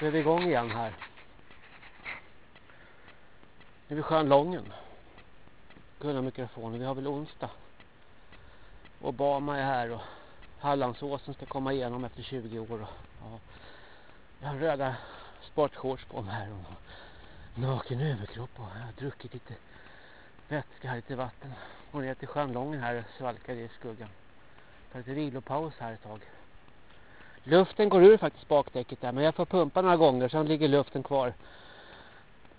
Nu är vi igång igen här. Nu är vi sjön Lången. Gunnar mikrofonen. Vi har väl onsdag. Obama är här och Hallandsåsen ska komma igenom efter 20 år. Och, ja. Jag har röda sportshorts på mig här och naken överkropp och jag har druckit lite vätska här, lite vatten. Går ner till sjön Lången här och svalkar i skuggan. Tar lite vilopaus här ett tag. Luften går ur faktiskt bakdäcket där men jag får pumpa några gånger sen ligger luften kvar.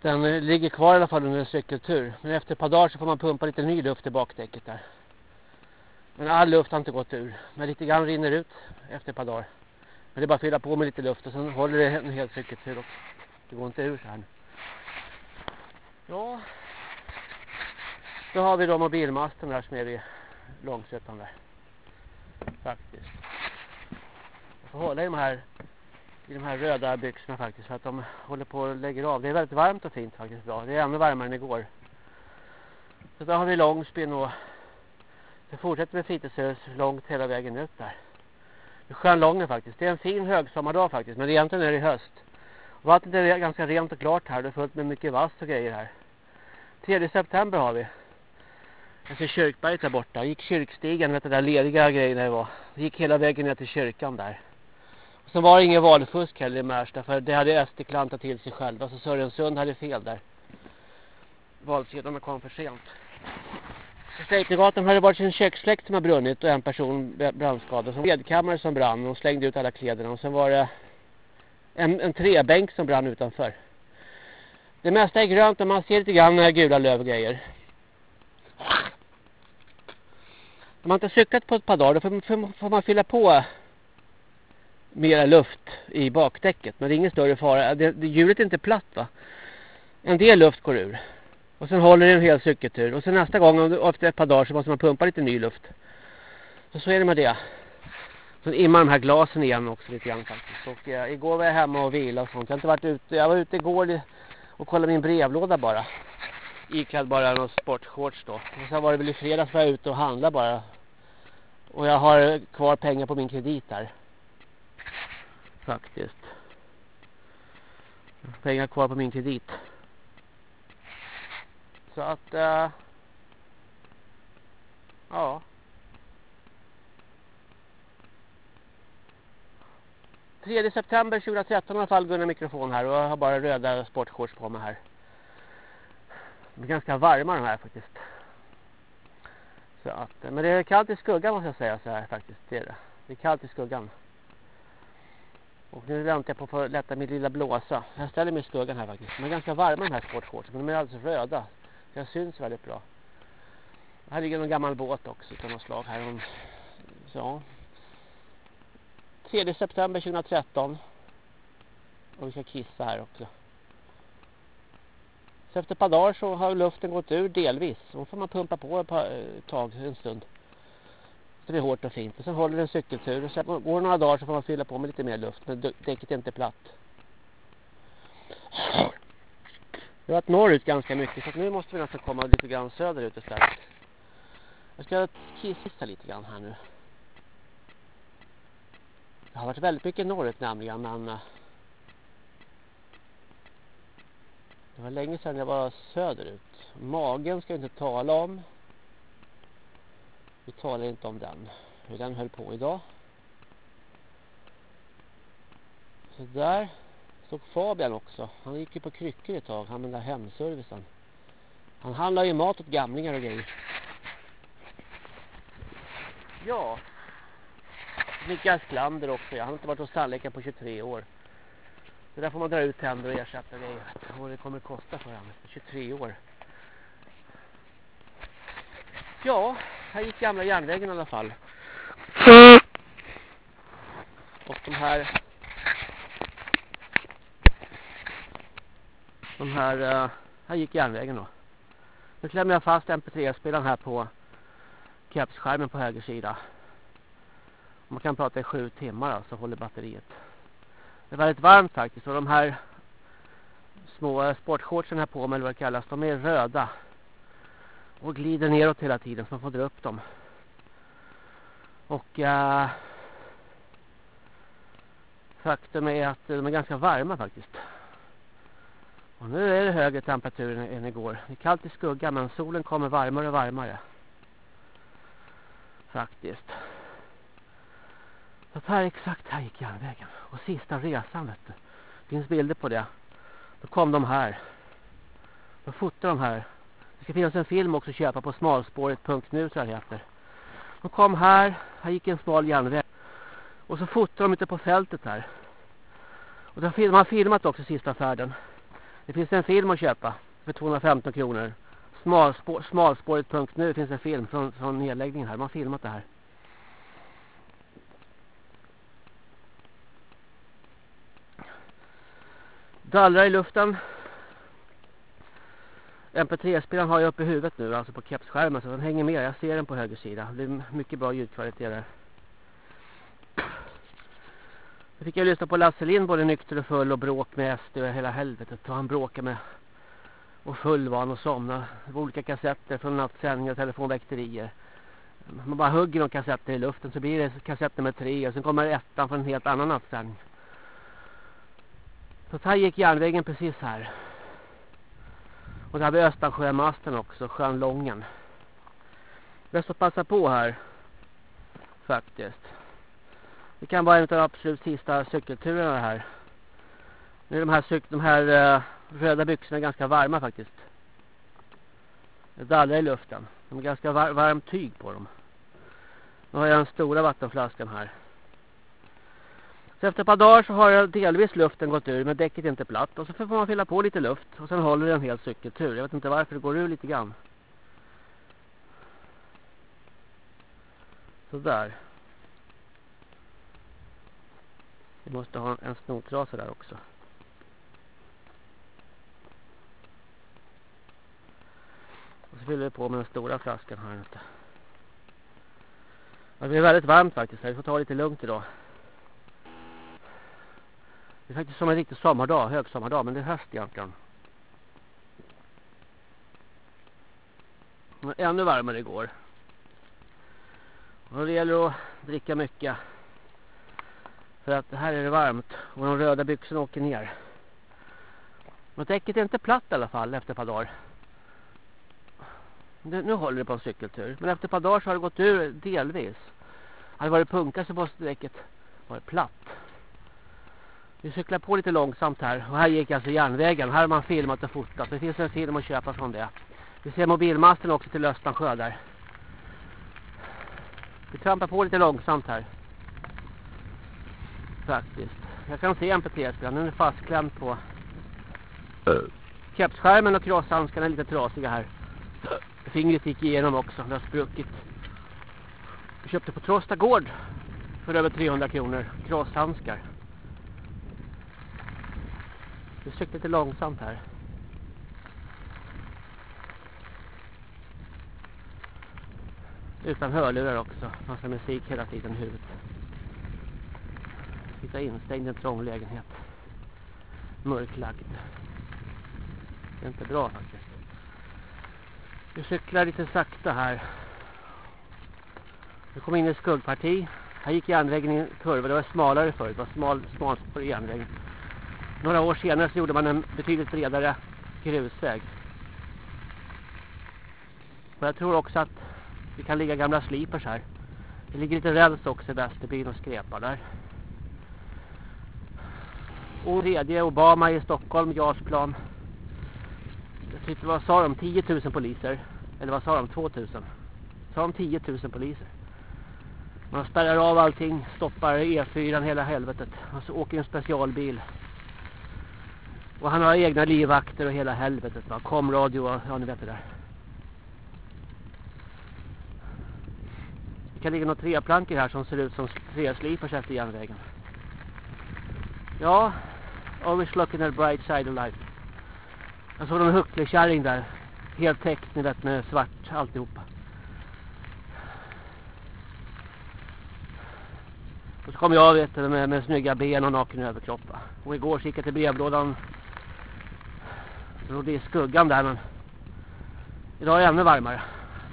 Den eh, ligger kvar i alla fall under en cykeltur. Men efter ett par dagar så får man pumpa lite ny luft i bakdäcket där. Men all luft har inte gått ur. Men lite grann rinner ut efter ett par dagar. Men det är bara att fylla på med lite luft och sen håller det en hel cykeltur också. Det går inte ur så här Ja. Då har vi då mobilmasten där som är vid Långsötan där. Faktiskt. Jag får hålla i de här i de här röda byxorna faktiskt för att de håller på och lägger av. Det är väldigt varmt och fint faktiskt idag. Det är ännu varmare än igår. Så där har vi Långspin och vi fortsätter med fritidshus långt hela vägen ut där. Sjön Lången faktiskt. Det är en fin högsommardag faktiskt men egentligen är det höst. Vattnet är ganska rent och klart här. Det är fullt med mycket vass och grejer här. 3 september har vi. Jag ser kyrkberget där borta. Jag gick kyrkstigen, vet du, där lediga grejerna det var. Jag gick hela vägen ner till kyrkan där. Sen var det ingen valfusk heller i Märsta för det hade SD klantat till sig själva. Så Sörensund hade fel där. Valsedlarna kom för sent. På Sleipnergatan har det varit en köksfläkt som har brunnit och en person brandskadad. Som vedkammare som brann och slängde ut alla kläderna. Och sen var det en, en trebänk som brann utanför. Det mesta är grönt och man ser lite grann eh, gula lövgrejer. Om man inte cyklat på ett par dagar då får, får man fylla på eh, mera luft i bakdäcket. Men det är ingen större fara. Det, det, hjulet är inte platt va. En del luft går ur. Och sen håller det en hel cykeltur. Och sen nästa gång efter ett par dagar så måste man pumpa lite ny luft. Så så är det med det. Sen immar de här glasen igen också lite grann faktiskt. Och eh, igår var jag hemma och vila och sånt. Jag har inte varit ute. Jag var ute igår och kollade min brevlåda bara. Iklädd bara någon sportshorts då. Och sen var det väl i fredags var jag ute och handlade bara. Och jag har kvar pengar på min kredit där. Faktiskt. Pengar kvar på min kredit. Så att... Äh, ja. 3 september 2013 i alla fall Gunnar mikrofon här och jag har bara röda sportshorts på mig här. De är ganska varma de här faktiskt. Så att, eh, men det är kallt i skuggan måste jag säga så här faktiskt. Det är det. Det är kallt i skuggan. Och nu väntar jag på att få lätta min lilla blåsa. Jag ställer mig i skuggan här faktiskt. De är ganska varma de här sportshortsen. Men de är alldeles röda. Så jag syns väldigt bra. Här ligger någon gammal båt också utan något slag här. Så. 3 september 2013. Och vi ska kissa här också. Så efter ett par dagar så har luften gått ur delvis. Då får man pumpa på ett par, tag, en stund. Så det är hårt och fint. Och sen håller det en cykeltur. Och sen går det några dagar så får man fylla på med lite mer luft. Men däcket är inte platt. Det har varit norrut ganska mycket. Så nu måste vi nästan komma lite grann söderut istället. Jag ska kissa lite grann här nu. Det har varit väldigt mycket norrut nämligen. Men eh, det var länge sedan jag var söderut. Magen ska vi inte tala om. Vi talar inte om den. Hur den höll på idag. Så där såg Fabian också. Han gick ju på kryckor ett tag. Han med den där hemservicen. Han handlar ju mat åt gamlingar och grejer. Ja. Mycket Sklander också. Jag har inte varit hos tandläkaren på 23 år. Det där får man dra ut tänder och ersätta grejer. Och det kommer kosta för honom. 23 år. Ja, här gick gamla järnvägen i alla fall. Och de här de här eh, här gick järnvägen då. Nu klämmer jag fast mp3-spelaren här på kepsskärmen på höger sida. Man kan prata i sju timmar alltså håller batteriet. Det är väldigt varmt faktiskt och de här små sportshortsen här på mig eller vad det kallas, de är röda och glider neråt hela tiden så man får dra upp dem. Och äh, Faktum är att de är ganska varma faktiskt. Och nu är det högre temperatur än igår. Det är kallt i skuggan men solen kommer varmare och varmare. Faktiskt. Så här exakt här gick järnvägen. Och sista resan vet du. Det finns bilder på det. Då kom de här. Då fotade de här. Det ska finnas en film också att köpa på smalspåret.nu tror jag det heter. De kom här. Här gick en smal järnväg. Och så fotade de ute på fältet här. Och de har filmat också sista färden. Det finns en film att köpa för 215 kronor. Smalspår, smalspåret.nu finns en film från, från nedläggningen här. Man har filmat det här. Dallrar i luften. MP3-spelaren har jag uppe i huvudet nu, alltså på kepsskärmen så den hänger med. Jag ser den på höger sida. Det är mycket bra ljudkvalitet där. Nu fick jag lyssna på Lasse Lind både nykter och full och bråk med SD och hela helvetet. Och han bråkade med och full var han och somnade. Det var olika kassetter från nattsändningar och telefonväkterier. Man bara hugger de kassetter i luften så blir det kassett nummer tre och sen kommer ettan från en helt annan nattsändning. Så här gick järnvägen precis här. Och så har vi Östansjömasten också, sjön Lången. Bäst att passa på här. Faktiskt. Det kan vara en av de absolut sista cykelturerna här. Nu är de här, de här uh, röda byxorna ganska varma faktiskt. Det dallrar i luften. De är ganska var varmt tyg på dem. Nu har jag den stora vattenflaskan här. Så efter ett par dagar så har jag delvis luften gått ur men däcket är inte platt. Och så får man fylla på lite luft och sen håller det en hel cykeltur. Jag vet inte varför det går ur lite grann. Sådär. Vi måste ha en snotrasa där också. Och så fyller vi på med den stora flaskan här ute. Det blir väldigt varmt faktiskt. här. Vi får ta lite lugnt idag. Det är faktiskt som en riktig sommardag, högsommardag, men det är höst egentligen. Ännu varmare igår. Och det gäller att dricka mycket. För att här är det varmt och de röda byxorna åker ner. Men däcket är inte platt i alla fall efter ett par dagar. Nu håller det på en cykeltur. Men efter ett par dagar så har det gått ur delvis. Hade det varit punka så måste däcket varit platt. Vi cyklar på lite långsamt här. Och här gick alltså järnvägen. Här har man filmat och fotat. Det finns en film att köpa från det. Vi ser mobilmasten också till Östansjö där. Vi trampar på lite långsamt här. Faktiskt. Jag kan se MP3-spelaren. Den är fastklämd på kepsskärmen och krosshandskarna är lite trasiga här. Fingret gick igenom också. Det har spruckit. Vi köpte på Trosta Gård för över 300 kronor. Krosshandskar. Vi cyklar lite långsamt här. Utan hörlurar också. Massa musik hela tiden i huvudet. Sitta instängd i en trång lägenhet. Mörklagd. Det är inte bra faktiskt. Vi cyklar lite sakta här. Vi kom in i skuggparti. Här gick järnvägen i en kurva. Det var smalare förut. Det var smal, smal på järnvägen. Några år senare så gjorde man en betydligt bredare grusväg. Men jag tror också att det kan ligga gamla slipers här. Det ligger lite räls också i Västerbyn och skräpar där. Och tredje Obama i Stockholm, JAS-plan. Jag tyckte, vad sa de? 10 000 poliser. Eller vad sa de? 2 000. Sa de 10 000 poliser? Man spärrar av allting, stoppar E4 hela helvetet. Och så åker en specialbil. Och han har egna livvakter och hela helvetet. Va? Komradio och ja, ni vet det där. Det kan ligga några treplankor här som ser ut som träslipers efter järnvägen. Ja, always looking at bright side of life. Jag såg en hucklekärring där. Helt täckt, ni vet, med svart alltihopa. Och så kom jag vet, med, med snygga ben och naken överkropp. Och igår gick jag till brevlådan. Och det är skuggan där, men idag är det ännu varmare.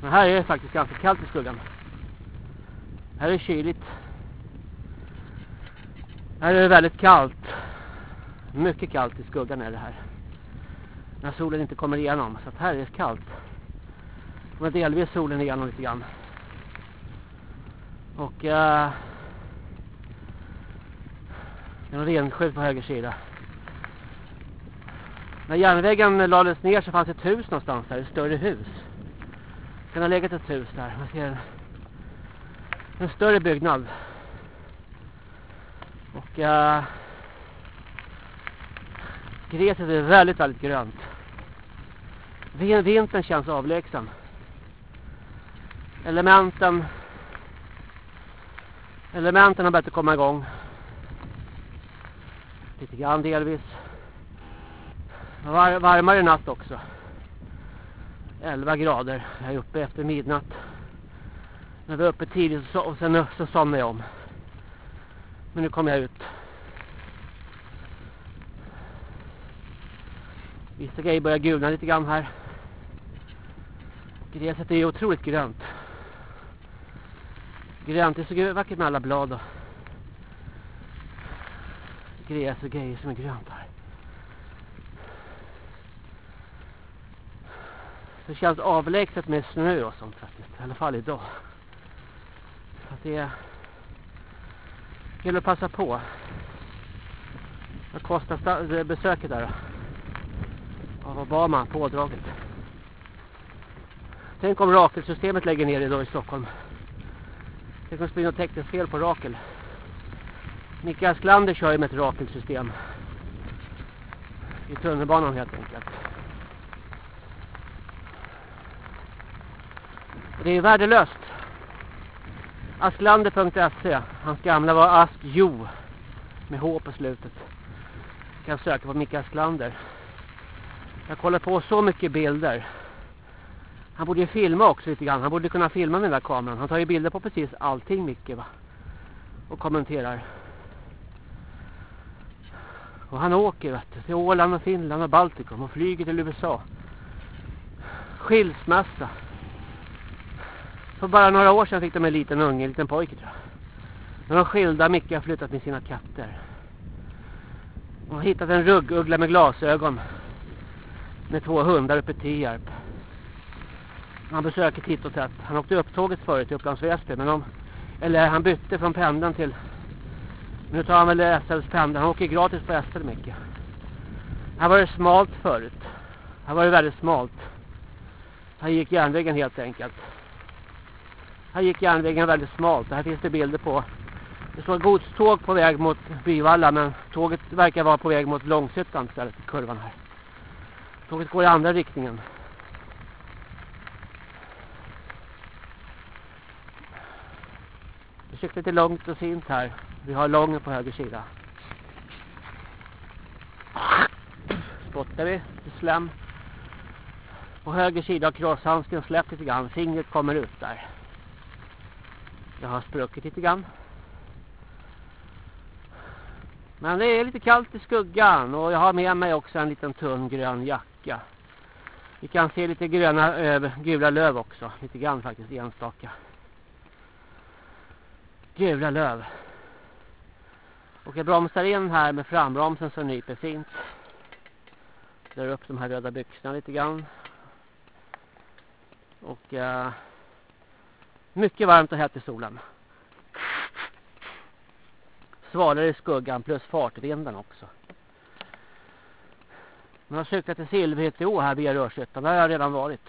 Men här är det faktiskt ganska kallt i skuggan. Här är det kyligt. Här är det väldigt kallt. Mycket kallt i skuggan är det här. När solen inte kommer igenom. Så att här är det kallt. Men delvis solen igenom lite grann. Och uh, det är en renskydd på höger sida. När järnvägen lades ner så fanns ett hus någonstans där, ett större hus. Det kan ha legat ett hus där. Man ser en, en större byggnad. Och äh, gräset är väldigt, väldigt grönt. Vintern känns avlägsen. Elementen Elementen har börjat komma igång. Lite grann delvis. Var, varmare natt också. 11 grader. Jag är uppe efter midnatt. När vi är uppe tidigt så, och sen så somnar jag om. Men nu kommer jag ut. Vissa grejer börjar gulna lite grann här. Gräset är otroligt grönt. Grönt, det är så vackert med alla blad och gräs och grejer som är grönt här. Det känns avlägset med snö och sånt faktiskt. I alla fall idag. Så att det gäller att passa på. Vad kostar besöket där då? Ja, vad var man pådraget? Tänk om Rakelsystemet lägger ner idag i Stockholm. Tänk om det blir något tekniskt fel på Rakel. Micke Asklander kör ju med ett Rakelsystem. I tunnelbanan helt enkelt. Det är värdelöst. Asklander.se Hans gamla var Askjo. Med H på slutet. Kan söka på Micke Asklander. Jag kollar på så mycket bilder. Han borde ju filma också lite grann. Han borde kunna filma med den där kameran. Han tar ju bilder på precis allting Micke. va. Och kommenterar. Och han åker vet du, till Åland och Finland och Baltikum och flyger till USA. Skilsmässa. För bara några år sedan fick de en liten unge, en liten pojke tror jag. När de skilda Micke har flyttat med sina katter. De har hittat en rugguggla med glasögon. Med två hundar uppe i Tierp. Han besöker titt och tätt. Han åkte upptåget förut i Upplands Väsby. Men de, eller han bytte från pendeln till... Nu tar han väl SLs pendel. Han åker gratis på SL mycket. Här var det smalt förut. Här var det väldigt smalt. Här gick järnvägen helt enkelt. Här gick järnvägen väldigt smalt. Här finns det bilder på. Det står godståg på väg mot Byvalla. Men tåget verkar vara på väg mot Långshyttan istället. Kurvan här. Tåget går i andra riktningen. Vi cyklar lite långt och fint här. Vi har lången på höger sida. Spottar vi lite slem. På höger sida har krosshandsken släppt lite grann. Fingret kommer ut där. Jag har spruckit lite grann. Men det är lite kallt i skuggan. Och jag har med mig också en liten tunn grön jacka. Vi kan se lite gröna, äh, gula löv också. Lite grann faktiskt, enstaka gula löv. Och jag bromsar in här med frambromsen så nyper fint. Drar upp de här röda byxorna lite grann. Och Äh, mycket varmt och hett i solen. Svalare i skuggan plus fartvinden också. Man har cyklat till Silverhytteå här via Rörshyttan. Där har jag redan varit.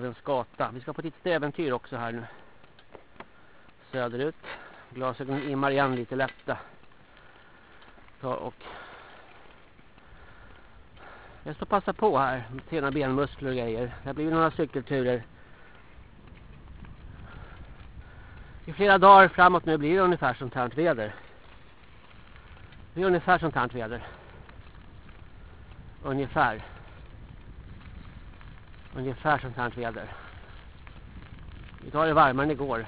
över en skata. Vi ska på ett litet äventyr också här nu. Söderut. Glasögonen immar igen lite lätta. Ta och jag ska passa på här. med Träna benmuskler och grejer. Det blir några cykelturer. I flera dagar framåt nu blir det ungefär sånt här väder. Det blir ungefär sånt här väder. Ungefär. Ungefär sånt här väder. Idag är det varmare än igår.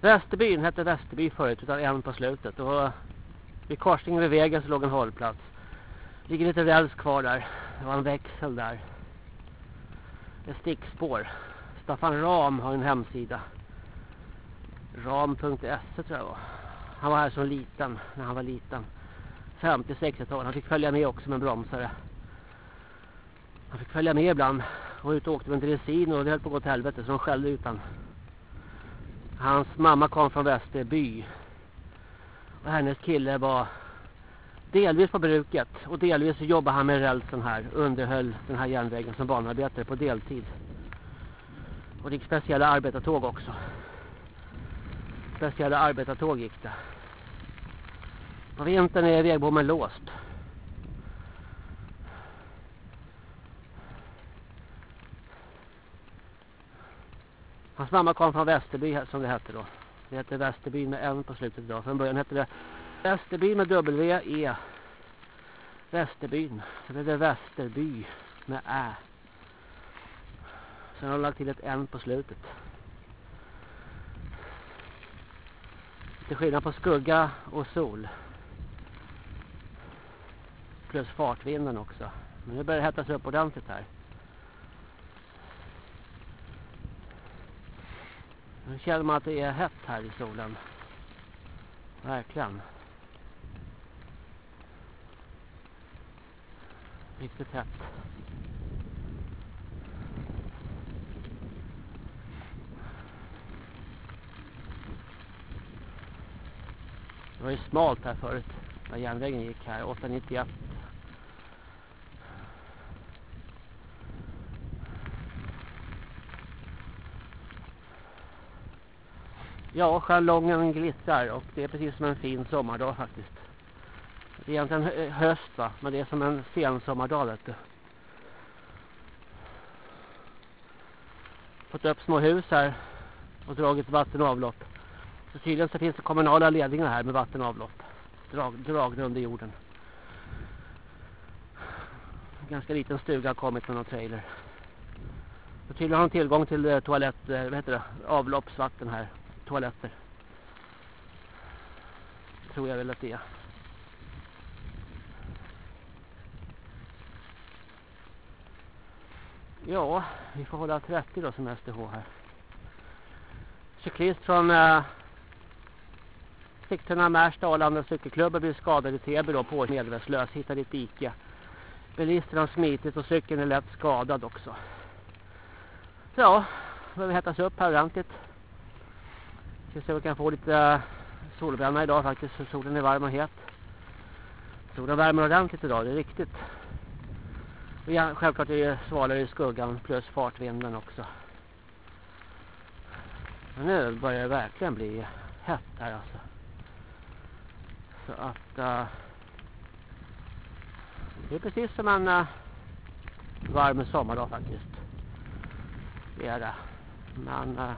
Västerbyn hette Västerby förut utan en på slutet. Och Vid korsningen vid vägen så låg en hållplats. Det Ligger lite räls kvar där. Det var en växel där. Ett stickspår. Staffan Ram har en hemsida. Ram.se tror jag var. Han var här som liten, när han var liten. 50-60-tal. Han fick följa med också med bromsare. Han fick följa med ibland. Och ut och åkte med en dressin och det höll på att gå till helvete så de skällde ut honom. Hans mamma kom från Västerby. Och hennes kille var delvis på bruket och delvis så jobbade han med rälsen här. Underhöll den här järnvägen som banarbetare på deltid. Och det gick speciella arbetartåg också. Speciella arbetartåg gick det. På vintern är vägbommen låst. Hans mamma kom från Västerby som det hette då. Det hette Västerby med n på slutet idag. Från början hette det Västerby med W-E. Västerbyn. Sen blev det Västerby med Ä. Sen har de lagt till ett N på slutet. Lite skillnad på skugga och sol. Plus fartvinden också. Men nu börjar det hettas upp ordentligt här. Nu känner man att det är hett här i solen. Verkligen. Riktigt hett. Det var ju smalt här förut. När järnvägen gick här. 891. Ja, sjalongen glittrar och det är precis som en fin sommardag faktiskt. Det är egentligen höst va, men det är som en sen sommardag vet du. Fått upp små hus här och dragit vatten och avlopp. Så tydligen så finns det kommunala ledningar här med vatten och avlopp. Drag, dragna under jorden. Ganska liten stuga har kommit med någon trailer. Och tydligen har de tillgång till eh, toalett, eh, vad heter det, avloppsvatten här toaletter. Tror jag väl att det är. Ja, vi får hålla 30 då som STH här. Cyklist från eh, Sigtuna, Märsta, Arlanda cykelklubben blir skadad i Täby då på medvetslös. Hittade ett dike. Bilisten har smitit och cykeln är lätt skadad också. Så ja, behöver hettas upp här ordentligt. Ska se om vi kan få lite eh, solbränna idag faktiskt. För solen är varm och het. Solen värmer ordentligt idag, det är riktigt. Och ja, självklart är det svalare i skuggan plus fartvinden också. Men nu börjar det verkligen bli hett här alltså. Så att uh, det är precis som en uh, varm sommardag faktiskt. Det är det. Men uh,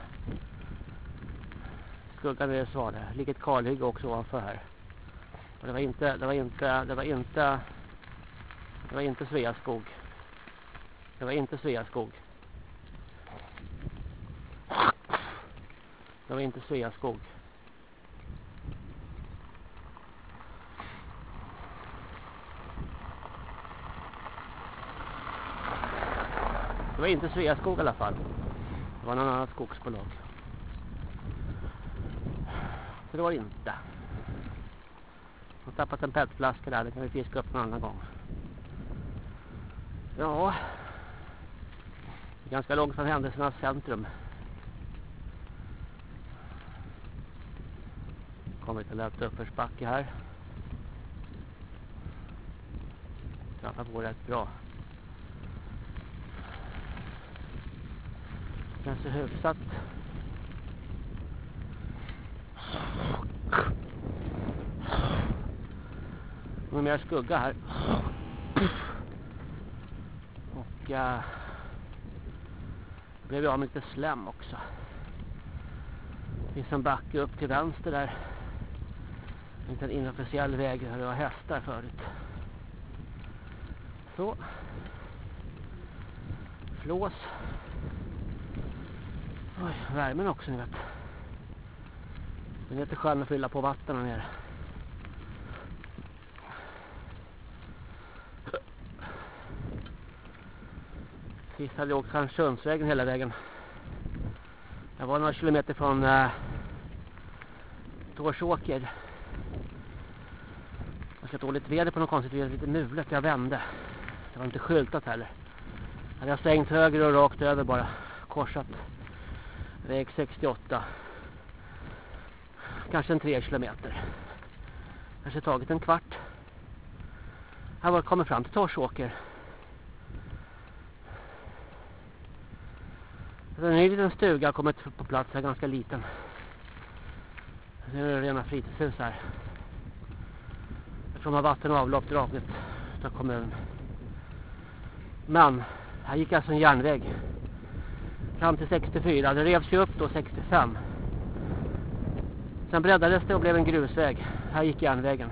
skuggan är svalare. Det ligger ett kalhygge också ovanför här. Och det var inte det var inte det var inte det var inte Sveaskog. Det var inte Sveaskog. Det var inte Sveaskog. Det var inte Sveaskog i alla fall. Det var någon annan skogsbolag. Så det var det inte. Jag har tappat en petflaska där. Det kan vi fiska upp någon annan gång. Ja. Ganska långt från händelsernas centrum. Kommer lite lätt uppförsbacke här. Trampar på rätt bra. Kanske hyfsat. Kommer är mer skugga här. Och jag blev jag av med lite slem också. Det finns en backe upp till vänster där. Inte en inofficiell väg där det var hästar förut. Så. Flås. Oj, värmen också ni vet. Den är inte skön att fylla på vatten här nere. Sist hade jag åkt Sandsundsvägen hela vägen. Jag var några kilometer från äh, Torsåker. Jag ska dåligt väder på något konstigt vis. Lite mulet. Jag vände. Det var inte skyltat heller. Hade jag svängt höger och rakt över bara. Korsat. Väg 68. Kanske en tre kilometer. Kanske tagit en kvart. Här var kommit fram till Torsåker. Så en ny liten stuga har kommit på plats här, ganska liten. Nu är det rena fritidshus här. Från har vatten och avlopp dragit av kommunen. Men här gick alltså en järnväg. Fram till 64. Det revs ju upp då 65. Sen breddades det och blev en grusväg. Här gick järnvägen.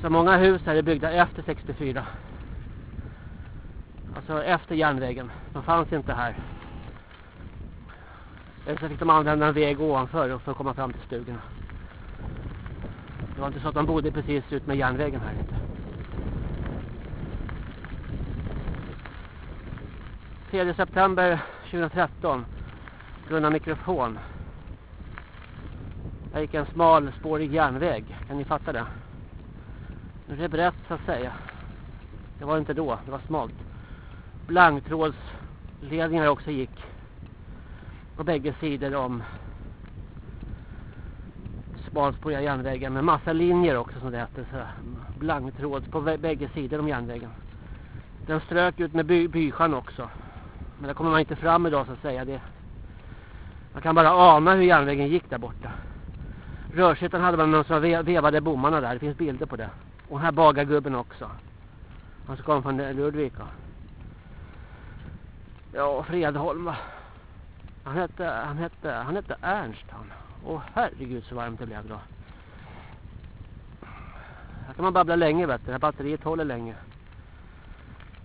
Så många hus här är byggda efter 64. Alltså efter järnvägen. De fanns inte här. Eh, Eller så fick de använda en väg ovanför för att komma fram till stugorna. Det var inte så att de bodde precis ut med järnvägen här inte. 3 september 2013 Gunnar mikrofon. Här gick en smal spårig järnväg. Kan ni fatta det? Nu är det brett så att säga. Det var inte då, det var smalt. Blanktrådsledningar också gick på bägge sidor om smalspåriga järnvägen med massa linjer också som det heter. Så blanktråd på bägge sidor om järnvägen. Den strök ut med by bysjan också. Men där kommer man inte fram idag så att säga. Det, man kan bara ana hur järnvägen gick där borta. Rörsytan hade man någon som vevade bommarna där. Det finns bilder på det. Och här bagargubben också. Han som kom från Ludvika. Ja, Fredholm va. Han hette, han hette, han hette Ernst han. Åh herregud så varmt det blev då. Här kan man babbla länge vet du. Det här batteriet håller länge.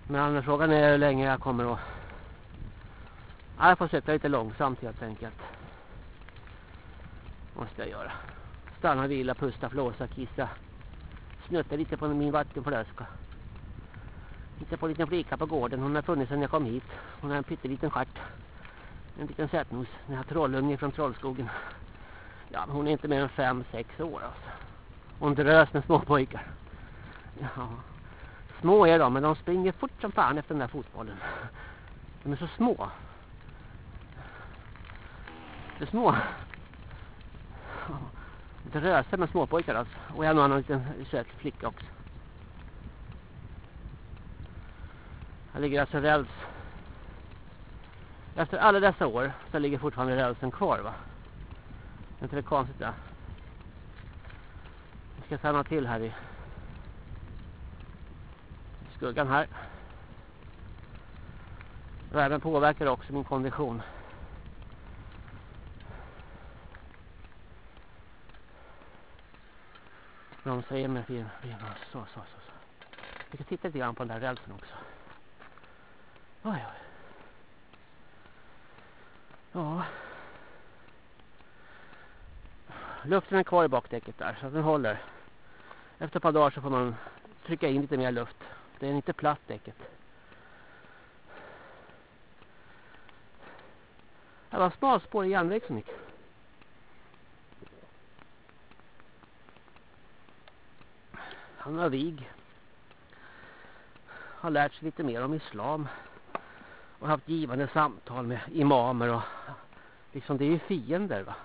Men frågan är hur länge jag kommer att... Ja, jag får sätta lite långsamt helt enkelt. Måste jag göra. Stanna, vila, pusta, flåsa, kissa. Snutta lite på min vattenflaska. Hitta på en liten flicka på gården. Hon har funnits sedan jag kom hit. Hon har en pytteliten stjärt. En liten sötnos. Den här trollungen från Trollskogen. Ja, men hon är inte mer än fem, sex år alltså. Hon drös med små pojkar. Ja. Små är de, men de springer fort som fan efter den där fotbollen. De är så små. De är små. Dröser med småpojkar alltså. Och en och annan liten söt flicka också. Här ligger alltså räls efter alla dessa år så ligger fortfarande rälsen kvar va. Det är inte det konstigt det. Vi ska stanna till här i skuggan här. Värmen påverkar också min kondition. De säger med fin, fin så, så, så, så. Vi ska titta lite grann på den där rälsen också. Oj, oj. Ja. Luften är kvar i bakdäcket där så att den håller. Efter ett par dagar så får man trycka in lite mer luft. Det är inte platt däcket. Det var smalspår i järnväg som gick. Han var vig. Har lärt sig lite mer om islam och haft givande samtal med imamer och liksom det är ju fiender va.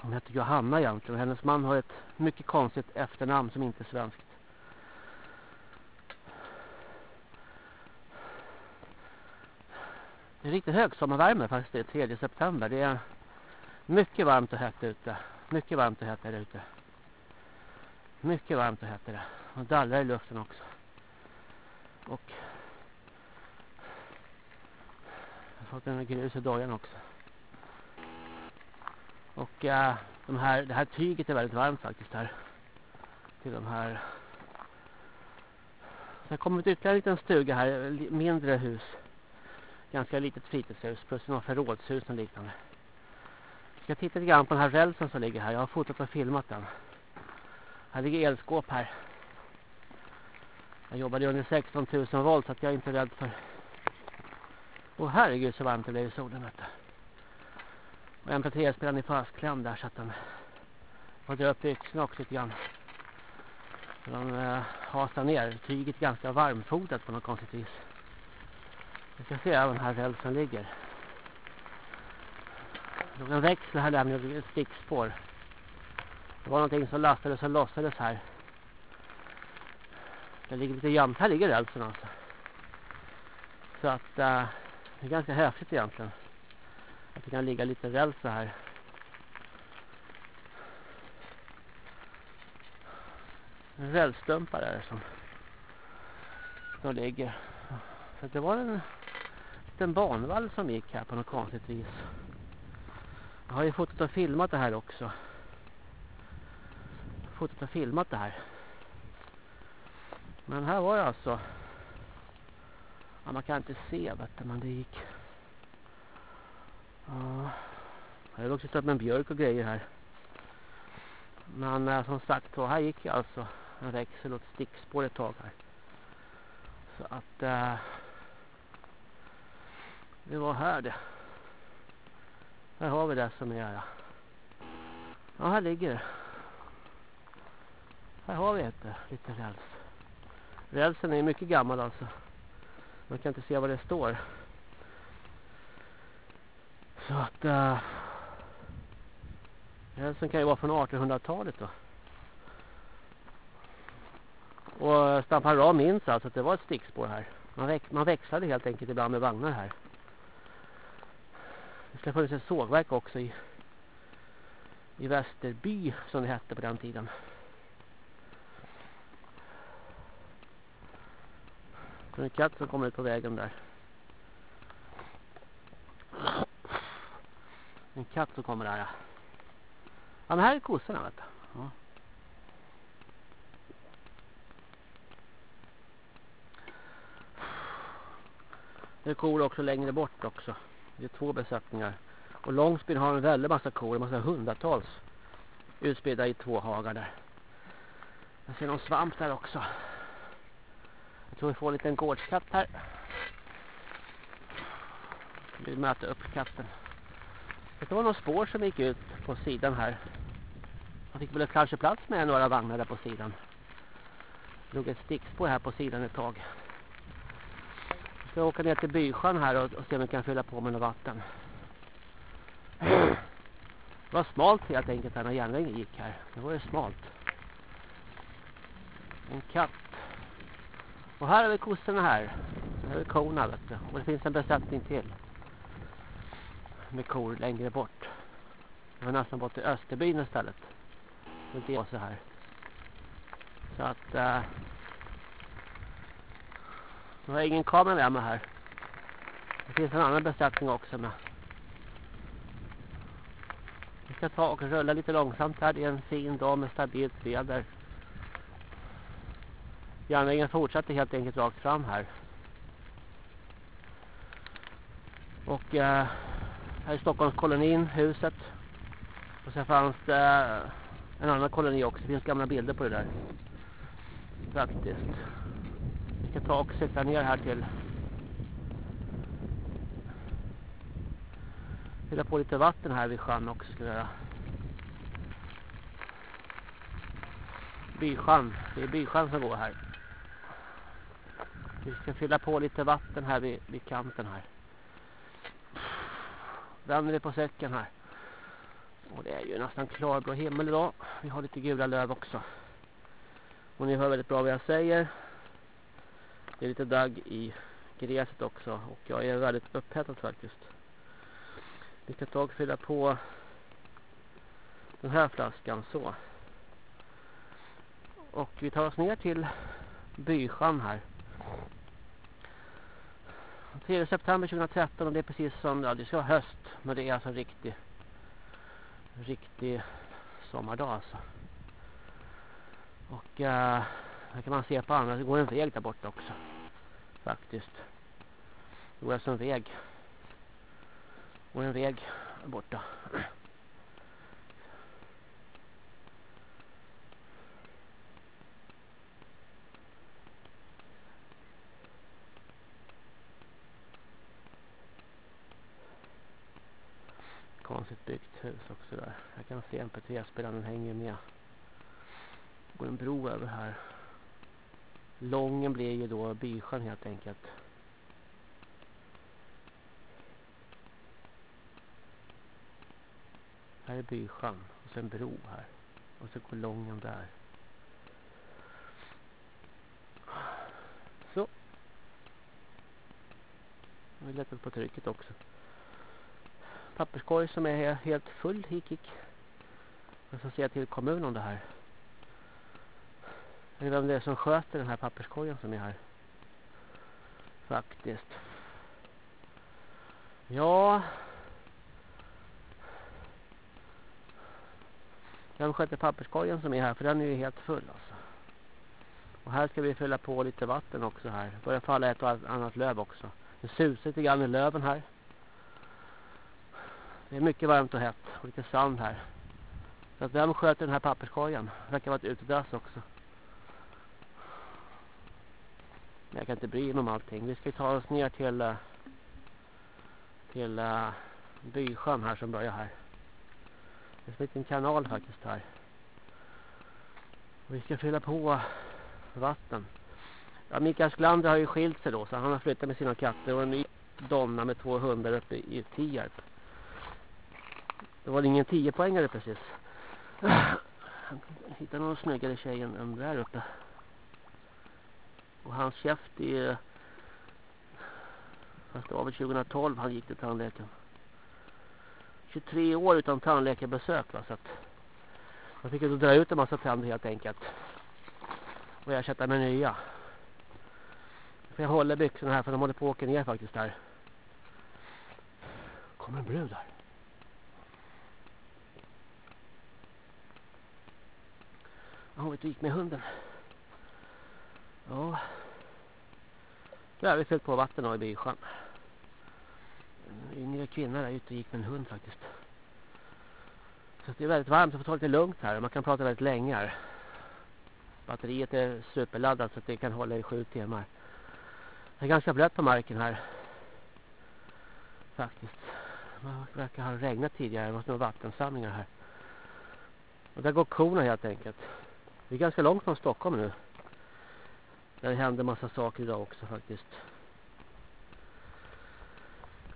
Hon heter Johanna egentligen och hennes man har ett mycket konstigt efternamn som inte är svenskt. Det är riktigt högsommarvärme faktiskt det är 3 september. Det är mycket varmt och hett ute. Mycket varmt och hett är det ute. Mycket varmt och hett är det. Och dallrar i luften också. Och jag har fått en grus i dojan också. Och äh, de här, det här tyget är väldigt varmt faktiskt här. Till de här. Sen kommer det ytterligare en liten stuga här. Mindre hus. Ganska litet fritidshus. Plus några förrådshus och liknande. Jag ska titta lite grann på den här rälsen som ligger här. Jag har fotat och filmat den. Här ligger elskåp här. Jag jobbade under 16 000 volt så att jag är inte rädd för... Åh herregud så varmt det blev i solen detta. Och MP3-spelaren är fastklämd där så att den... Får dra upp yxorna också lite grann. De eh, hasar ner. Tyget är ganska varmfotat på något konstigt vis. Vi ska se även här rälsen ligger. Det låg en växel här lämnade ett stickspår. Det var någonting som lastades och lossades här. Det ligger lite jämnt. Här ligger rälsen alltså. Så att uh, det är ganska häftigt egentligen. Att det kan ligga lite räls så här. Rälsstumpar är det som de ligger. Så det var en liten banvall som gick här på något konstigt vis. Jag har ju fotat och filmat det här också. Fotat och filmat det här. Men här var det alltså. Ja, man kan inte se vet du, men det gick. Ja. Jag har också stött med en björk och grejer här. Men eh, som sagt så här gick jag alltså en växel och ett stickspår ett tag här. Så att eh, det var här det. Här har vi det som är ja. Ja, här ligger det. Här har vi ett eh, lite räls. Rälsen är mycket gammal alltså. Man kan inte se vad det står. Så att uh, rälsen kan ju vara från 1800-talet då. Och Stampar minns alltså att det var ett stickspår här. Man, väx man växlade helt enkelt ibland med vagnar här. Det ska funnits ett sågverk också i, i Västerby som det hette på den tiden. Det är en katt som kommer ut på vägen där. En katt som kommer där ja. Ja men här är kossorna vet du. Ja. Det är kor också längre bort också. Det är två besättningar. Och Långsbyn har en väldigt massa kor. En massa hundratals. Utspridda i två hagar där. Jag ser någon svamp där också. Jag tror vi får en liten gårdskatt här. Vi möter upp katten. Det var några spår som gick ut på sidan här. Man fick väl kanske plats med några vagnar där på sidan. Det låg ett stickspår här på sidan ett tag. Jag ska åka ner till Bysjön här och, och se om vi kan fylla på med något vatten. Det var smalt helt enkelt här när järnvägen gick här. Det var ju smalt. En katt. Och här har vi kossorna här. Här är korna vet du. Och det finns en besättning till. Med kor längre bort. Jag har nästan bort till Österbyn istället. Det är så här. Så att... Uh, jag har ingen kamera med mig här. Det finns en annan besättning också med. Vi ska ta och rulla lite långsamt här. Det är en fin dag med stabilt väder. Järnvägen fortsätter helt enkelt rakt fram här. Och eh, här är Stockholmskolonin, huset. Och sen fanns det en annan koloni också. Det finns gamla bilder på det där. Faktiskt. Vi ska ta och sätta ner här till. Fylla på lite vatten här vid sjön också ska vi göra. Bysjön. Det är Bysjön som går här. Vi ska fylla på lite vatten här vid, vid kanten här. Vänder vi på säcken här. Och det är ju nästan klarblå himmel idag. Vi har lite gula löv också. Och ni hör väldigt bra vad jag säger. Det är lite dagg i gräset också. Och jag är väldigt upphettad faktiskt. Vi ska ta och fylla på den här flaskan så. Och vi tar oss ner till Bysjön här. 3 september 2013 och det är precis som, ja det ska vara höst. Men det är alltså en riktig, riktig sommardag alltså. Och eh, uh, här kan man se på andra, det går en väg där borta också. Faktiskt. Det går alltså en väg. Det går en väg där borta. Konstigt byggt hus också där. Jag kan se MP3-spelaren, den hänger med. Det går en bro över här. Lången blir ju då Bysjön helt enkelt. Här är Bysjön och så en bro här. Och så går Lången där. Så. Vi har lättat på trycket också. Papperskorg som är helt full hikik. Jag ska säga till kommunen om det här. Jag vet vem det är som sköter den här papperskorgen som är här. Faktiskt. Ja. Vem sköter papperskorgen som är här? För den är ju helt full alltså. Och här ska vi fylla på lite vatten också här. Det börjar falla ett och annat löv också. Det susar lite grann i löven här. Det är mycket varmt och hett. Och lite sand här. Så att vem sköter den här papperskorgen? Det verkar vara ett utedass också. Men jag kan inte bry mig om allting. Vi ska ta oss ner till eh, till uh, Bysjön här som börjar här. Det är en liten kanal faktiskt här. Och vi ska fylla på vatten. Ja, Mikael Sklander har ju skilt sig då så han har flyttat med sina katter och en ny donna med två hundar uppe i Tierp. Det var ingen 10 poängare precis. Jag hittade någon snyggare tjej än där uppe. Och hans käft är... Fast det var väl 2012 han gick till tandläkaren. 23 år utan tandläkarbesök va, så att man fick ju dra ut en massa tänder helt enkelt. Och ersätta med nya. För jag håller byxorna här för de håller på att åka ner faktiskt där. Kommer en brud där. Jag hon vet du gick med hunden. Ja. Nu har vi fyllt på vatten då i Bysjön. En yngre kvinna där ute gick med en hund faktiskt. Så det är väldigt varmt, så får ta lite lugnt här. Man kan prata väldigt länge här. Batteriet är superladdat så att det kan hålla i sju timmar. Det är ganska blött på marken här. Faktiskt. Det verkar ha regnat tidigare. Det var några vattensamlingar här. Och där går korna helt enkelt. Vi är ganska långt från Stockholm nu. Det händer massa saker idag också faktiskt.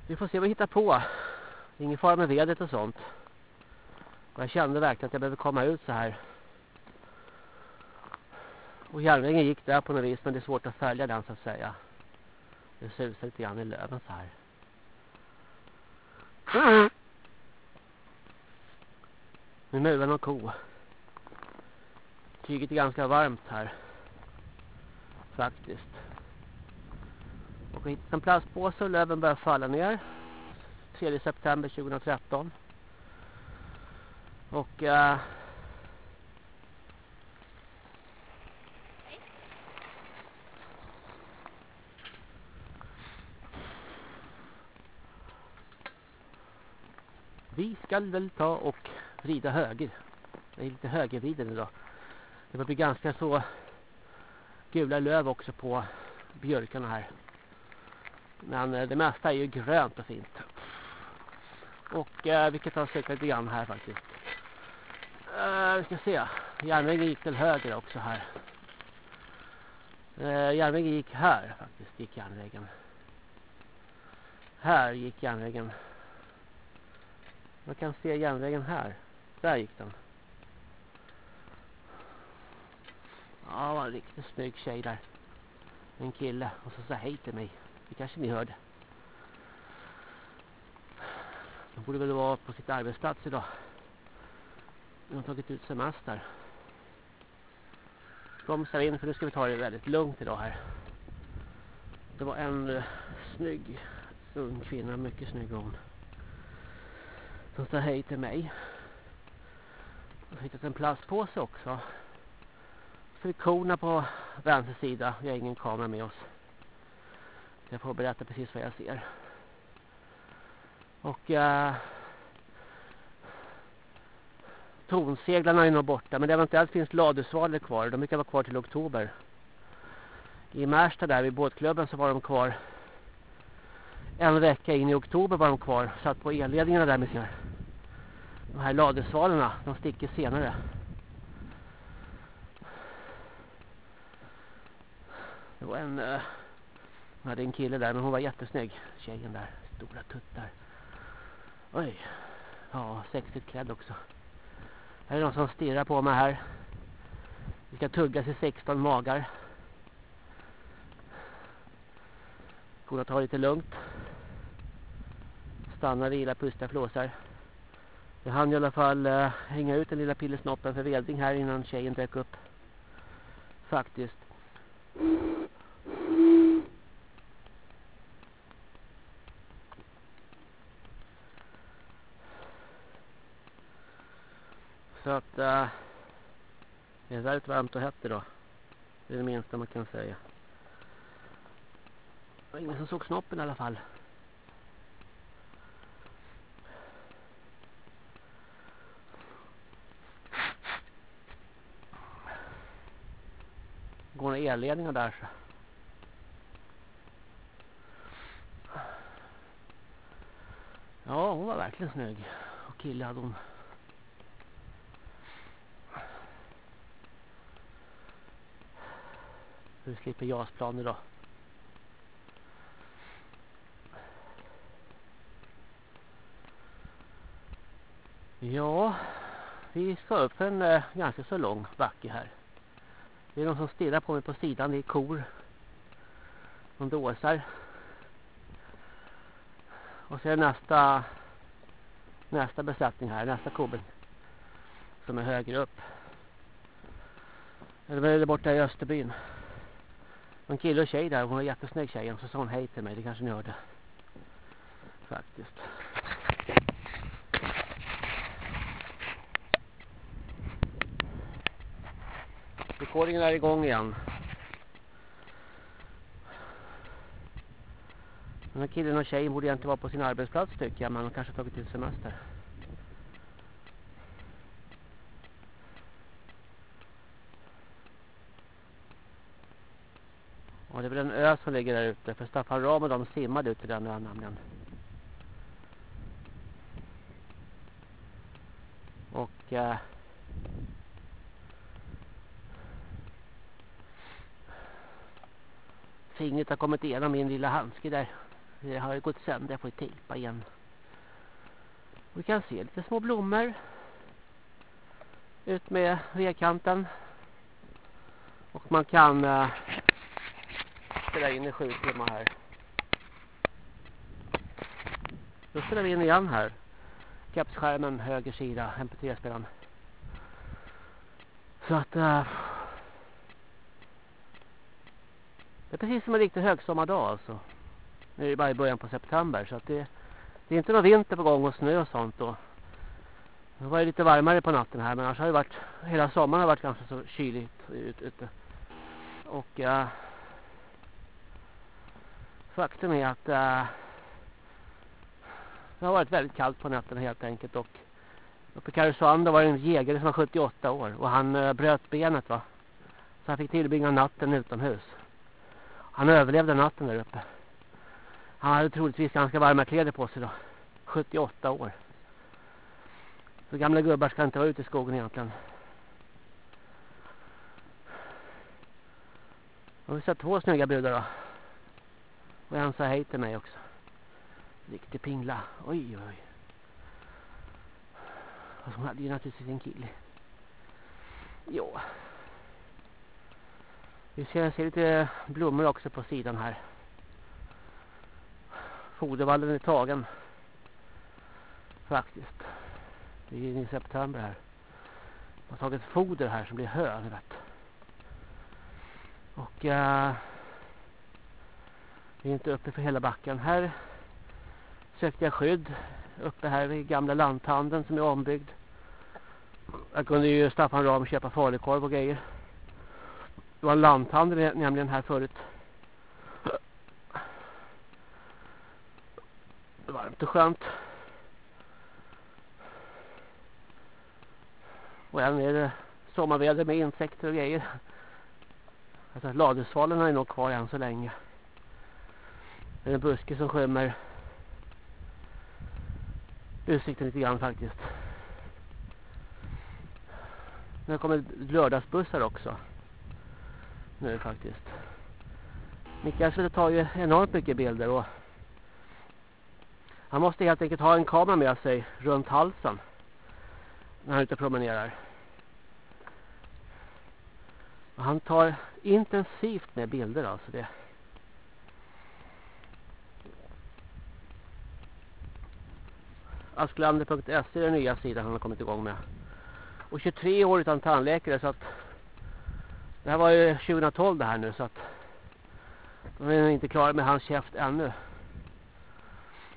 Vi får se vad vi hittar på. Det är ingen fara med vädret och sånt. Och jag kände verkligen att jag behöver komma ut så här. Och järnvägen gick där på något vis men det är svårt att följa den så att säga. Det susar lite grann i löven så här. Nu mular någon ko. Tyget är ganska varmt här. Faktiskt. Och jag hittade en plastpåse och löven börjar falla ner. 3 september 2013. Och... Äh, vi ska väl ta och vrida höger. Det är lite högervriden idag. Det börjar bli ganska så gula löv också på björkarna här. Men eh, det mesta är ju grönt och fint. Och eh, vi kan ta och söka lite grann här faktiskt. Eh, vi ska se. Järnvägen gick till höger också här. Eh, järnvägen gick här faktiskt. Gick järnvägen. Här gick järnvägen. Man kan se järnvägen här. Där gick den. Ja, det var en riktigt snygg tjej där. En kille. Och så sa hej till mig. Det kanske ni hörde. De borde väl vara på sitt arbetsplats idag. De har tagit ut semester. Bromsar in för nu ska vi ta det väldigt lugnt idag här. Det var en uh, snygg ung kvinna, mycket snygg hon. Som sa hej till mig. Jag har hittat en plastpåse också. Så vi korna på vänster sida. Vi har ingen kamera med oss. Jag får berätta precis vad jag ser. Och eh, uh, tonseglarna är nog borta. Men eventuellt finns ladusvalor kvar. De brukar vara kvar till oktober. I Märsta där vid båtklubben så var de kvar. En vecka in i oktober var de kvar. Satt på elledningarna där med sina De här ladusvalerna, de sticker senare. Det var en... Uh, hade en kille där, men hon var jättesnygg. Tjejen där, stora tuttar. Oj. Ja, sexigt klädd också. Här är någon som stirrar på mig här. Vi ska tugga sig 16 magar. Går att ta lite lugnt. Stanna, vila, pusta, flåsar. Jag hann i alla fall uh, hänga ut den lilla pillesnoppen för velding här innan tjejen dök upp. Faktiskt. Så att äh, det är väldigt varmt och hett idag. Det är det minsta man kan säga. Det var ingen som såg snoppen i alla fall. Går några elledningar där så. Ja, hon var verkligen snygg. Och kille hade hon. Så Vi slipper jasplan idag. Ja, vi ska upp en eh, ganska så lång backe här. Det är någon som stirrar på mig på sidan. Det är kor. De dåsar. Och så är det nästa nästa besättning här. Nästa kobel Som är högre upp. Eller är det borta i Österbyn. En kille och tjej där. Hon var jättesnygg tjejen. Så sa hon hej till mig. Det kanske ni hörde. Faktiskt. Rekordingen är igång igen. Den här killen och tjejen borde egentligen vara på sin arbetsplats tycker jag. Men de kanske tagit ut semester. Och det är väl en ö som ligger där ute. För Staffan Ram och de simmade ut till den ön nämligen. Och... Eh, fingret har kommit igenom min lilla handske där. Det har gått sönder. Jag får tejpa igen. Vi kan se lite små blommor. Ut med vedkanten. Och man kan eh, spela in i sju timmar här. Då spelar vi in igen här. Kapsskärmen, höger sida, mp3-spelaren. Så att... Äh, det är precis som en riktig högsommardag alltså. Nu är det bara i början på september så att det, det är inte någon vinter på gång och snö och sånt då. Det var ju lite varmare på natten här men annars har det varit hela sommaren har varit ganska så kyligt ute. Och uh, faktum är att äh, det har varit väldigt kallt på nätterna helt enkelt och uppe i Karesuando var det en jägare som var 78 år och han äh, bröt benet va. Så han fick tillbringa natten utomhus. Han överlevde natten där uppe. Han hade troligtvis ganska varma kläder på sig då. 78 år. Så gamla gubbar ska inte vara ute i skogen egentligen. Och vi sett två snygga brudar då. Och en sa hej till mig också. Riktig pingla. Oj, oj. Och hon hade ju naturligtvis en kille. Jo. Vi ser, se lite blommor också på sidan här. Fodervallen är tagen. Faktiskt. Det är i september här. Man har tagit foder här som blir hö, ni vet. Och uh, vi är inte uppe för hela backen. Här sökte jag skydd uppe här vid gamla lanthandeln som är ombyggd. Jag kunde ju Staffan Ram köpa falukorv och grejer. Det var en lanthandel nämligen här förut. Det var varmt och skönt. Och än är det sommarväder med insekter och grejer. Alltså ladusvalarna är nog kvar än så länge. Det är en buske som skymmer utsikten lite grann faktiskt. Nu kommer lördagsbussar också. Nu faktiskt. Mikael tar ju enormt mycket bilder och han måste helt enkelt ha en kamera med sig runt halsen när han är ute och promenerar. Han tar intensivt med bilder alltså det. Asklander.se är den nya sidan han har kommit igång med. Och 23 år utan tandläkare så att det här var ju 2012 det här nu så att de är inte klara med hans käft ännu.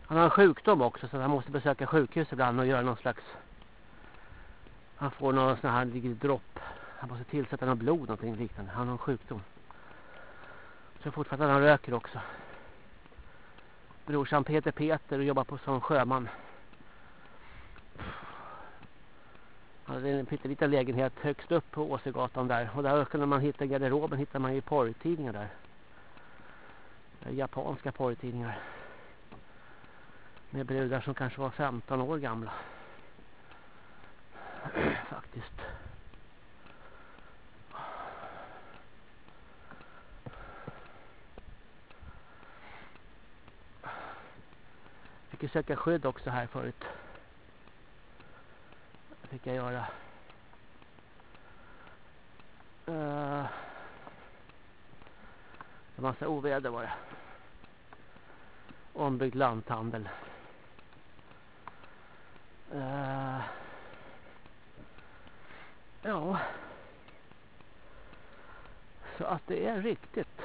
Han har en sjukdom också så han måste besöka sjukhus ibland och göra någon slags han får någon sån här dropp. Han måste tillsätta något blod någonting liknande. Han har en sjukdom. Så fortfarande han röker också. Brorsan Peter Peter och jobbar på som sjöman. Han Alltså, hade en pytteliten lägenhet högst upp på Åsegatan där. Och där kunde man hitta garderoben hittar man ju porrtidningar där. Eh, japanska porrtidningar. Med brudar som kanske var 15 år gamla. Faktiskt. Fick ju söka skydd också här förut. Det fick jag göra. Eh, uh, en massa oväder var det. Ombyggd lanthandel. Uh, ja. Så att det är riktigt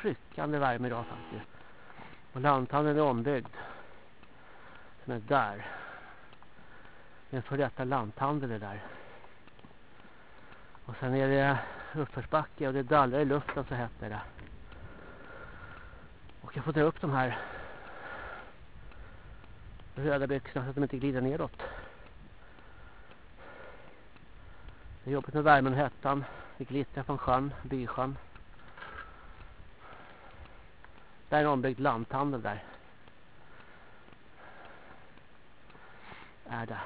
tryckande värme idag faktiskt. Och lanthandeln är ombyggd. Som är där. En för detta lanthandel är där. Och sen är det uppförsbacke och det dallrar i luften så heter det. Och jag får dra upp de här röda byxorna så att de inte glider nedåt. Det är jobbigt med värmen och hettan. Det glittrar från sjön, bysjön. Där är en ombyggd lanthandel där. Är det.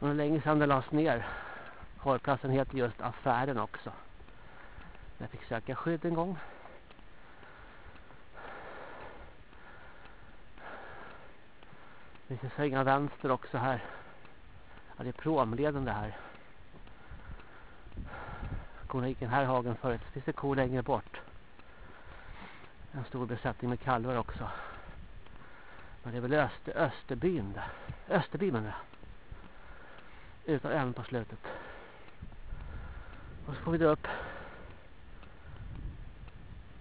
Det var länge sedan det lades ner. Hållplatsen heter just Affären också. Jag fick söka skydd en gång. Vi ska svänga vänster också här. Ja, det är promleden det här. Korna gick den här hagen förut. Det finns det kor längre bort. En stor besättning med kalvar också. Men det är väl Öster, Österbyn där. Österby menar jag. Utan även på slutet. Och så får vi dra upp.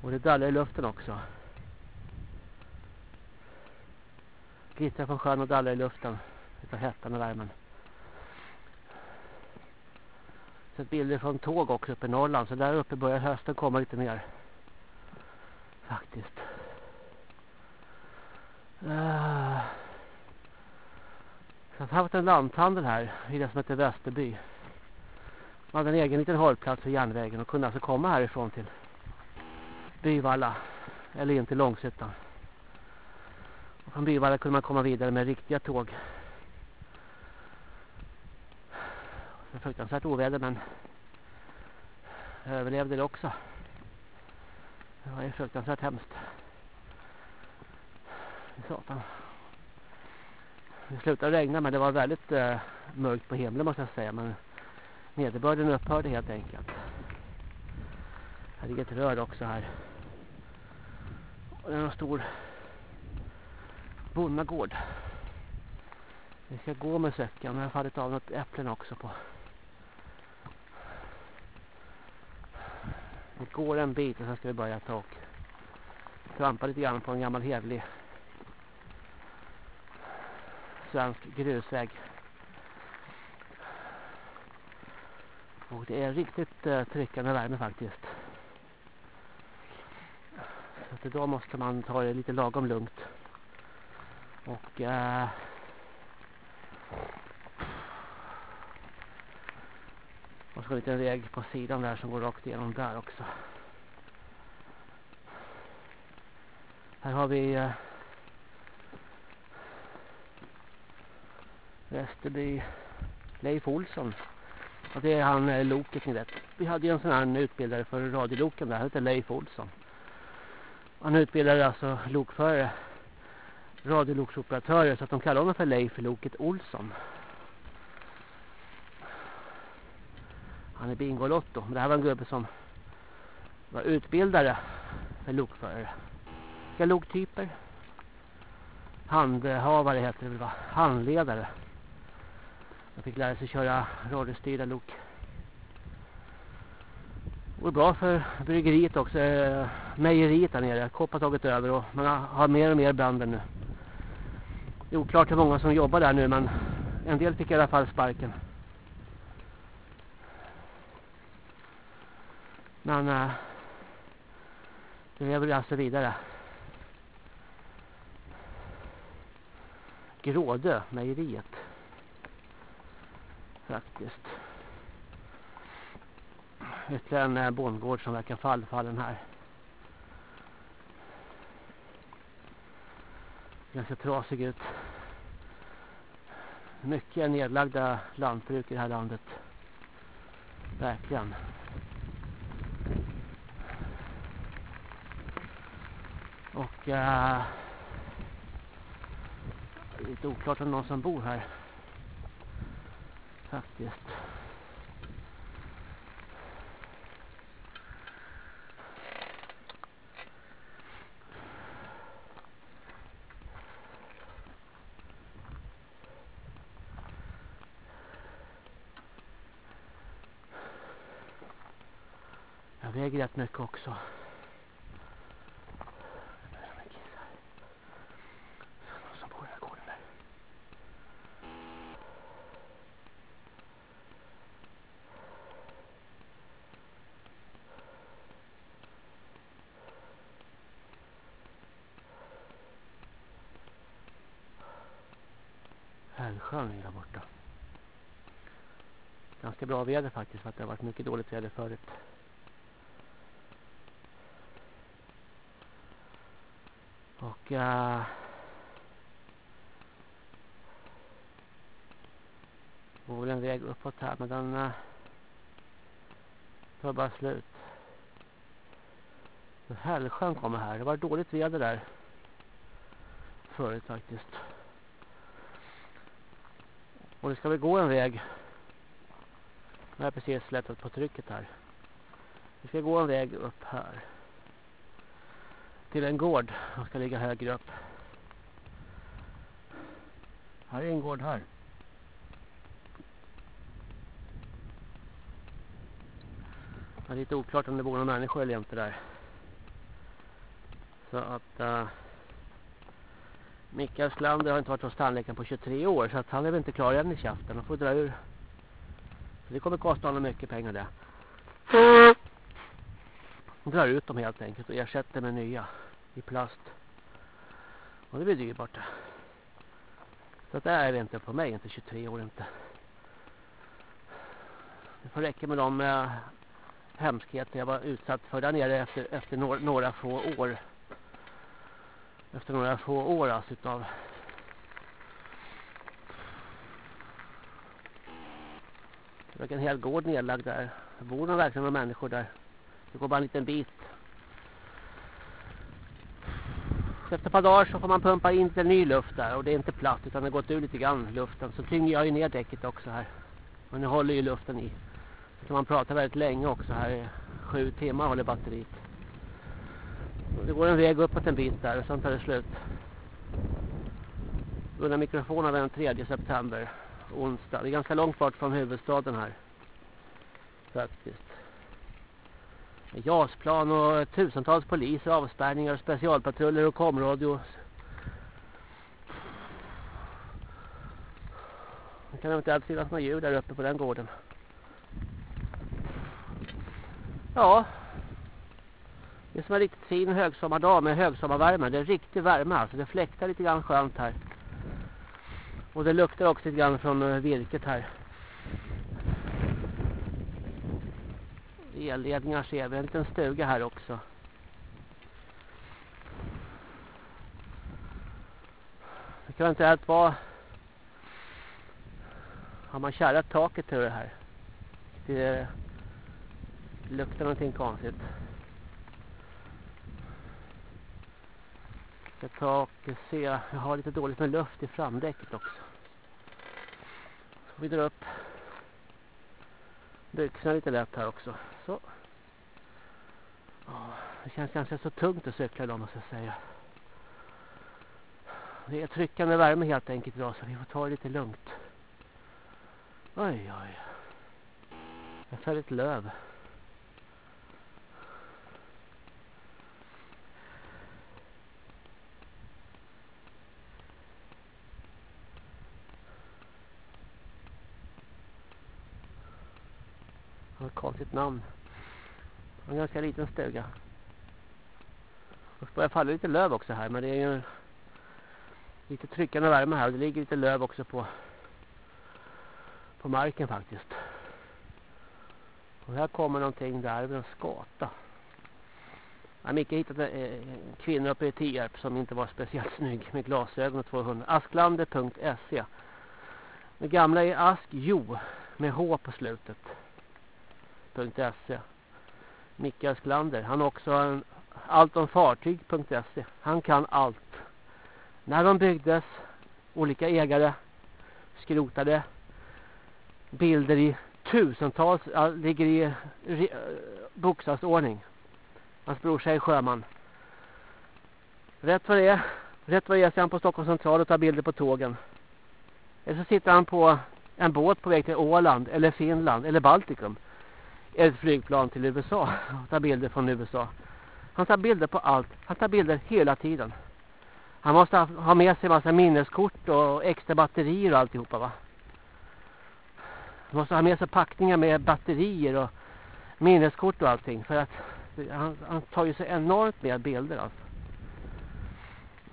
Och det dallar i luften också. Glittrar från sjön och dallar i luften. Utav hettan och värmen. Sett bilder från tåg också uppe i Norrland. Så där uppe börjar hösten komma lite mer. Faktiskt. Uh. Så jag har haft en lanthandel här i det som heter Västerby. Man hade en egen liten hållplats för järnvägen och kunde alltså komma härifrån till Byvalla eller in till Långshyttan. Och från Byvalla kunde man komma vidare med riktiga tåg. Det var fruktansvärt oväder men jag överlevde det också. Det var ju fruktansvärt hemskt. Satan. Det slutade regna men det var väldigt eh, mörkt på himlen måste jag säga. Men nederbörden upphörde helt enkelt. Här ligger ett rör också här. Och det är en stor bonnagård. Vi ska gå med säcken. Jag har fallit av något äpplen också på. Det går en bit och sen ska vi börja ta och trampa lite grann på en gammal hederlig svensk grusväg. Och det är riktigt eh, tryckande värme faktiskt. Så att idag måste man ta det lite lagom lugnt. Och eh, och så en liten väg på sidan där som går rakt igenom där också. Här har vi eh, Västerby Leif Olsson. Och det är han eh, loket ni vet. Vi hade ju en sån här utbildare för radioloken där. Han heter Leif Olsson. Han utbildade alltså lokförare. Radioloksoperatörer så att de kallar honom för Leif Loket Olsson. Han är Bingolotto. Men det här var en gubbe som var utbildare för lokförare. Vilka loktyper? Handhavare heter det väl va? Handledare. Jag fick lära sig köra radiostyrda lok. Det går bra för bryggeriet också. Eh, mejeriet där nere. Kopp har tagit över och man har mer och mer bönder nu. Det är oklart hur många som jobbar där nu men en del fick i alla fall sparken. Men eh, det lever alltså vidare. Grådö, mejeriet. Faktiskt. Ytterligare en eh, bondgård som verkar fallfallen här. Ganska trasig ut. Mycket nedlagda lantbruk i det här landet. Verkligen. Och äh, lite oklart om någon som bor här. Faktiskt. Jag väger rätt mycket också. Sjön där borta. Ganska bra väder faktiskt för att det har varit mycket dåligt väder förut. Och eh, uh, går väl en väg uppåt här men den eh, uh, tar bara slut. Hällsjön kommer här. Det var dåligt väder där förut faktiskt. Och det ska väl gå en väg. Jag har precis släppt på trycket här. Vi ska gå en väg upp här. Till en gård som ska ligga högre upp. Här är en gård här. Det är lite oklart om det bor några människor eller inte där. Så att... Uh, Mikael Slander har inte varit hos tandläkaren på 23 år så att han är väl inte klar än i käften. Han får dra ur. Så det kommer kosta honom mycket pengar det. Han drar ut dem helt enkelt och ersätter med nya i plast. Och det blir dyrbart. det. Så att det är inte på mig, inte 23 år inte. Det får räcka med de eh, hemskheter jag var utsatt för där nere efter, efter några, några få år efter några få år alltså utav det verkar en hel gård nedlagd där. Det bor nog verkligen några människor där. Det går bara en liten bit. Efter ett par dagar så får man pumpa in lite ny luft där och det är inte platt utan det har gått ur lite grann luften. Så tynger jag ju ner däcket också här. Men nu håller ju luften i. Så kan man prata väldigt länge också här sju timmar håller batteriet det går en väg uppåt en bit där och sen tar det slut. Gunnar mikrofon av den 3 september, onsdag. Det är ganska långt bort från huvudstaden här. Faktiskt. Jasplan och tusentals poliser, avspärrningar, specialpatruller och komradio. Det kan eventuellt finnas några djur där uppe på den gården. Ja, det är som en riktigt fin högsommardag med högsommarvärme. Det är riktig värme alltså. Det fläktar lite grann skönt här. Och det luktar också lite grann från eh, virket här. Elledningar ser vi. En liten stuga här också. Det kan eventuellt vara har man kärrat taket till det här. Det luktar någonting konstigt. Ska ta och se. Jag har lite dåligt med luft i framdäcket också. Så vi drar upp byxorna lite lätt här också. Så. Det känns ganska så tungt att cykla idag måste jag säga. Det är tryckande värme helt enkelt idag så vi får ta det lite lugnt. Oj, oj. Jag fäller ett löv. Han har konstigt namn. En ganska liten stuga. Det börjar falla lite löv också här men det är ju lite tryckande värme här och det ligger lite löv också på på marken faktiskt. Och här kommer någonting där med en skata. Jag har mycket hittat eh, en kvinna uppe i Tierp som inte var speciellt snygg med glasögon och 200. Asklander.se Det gamla är Ask Jo med H på slutet fartyg.se Micke Asklander. Han har också om alltomfartyg.se. Han kan allt. När de byggdes, olika ägare skrotade bilder i tusentals, ligger i eh, bokstavsordning. Hans brorsa är sjöman. Rätt vad det är, rätt vad det är så han på Stockholms central och tar bilder på tågen. Eller så sitter han på en båt på väg till Åland eller Finland eller Baltikum. Ett flygplan till USA och tar bilder från USA. Han tar bilder på allt. Han tar bilder hela tiden. Han måste ha med sig en massa minneskort och extra batterier och alltihopa va. Han måste ha med sig packningar med batterier och minneskort och allting. För att han, han tar ju så enormt med bilder alltså.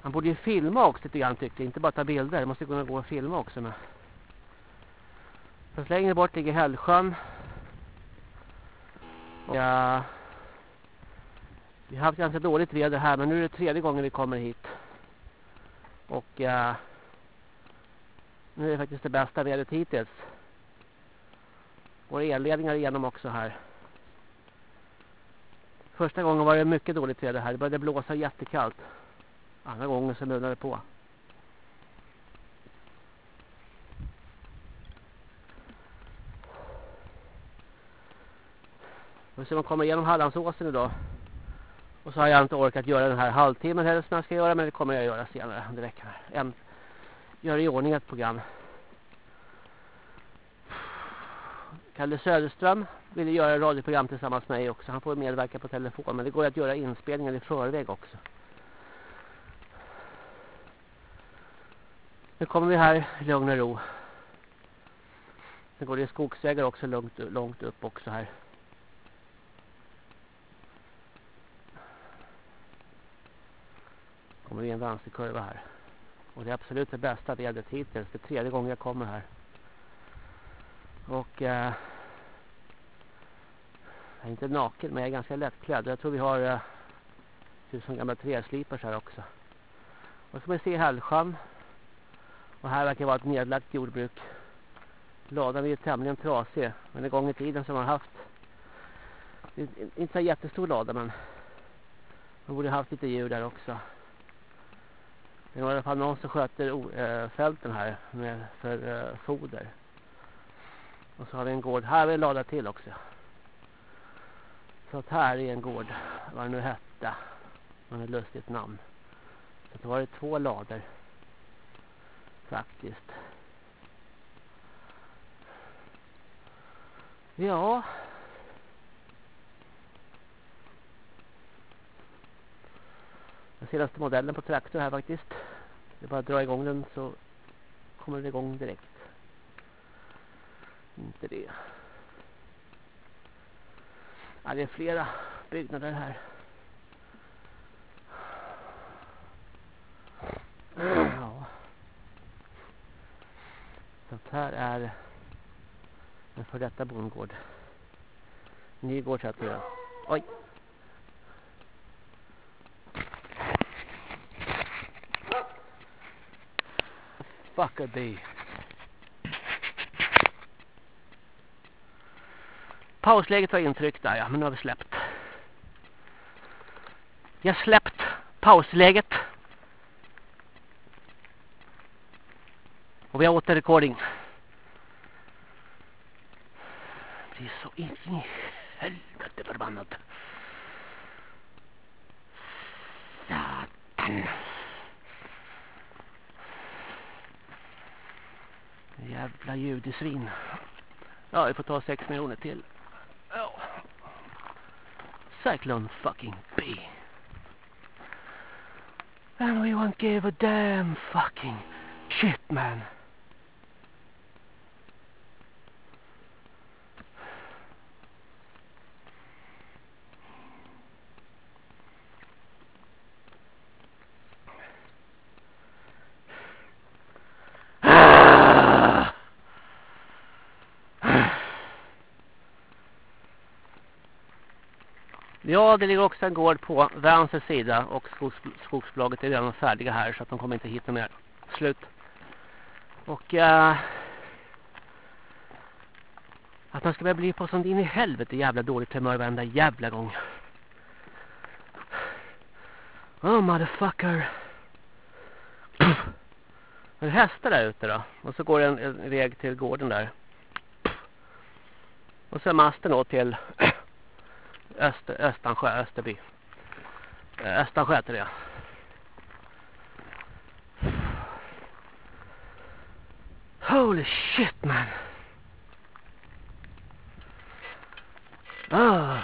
Han borde ju filma också lite grann tyckte jag. Inte bara ta bilder. Det måste kunna gå att filma också med. Fast längre bort ligger Hällsjön. Ja, vi har haft ganska dåligt väder här men nu är det tredje gången vi kommer hit. Och ja, nu är det faktiskt det bästa vädret hittills. Våra elledningar igenom också här. Första gången var det mycket dåligt väder här. Det började blåsa jättekallt. Andra gången så lugnade det på. Vi får se om jag kommer igenom Hallandsåsen idag. Och så har jag inte orkat göra den här halvtimmen heller som jag ska göra. Men det kommer jag göra senare under veckan. En, Gör i ordning ett program. Kalle Söderström ville göra ett radioprogram tillsammans med mig också. Han får medverka på telefon. Men det går att göra inspelningar i förväg också. Nu kommer vi här i lugn och ro. Nu går det skogsvägar också långt, långt upp också här. Kommer det en vänsterkurva här. Och det är absolut det bästa vädret hittills. Det är tredje gången jag kommer här. Och eh, jag är inte naken men jag är ganska lättklädd. Jag tror vi har eh, tusen gamla träslipars här också. Och så kan man se Hällsjön. Och här verkar vara ett nedlagt jordbruk. Ladan är ju tämligen trasig. Men en gång i tiden som man haft. Det är Inte så jättestor lada men. Man borde haft lite djur där också. Det är i alla fall någon som sköter eh, fälten här med, för eh, foder. Och så har vi en gård. Här har vi en lada till också. Så att här är en gård. Vad det nu hette. Men är lustigt namn. Så då var det två lader. Faktiskt. Ja. Den senaste modellen på traktor här faktiskt. Det är bara att dra igång den så kommer den igång direkt. Inte det. Ja, det är flera byggnader här. Ja. Så här är en för detta bondgård. Nygård så att säga. Oj. Fuck a bee Pausläget var intryckt där, ja, men nu har vi släppt. Jag släppt pausläget. Och vi har återrekording. Det är så in i helvete. Jävla svin. Ja, vi får ta sex miljoner till. Ja. Cyclone fucking B. And we won't give a damn fucking shit man. Ja, det ligger också en gård på vänster sida och skogs, skogsbolaget är redan färdiga här så att de kommer inte hit mer. Slut. Och äh, att man ska börja bli på sånt in i helvete jävla dåligt humör varenda jävla gång. Oh motherfucker. Det är hästar där ute då. Och så går det en, en väg till gården där. Och så är masten då till Öster, Östansjö, Österby. Eh, Östansjö heter det. Holy shit man. Ah.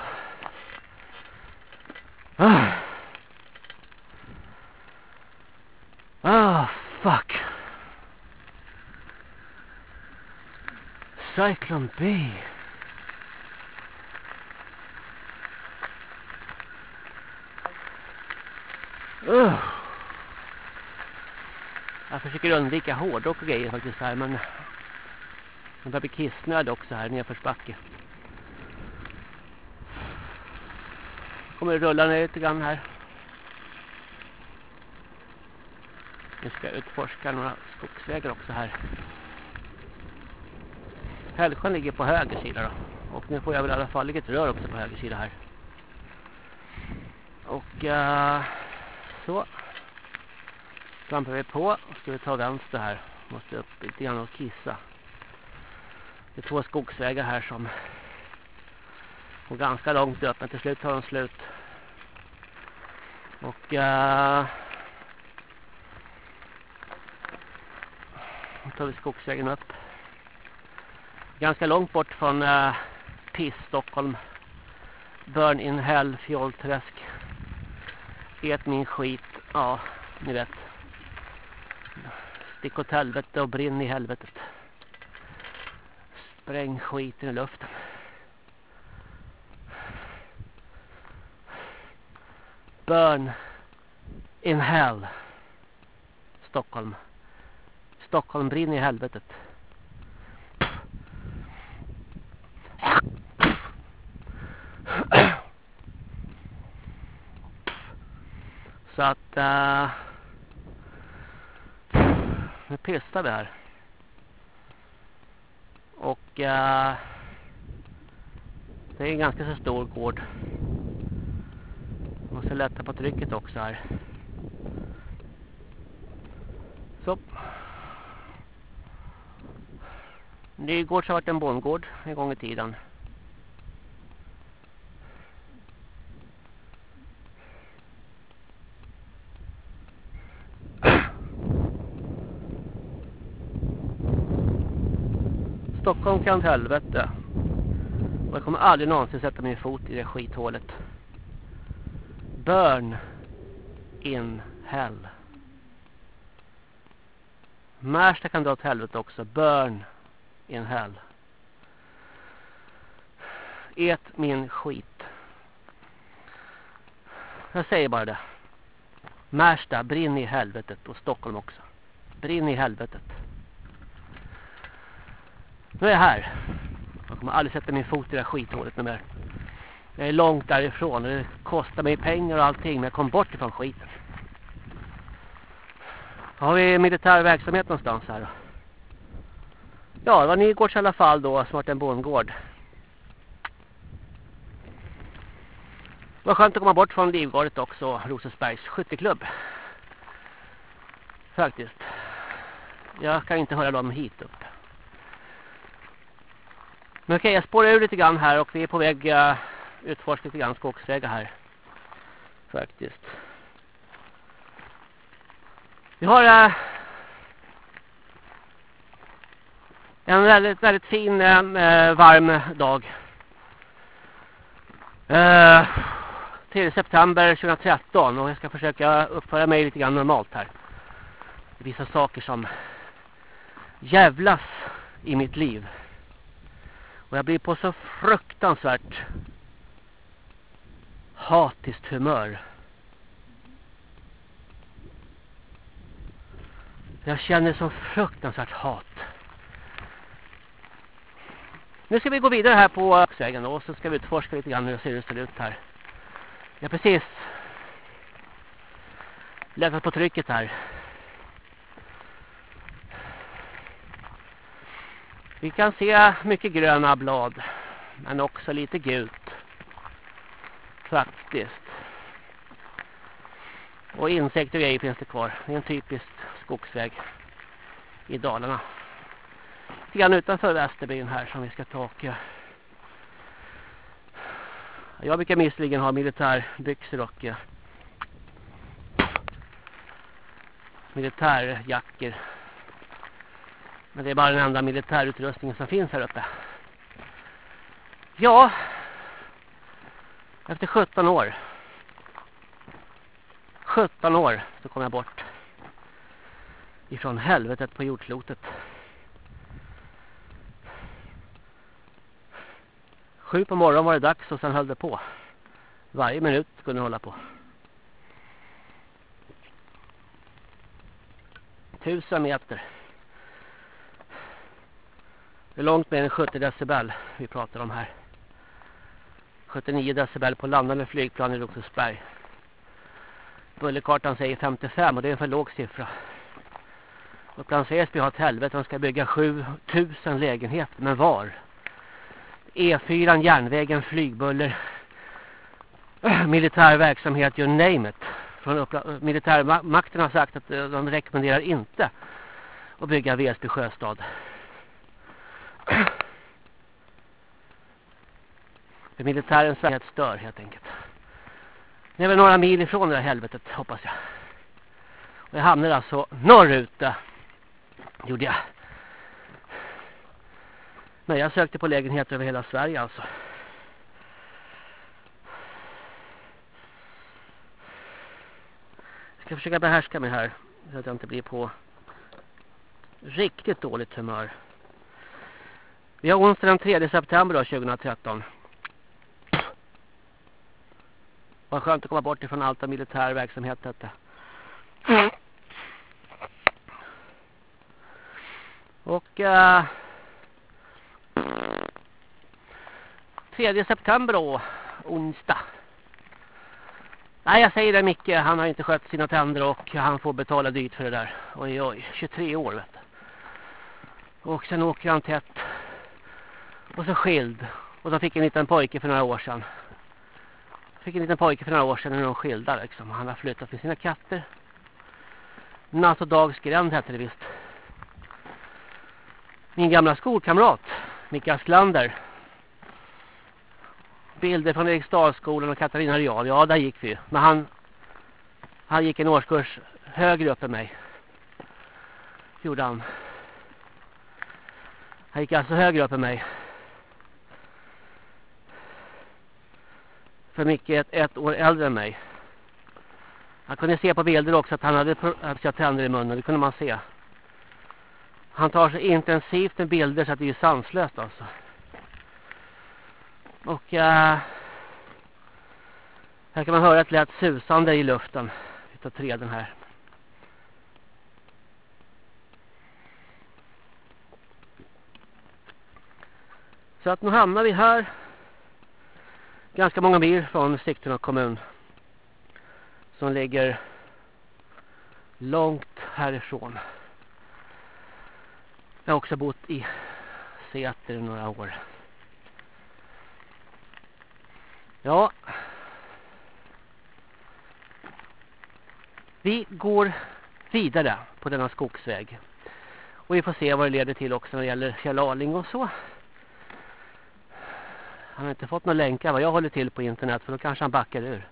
Ah. Ah, fuck. Cyclone B. Uh. Jag försöker undvika hårdrock och grejer faktiskt här men Jag börjar bli kissnöd också här nedförsbacke. Kommer det rulla ner lite grann här. Nu ska jag utforska några skogsvägar också här. Hällsjön ligger på höger sida då. Och nu får jag väl i alla fall ett rör också på höger sida här. Och... Uh, så. Trampar vi på. Ska vi ta vänster här. Måste upp lite grann och kissa. Det är två skogsvägar här som går ganska långt upp. Men till slut tar de slut. Och... Uh, då tar vi skogsvägen upp. Ganska långt bort från eh, uh, Piss, Stockholm. Burn in Hell, Fjollträsk. Ät min skit. Ja, ni vet. Stick åt helvete och brinn i helvetet. Spräng skiten i luften. Burn in hell. Stockholm. Stockholm brinner i helvetet. Så nu pistar vi här. Och... Uh, det är en ganska så stor gård. Måste lätta på trycket också här. Så. Nygårds har varit en bondgård en gång i tiden. Stockholm kan åt helvete. Och jag kommer aldrig någonsin sätta min fot i det skithålet. Burn in hell. Märsta kan dra åt helvete också. Burn in hell. Ät min skit. Jag säger bara det. Märsta, brinn i helvetet. Och Stockholm också. Brinn i helvetet. Nu är jag här. Jag kommer aldrig sätta min fot i det här skithålet mer. Jag är långt därifrån. Det kostar mig pengar och allting. Men jag kom bort ifrån skiten. Har vi militär verksamhet någonstans här då? Ja, det var Nygårds i alla fall då. Som varit en bondgård. Det var skönt att komma bort från Livgardet också, Rosensbergs skytteklubb. Faktiskt. Jag kan inte höra dem hit upp. Men okej, jag spårar ur lite grann här och vi är på väg uh, utforska lite grann skogsvägar här. Faktiskt. Vi har uh, en väldigt, väldigt fin uh, varm dag. Uh, 3 september 2013 och jag ska försöka uppföra mig lite grann normalt här. Vissa saker som jävlas i mitt liv. Och jag blir på så fruktansvärt hatiskt humör. Jag känner så fruktansvärt hat. Nu ska vi gå vidare här på vägen och så ska vi utforska lite grann hur det ser ut här. Jag har precis lättat på trycket här. Vi kan se mycket gröna blad. Men också lite gult. Faktiskt. Och insekter och grejer finns det kvar. Det är en typisk skogsväg i Dalarna. Lite grann utanför Västerbyn här som vi ska ta och... Eh, jag brukar missligen ha militärbyxor och eh, militärjackor men det är bara den enda militärutrustningen som finns här uppe. Ja. Efter 17 år. 17 år så kom jag bort. Ifrån helvetet på jordklotet. Sju på morgonen var det dags och sen höll det på. Varje minut kunde hålla på. Tusen meter. Det är långt mer än 70 decibel vi pratar om här. 79 decibel på landande flygplan i Rosersberg. Bullerkartan säger 55 och det är en för låg siffra. Upplands Väsby har ett helvete. De ska bygga 7000 lägenheter. Men var? E4, järnvägen, flygbuller, militär verksamhet, you name it. Från eh, militärmakten har sagt att eh, de rekommenderar inte att bygga Väsby sjöstad. Det militärens verklighet stör helt enkelt. Det är väl några mil ifrån det här helvetet hoppas jag. Och jag hamnade alltså norrut. Gjorde jag. Men jag sökte på lägenheter över hela Sverige alltså. Jag ska försöka behärska mig här. Så att jag inte blir på riktigt dåligt humör. Vi har onsdag den 3 september då, 2013. Vad skönt att komma bort ifrån allt av militär verksamhet detta. Mm. Och uh, eh, 3 september då, onsdag. Nej, jag säger det Micke, han har inte skött sina tänder och han får betala dyrt för det där. Oj, oj, 23 år vet du. Och sen åker han tätt och så skild. Och de fick en liten pojke för några år sedan. Fick en liten pojke för några år sedan när de skilda liksom. Han har flyttat med sina katter. Natt och dagsgränd hette det visst. Min gamla skolkamrat, Micke Asklander. Bilder från Eriksdalsskolan och Katarina Real. Ja, där gick vi Men han, han gick en årskurs högre upp än mig. Gjorde han. Han gick alltså högre upp än mig. För mycket ett, ett år äldre än mig. Jag kunde se på bilder också att han hade sina tänder i munnen. Det kunde man se. Han tar så intensivt med bilder så att det är sanslöst alltså. Och äh, här kan man höra ett lätt susande i luften utav träden här. Så att nu hamnar vi här ganska många mil från Sigtuna kommun. Som ligger långt härifrån. Jag har också bott i Säter några år. Ja. Vi går vidare på denna skogsväg. Och vi får se vad det leder till också när det gäller Kjell Arling och så. Han har inte fått några länkar vad jag håller till på internet för då kanske han backar ur.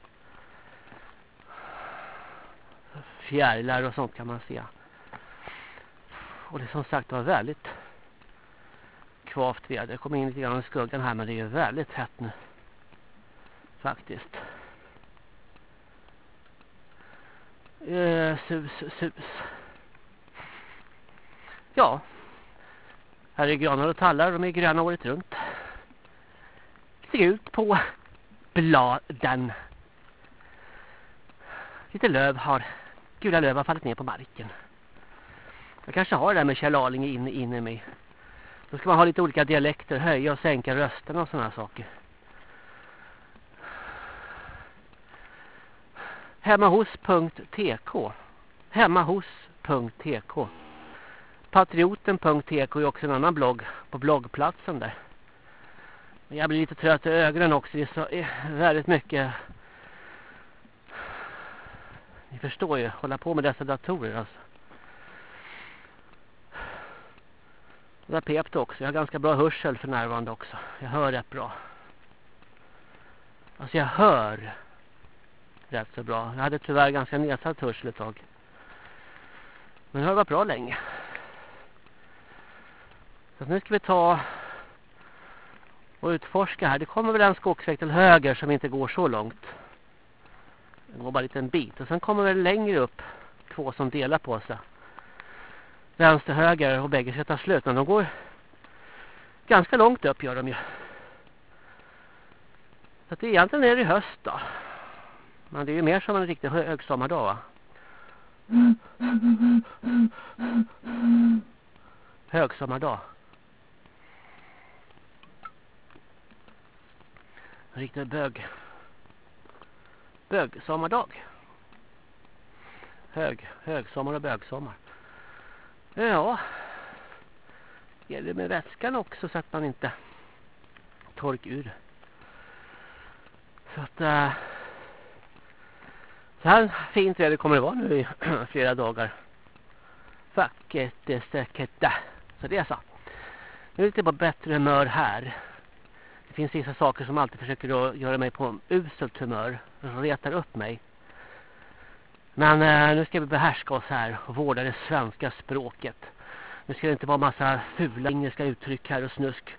Fjärilar och sånt kan man se. Och det som sagt var väldigt kvavt väder. Jag kom in lite grann i skuggan här men det är väldigt hett nu. Faktiskt. Eh, sus, sus. Ja. Här är granar och tallar. De är gröna året runt. Det ser ut på bladen. Lite löv har, gula löv har fallit ner på marken. Jag kanske har det där med Kjell Arling inne, inne i mig. Då ska man ha lite olika dialekter, höja och sänka rösterna och sådana saker. Hemmahos.tk Hemmahos.tk Patrioten.tk är också en annan blogg på bloggplatsen där. Men jag blir lite trött i ögonen också. Det är så eh, väldigt mycket... Ni förstår ju, hålla på med dessa datorer alltså. Det där pep också. Jag har ganska bra hörsel för närvarande också. Jag hör rätt bra. Alltså jag hör rätt så bra. Jag hade tyvärr ganska nedsatt hörsel ett tag. Men det har varit bra länge. Så nu ska vi ta och utforska här. Det kommer väl en skogsväg till höger som inte går så långt. Den går bara en liten bit. Och sen kommer väl längre upp två som delar på sig. Vänster, höger och bägge ska ta slut. Men de går ganska långt upp gör de ju. Så att egentligen är det höst då. Men det är ju mer som en riktig högsommardag va? Högsommardag. Riktig bög. Bögsommardag. Hög, högsommar och bögsommar. Ja. Gäller med vätskan också så att man inte tork ur. Så att äh, så här fint väder kommer det vara nu i flera dagar. Faktiskt säkert. Eh, så det är så. Nu är det lite på bättre humör här. Det finns vissa saker som alltid försöker att göra mig på uselt humör. Som retar upp mig. Men eh, nu ska vi behärska oss här och vårda det svenska språket. Nu ska det inte vara massa fula engelska uttryck här och snusk.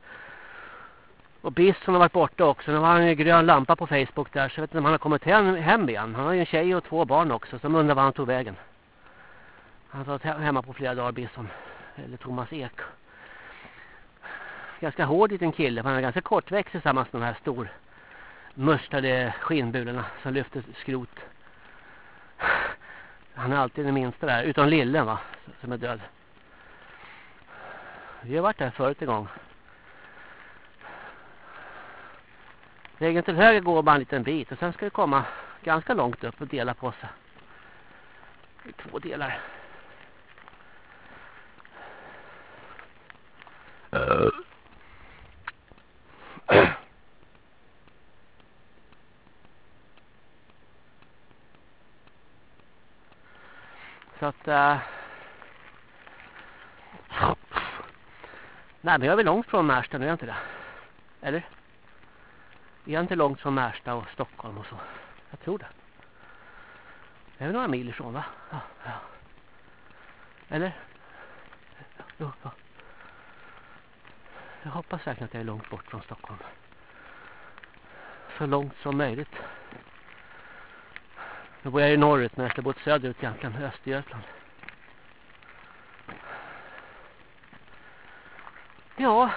Och Bisson har varit borta också. Nu har han en grön lampa på Facebook där. Så jag vet inte om han har kommit hem, hem igen. Han har ju en tjej och två barn också. Som undrar var han tog vägen. Han har varit hemma på flera dagar Bisson. Eller Thomas Ek. Ganska hård liten kille. Han är ganska kortväxt tillsammans med de här stor mörstade skinnbulorna som lyfter skrot. Han är alltid den minsta där. Utom lillen va. Som är död. Vi har varit där förut en gång. Vägen till höger går bara en liten bit och sen ska det komma ganska långt upp och dela på sig. I två delar. Eh. Så att... Äh... Nej, men jag är väl långt från Märsta nu, är jag inte det? Eller? Jag är inte långt från Märsta och Stockholm och så. Jag tror det. Det är väl några mil ifrån va? Ja, ja. Eller? Jo, ja. Jag hoppas verkligen att jag är långt bort från Stockholm. Så långt som möjligt. Nu bor jag i norrut men jag ska bo söderut egentligen, Östergötland. Ja,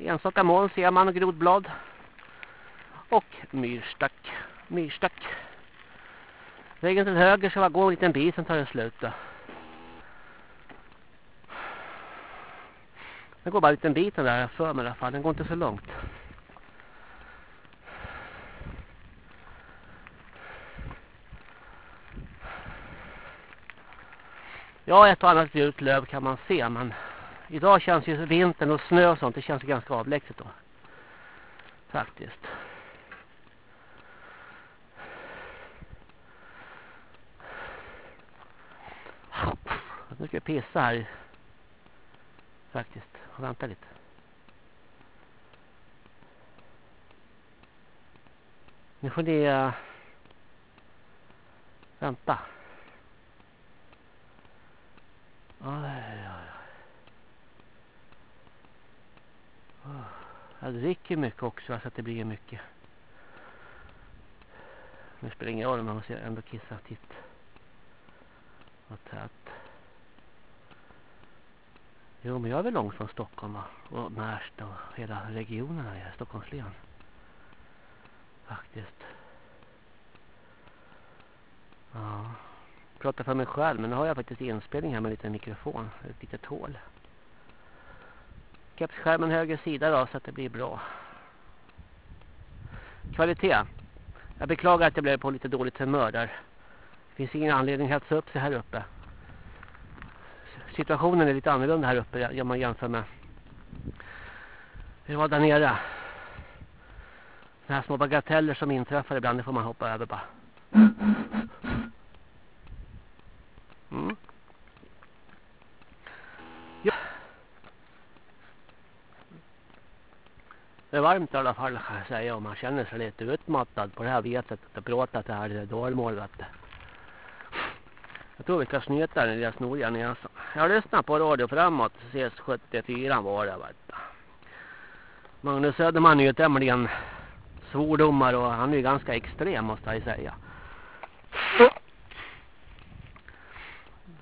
enstaka moln ser man och grodblad. Och myrstack. Myrstack. Vägen till höger ska gå en liten bit, sen tar den slut då. Den går bara en liten bit den där för mig i alla fall. Den går inte så långt. Ja, ett och annat gult löv kan man se, men idag känns ju vintern och snö och sånt, det känns ju ganska avlägset då. Faktiskt. Nu ska jag pissa här. Faktiskt. Vänta lite. Nu får ni... Uh, vänta. Aj, aj, aj. Jag dricker mycket också så att det blir mycket. Det spelar ingen roll men man måste ändå kissa titt och tätt. Jo, men jag är väl långt från Stockholm va? och Märsta och hela regionen här i Stockholms län. Faktiskt. Ja. Pratar för mig själv, men nu har jag faktiskt inspelning här med en liten mikrofon. Ett litet hål. Kepsskärmen höger sida då så att det blir bra. Kvalitet. Jag beklagar att jag blev på lite dåligt humör där. Det finns ingen anledning att hetsa upp sig här uppe. Situationen är lite annorlunda här uppe om man jämför med hur det var där nere. De här små bagateller som inträffar ibland det får man hoppa över bara. Mm. Ja. Det är varmt i alla fall kan jag säga och man känner sig lite utmattad på det här vetet att prata det här dalmålet. Jag tror vi ska snyta den lilla snoriga näsan. Jag lyssnar på radio framåt ses 74 var det vet Magnus Söderman är ju tämligen svordomar och han är ju ganska extrem måste jag säga.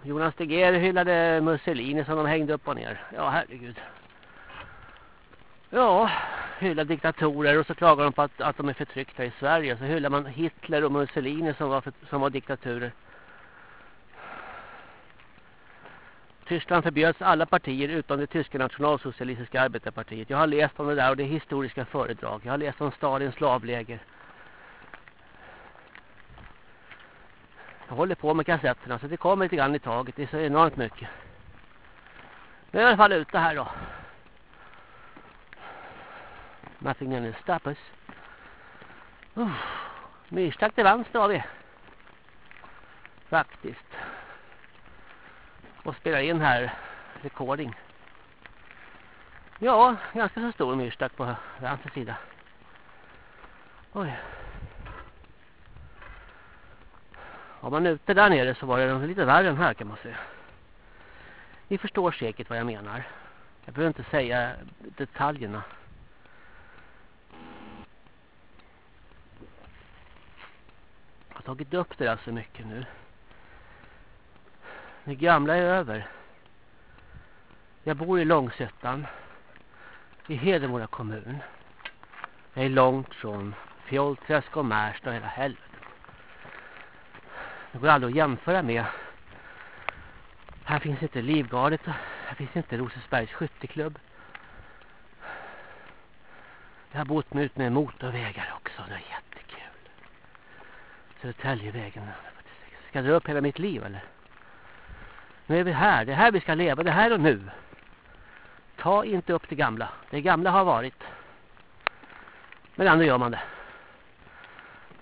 Jonas de Geer hyllade Mussolini som de hängde upp och ner. Ja, herregud. Ja, hyllar diktatorer och så klagar de på att, att de är förtryckta i Sverige. Så hyllar man Hitler och Mussolini som var, för, som var diktaturer. Tyskland förbjöds alla partier utom det tyska nationalsocialistiska arbetarpartiet. Jag har läst om det där och det är historiska föredrag. Jag har läst om Stalins slavläger. Jag håller på med kassetterna så det kommer lite grann i taget. Det är så enormt mycket. Nu är jag i alla fall ute här då. Nothing gonna stop us. Uh, myrstack till vänster har vi. Faktiskt. Och spelar in här recording. Ja, ganska så stor myrstack på vänster sida. Oj. Om man är ute där nere så var det lite värre än här kan man säga. Ni förstår säkert vad jag menar. Jag behöver inte säga detaljerna. Har tagit upp det där så mycket nu. Det gamla är över. Jag bor i Långsötan. I Hedemora kommun. Jag är långt från Fjollträsk och Märsta och hela helvetet. Det går aldrig att jämföra med. Här finns inte Livgardet. Här finns inte Rosesbergs skytteklubb. Jag har bott mig ut med motorvägar också. Det är. Södertäljevägen. Ska jag dra upp hela mitt liv eller? Nu är vi här. Det är här vi ska leva. Det här och nu. Ta inte upp det gamla. Det gamla har varit. Men ändå gör man det.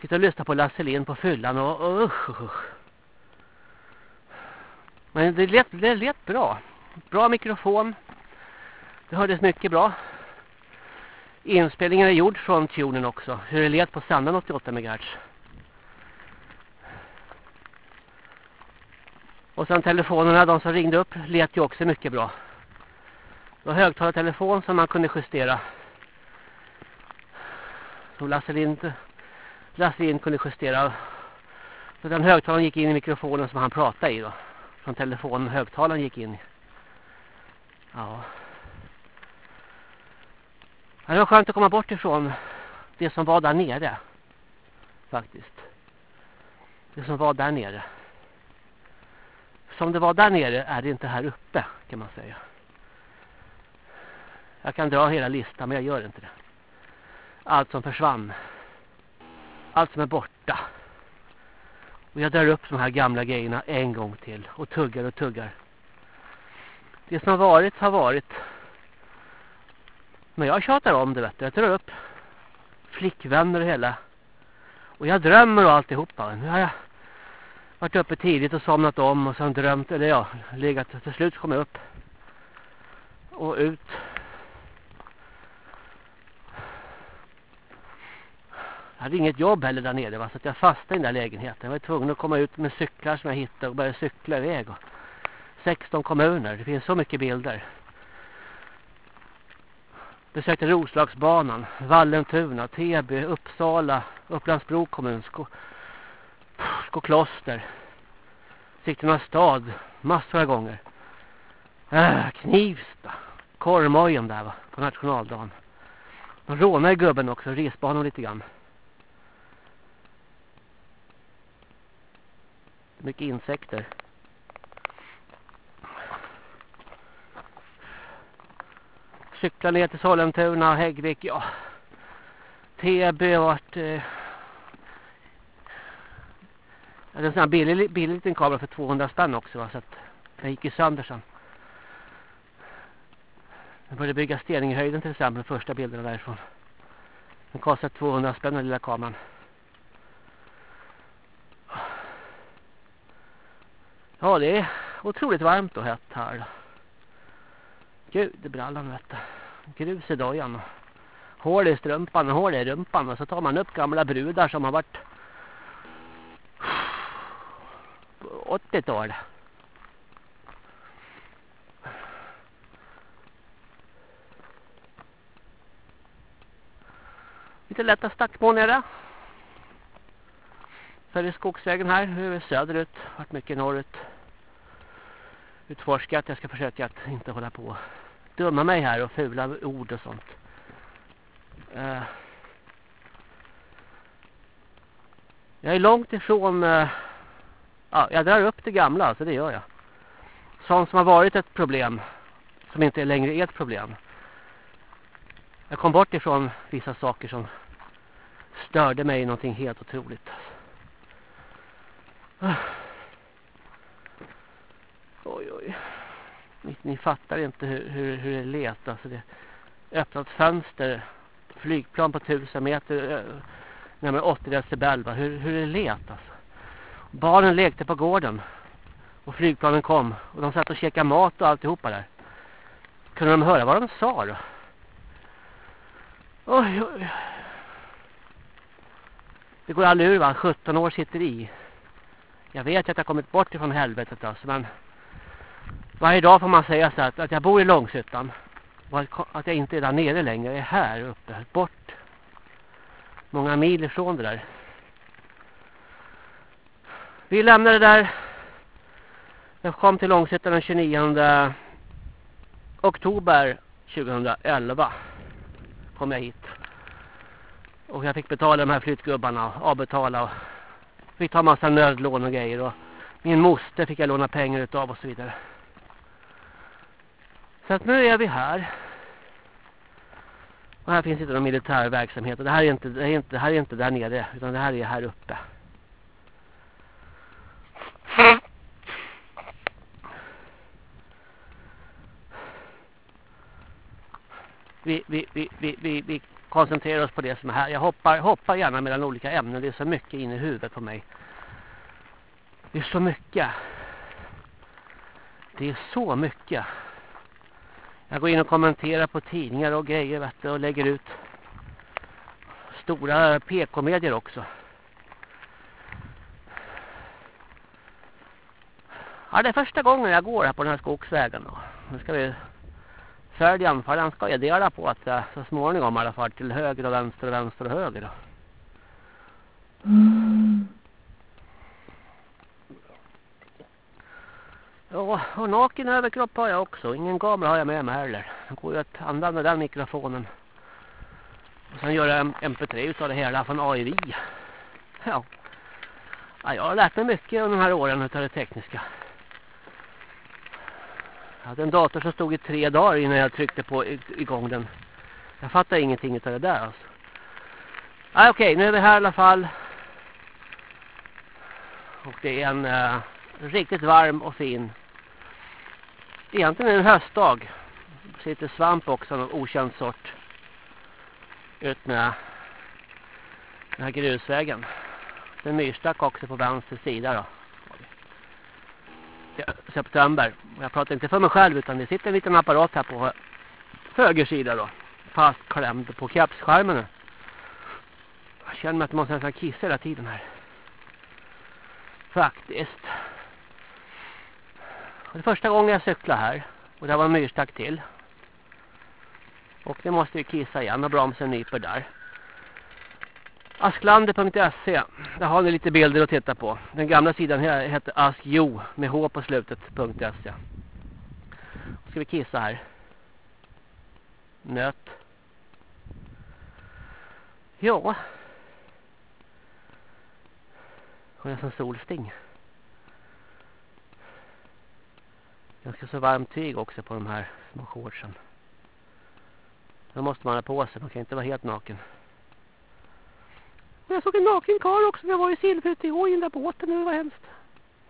Sitta och lyssna på Lasse Lind på fyllan och, och usch, usch. Men det lät, det lät bra. Bra mikrofon. Det hördes mycket bra. Inspelningen är gjord från tunen också. Hur det lät på sändan 88 MHz. Och sen telefonerna, de som ringde upp, lät ju också mycket bra. Det var högtalartelefon som man kunde justera. Som Lasse Lind Lasse Lind kunde justera. Så den högtalaren gick in i mikrofonen som han pratade i då. Från telefonen högtalaren gick in. Ja. Det var skönt att komma bort ifrån det som var där nere. Faktiskt. Det som var där nere. Som det var där nere är det inte här uppe kan man säga. Jag kan dra hela listan men jag gör inte det. Allt som försvann allt som är borta. Och jag drar upp de här gamla grejerna en gång till. Och tuggar och tuggar. Det som har varit har varit. Men jag tjatar om det vet du. Jag drar upp flickvänner och hela. Och jag drömmer och alltihopa. Nu har jag varit uppe tidigt och somnat om och sen drömt, eller ja, legat till slut kom jag upp och ut. Jag hade inget jobb heller där nere va? så jag fastnade i den där lägenheten. Jag var tvungen att komma ut med cyklar som jag hittade och börja cykla iväg. Och 16 kommuner, det finns så mycket bilder. Besökte Roslagsbanan, Vallentuna, Täby, Uppsala, Upplandsbro kommun, Skokloster. Sigtuna stad, massor av gånger. Äh, Knivsta, Kormojen där va, på nationaldagen. De rånade gubben också, resbanan lite grann. Mycket insekter. Cykla ner till Sollentuna, Häggvik, ja. Täby har varit... Eh, jag hade en sån här billig, billig liten kamera för 200 spänn också va, så att den gick ju sönder sen. Den började bygga stening i höjden till exempel, de första bilderna därifrån. Den kostade 200 spänn den lilla kameran. Ja, det är otroligt varmt och hett här. Gud, det brallan vet du. Grus i dojan. Hål i strumpan och hål i rumpan. Och så tar man upp gamla brudar som har varit 80-tal. Lite lätta stackmål nere. Följer skogsvägen här över söderut. Vart mycket norrut. Utforskat. Jag ska försöka att inte hålla på dumma mig här och fula ord och sånt. Uh, jag är långt ifrån... Uh, ja, jag drar upp det gamla, så alltså, det gör jag. Sånt som har varit ett problem. Som inte längre är ett problem. Jag kom bort ifrån vissa saker som störde mig någonting helt otroligt. Ah. Oj, oj. Ni, ni fattar inte hur, hur, hur det lät. Alltså det öppnat fönster. Flygplan på tusen meter. Eh, Närmare 80 decibel. Va? Hur, hur det lät alltså. Barnen lekte på gården. Och flygplanen kom. Och de satt och käkade mat och alltihopa där. Kunde de höra vad de sa då? Oj, oj. Det går aldrig ur va? 17 år sitter i. Jag vet att jag kommit bort ifrån helvetet alltså, men varje dag får man säga så att, att jag bor i Långshyttan. Och att jag inte är där nere längre, jag är här uppe, bort. Många mil ifrån det där. Vi lämnade där. Jag kom till Långshyttan den 29 oktober 2011. Kom jag hit. Och jag fick betala de här flyttgubbarna, avbetala och fick ta massa nödlån och grejer. Och min moster fick jag låna pengar utav och så vidare. Så att nu är vi här. Och här finns inte någon militär verksamhet. Och det här är inte, det är inte, det här är inte där nere. Utan det här är här uppe. Vi, vi, vi, vi, vi, vi koncentrerar oss på det som är här. Jag hoppar, hoppar gärna mellan olika ämnen. Det är så mycket in i huvudet på mig. Det är så mycket. Det är så mycket. Jag går in och kommenterar på tidningar och grejer vet du, och lägger ut stora PK-medier också. Ja, det är första gången jag går här på den här skogsvägen. Då. Nu ska vi följa den, för den ska jag dela på att jag så småningom i alla fall till höger och vänster och vänster och höger. Då. Ja, och naken överkropp har jag också. Ingen kamera har jag med mig heller. Det går ju att använda den mikrofonen. Och sen göra en mp3 utav det hela från AIV. Ja. ja. Jag har lärt mig mycket under de här åren utav det tekniska. Jag hade en dator som stod i tre dagar innan jag tryckte på igång den. Jag fattar ingenting av det där alltså. Ah, okej, nu är vi här i alla fall. Och det är en... Uh, riktigt varm och fin. Egentligen en höstdag. Sitter svamp också av okänd sort. Ut med den här grusvägen. Det är myrstack också på vänster sida då september. Jag pratar inte för mig själv utan det sitter en liten apparat här på höger sida då. Fast klämd på kepsskärmen. Jag känner mig att man måste nästan kissa hela tiden här. Faktiskt. Det är första gången jag cyklar här. Och det var en myrstack till. Och det måste ju kissa igen och bromsen nyper där. Asklander.se Där har ni lite bilder att titta på. Den gamla sidan här heter askjo med h på slutet.se Ska vi kissa här. Nöt. Ja. Har nästan solsting. Ganska så varmt tyg också på de här små shortsen. Då måste man ha på sig. Man kan inte vara helt naken. Jag såg en naken kar också när jag var i Silvret i den där båten. Det var hemskt.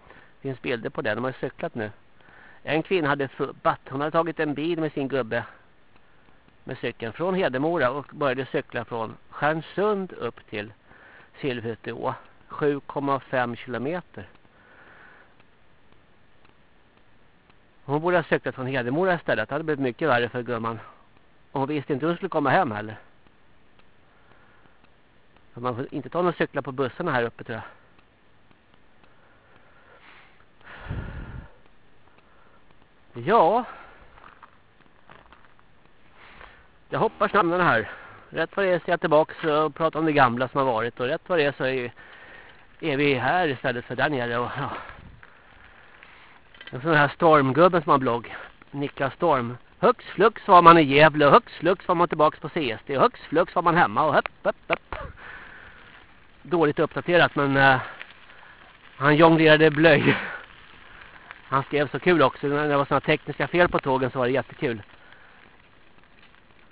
Det finns bilder på det. De har cyklat nu. En kvinna hade fubbat. Hon hade tagit en bil med sin gubbe. Med cykeln från Hedemora och började cykla från Stjärnsund upp till Silvhytteå. 7,5 kilometer. Hon borde ha cyklat från Hedemora istället. Det hade blivit mycket värre för gumman. Och hon visste inte hur hon skulle komma hem heller. För man får inte ta några cyklar på bussarna här uppe tror jag. Ja. Jag hoppar snabbt den här. Rätt vad det är så är jag tillbaka och pratar om det gamla som har varit. Och rätt vad det är så är, är vi här istället för där nere. Och, ja. En sån här stormgubben som har blogg. Niklas Storm. Högst flux var man i Gävle högst flux var man tillbaka på CSD. högst flux var man hemma och höpp, höpp, höpp. Dåligt uppdaterat men uh, han jonglerade blöj. Han skrev så kul också. När det var sådana tekniska fel på tågen så var det jättekul.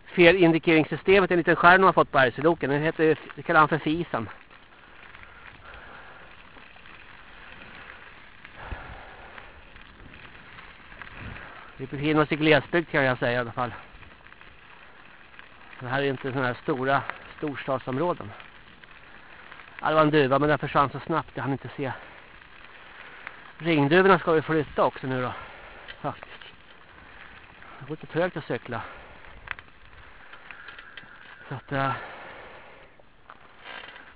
Felindikeringssystemet, en liten skärm de har fått på RC-loken. Den heter, det kallar han för FISen. Vi befinner oss i glesbygd kan jag säga i alla fall. Det här är inte sådana här stora storstadsområden. Ja, det var en duva men den försvann så snabbt. Jag hann inte se. Ringduvorna ska vi flytta också nu då. Faktiskt. Det går lite trögt att cykla. Så att... äh,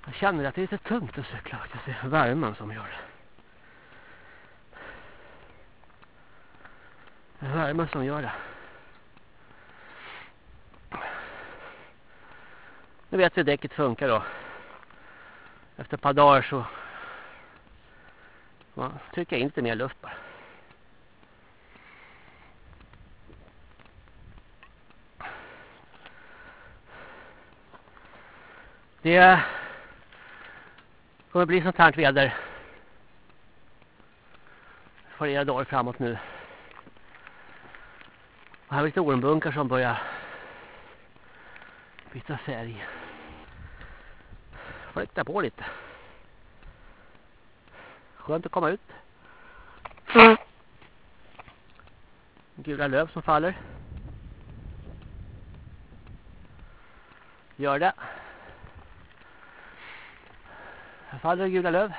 jag känner att det är lite tungt att cykla faktiskt. Det är värmen som gör det. Det är värmen som gör det. Nu vet vi hur däcket funkar då. Efter ett par dagar så man trycker in lite mer luft bara. Det kommer bli sånt här väder flera dagar framåt nu. Och här är lite ormbunkar som börjar byta färg. Flytta på lite. Skönt att komma ut. Gula löv som faller. Gör det. Här faller gula löv.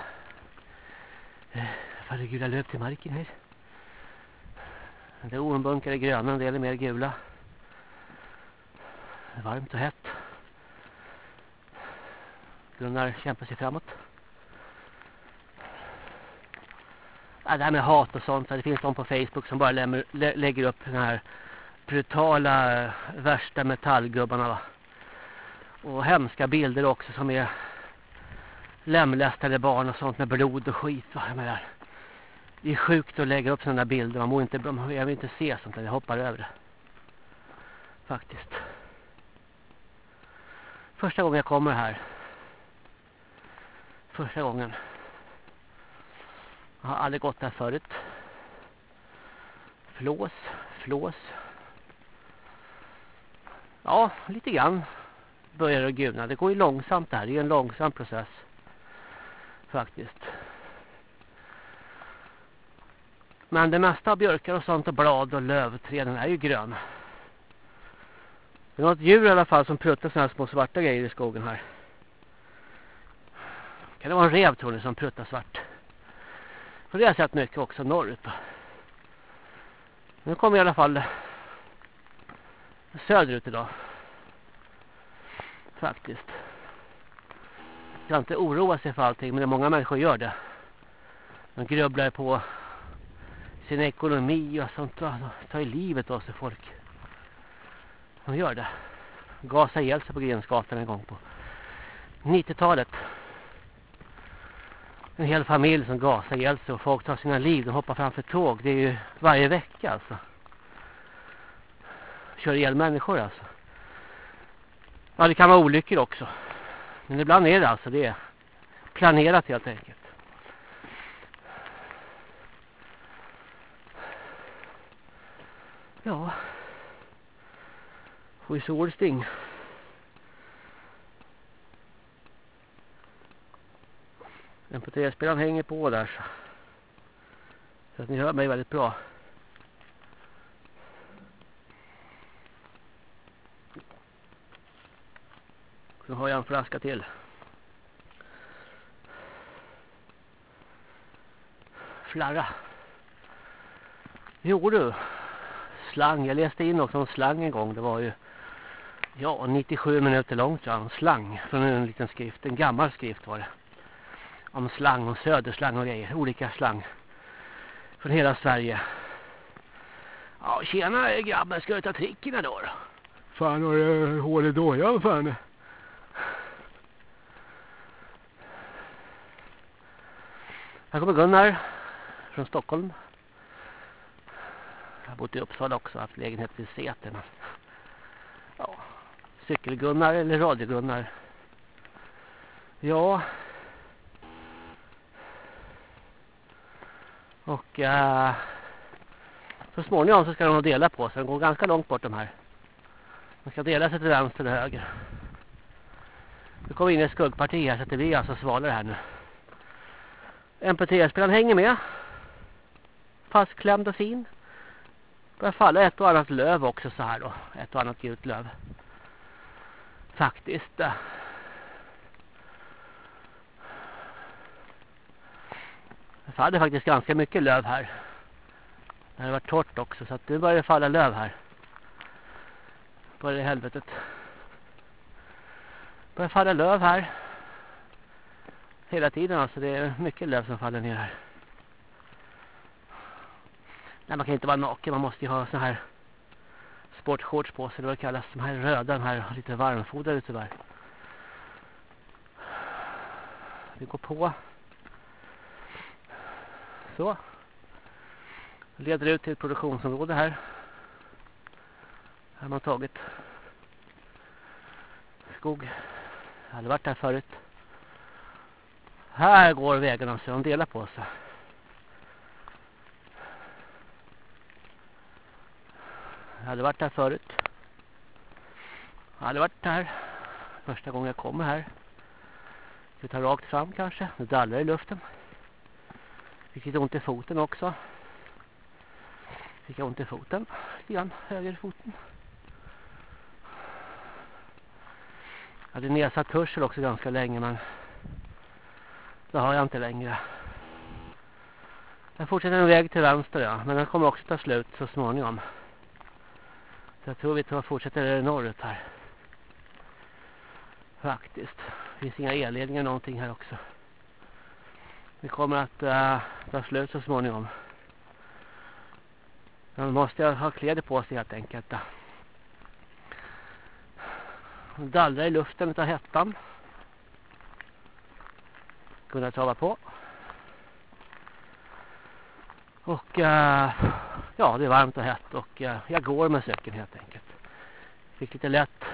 Här faller gula löv till marken här. Det är ormbunkar gröna, en del är mer gula. Det är varmt och hett. Gunnar kämpar sig framåt. Ja, det här med hat och sånt. Det finns de på Facebook som bara lämmer, lä lägger upp den här brutala värsta metallgubbarna va. Och hemska bilder också som är lemlästade barn och sånt med blod och skit va. Jag menar, det är sjukt att lägga upp sådana bilder. Man inte, jag vill inte se sånt där. Jag hoppar över det. Faktiskt. Första gången jag kommer här. Första gången. Jag har aldrig gått där förut. Flås, flås. Ja, lite grann börjar det gulna. Det går ju långsamt det här. Det är en långsam process. Faktiskt. Men det mesta av björkar och sånt och blad och lövträden är ju gröna. Det är något djur i alla fall som pruttar sådana här små svarta grejer i skogen här. Kan det vara en rev tror ni som pruttar svart? Och det har jag sett mycket också norrut. Nu kommer i alla fall söderut idag. Faktiskt. Jag ska inte oroa sig för allting men det är många människor gör det. De grubblar på sin ekonomi och sånt. De tar i livet av sig folk. De gör det. Gasa ihjäl sig på Grensgatan en gång på 90-talet. En hel familj som gasar ihjäl sig och folk tar sina liv. De hoppar framför tåg. Det är ju varje vecka alltså. Kör ihjäl människor alltså. Ja det kan vara olyckor också. Men ibland är det alltså det. Planerat helt enkelt. Ja. Får ju solsting. MP3-spelaren hänger på där så. Så att ni hör mig väldigt bra. Så har jag en flaska till. Flarra. Jo du. Slang. Jag läste in också en slang en gång. Det var ju ja, 97 minuter långt. Ja, en slang från en liten skrift. En gammal skrift var det. Om slang och söderslang och grejer. Olika slang. Från hela Sverige. Ja, tjena grabben. Ska du ta tricken idag då? Fan har du hål i dojan fan? Här kommer Gunnar från Stockholm. Jag har bott i Uppsala också, haft lägenhet i Säter. Ja, cykelgunnar eller radiogunnar. Ja. Och äh, så småningom så ska de dela på sig. De går ganska långt bort de här. De ska dela sig till vänster och höger. Vi kommer in i ett skuggparti här så det blir alltså svalare här nu. MP3-spelaren hänger med. Fastklämd och fin. Börjar falla ett och annat löv också så här då. Ett och annat gult löv. Faktiskt. Eh, Det faller faktiskt ganska mycket löv här. Det har varit torrt också så att nu börjar det falla löv här. Börjar det helvetet. Börjar falla löv här hela tiden alltså. Det är mycket löv som faller ner här. Nej, man kan inte vara naken. Man måste ju ha sån här sportshorts på sig. Det vad kallas de här röda, de här lite varmfodrade tyvärr. Vi går på. Så. Leder ut till ett produktionsområde här. Här har man tagit skog. Jag hade varit där förut. Här går vägarna så de delar på sig. Jag hade varit där förut. Jag hade varit här första gången jag kommer här. Vi tar rakt fram kanske. Det dallrar i luften. Fick lite ont i foten också. Fick jag ont i foten. Lite grann höger foten. Jag hade nedsatt hörsel också ganska länge men det har jag inte längre. Jag fortsätter en väg till vänster ja. Men den kommer också ta slut så småningom. Så jag tror vi tar fortsätter norrut här. Faktiskt. Det finns inga elledningar någonting här också. Det kommer att äh, ta slut så småningom. Man måste ha kläder på sig helt enkelt. Dallrar i luften utav hettan kunna trava på. Och äh, ja, det är varmt och hett och äh, jag går med säcken helt enkelt. Fick lite lätt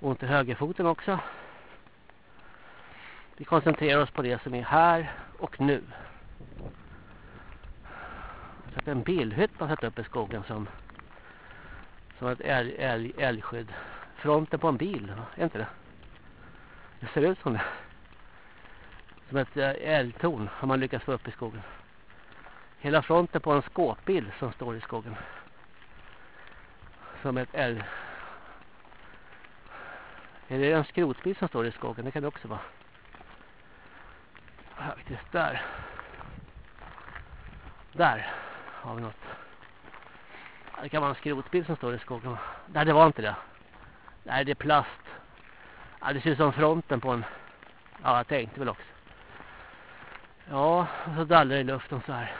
ont i högerfoten också. Vi koncentrerar oss på det som är här och nu. Så att en bilhytt man satt upp i skogen som som ett älg, älg, älgskydd. Fronten på en bil, är inte det? Det ser ut som det. Som ett eh, älgtorn har man lyckats få upp i skogen. Hela fronten på en skåpbil som står i skogen. Som ett älg. Eller Är det en skrotbil som står i skogen? Det kan det också vara. Faktiskt där. Där har vi något. Det kan vara en skrotbil som står i skogen. Nej, det var inte det. Nej, det är plast. Ja, det ser ut som fronten på en... Ja, jag tänkte väl också. Ja, och så dallrar i luften så här.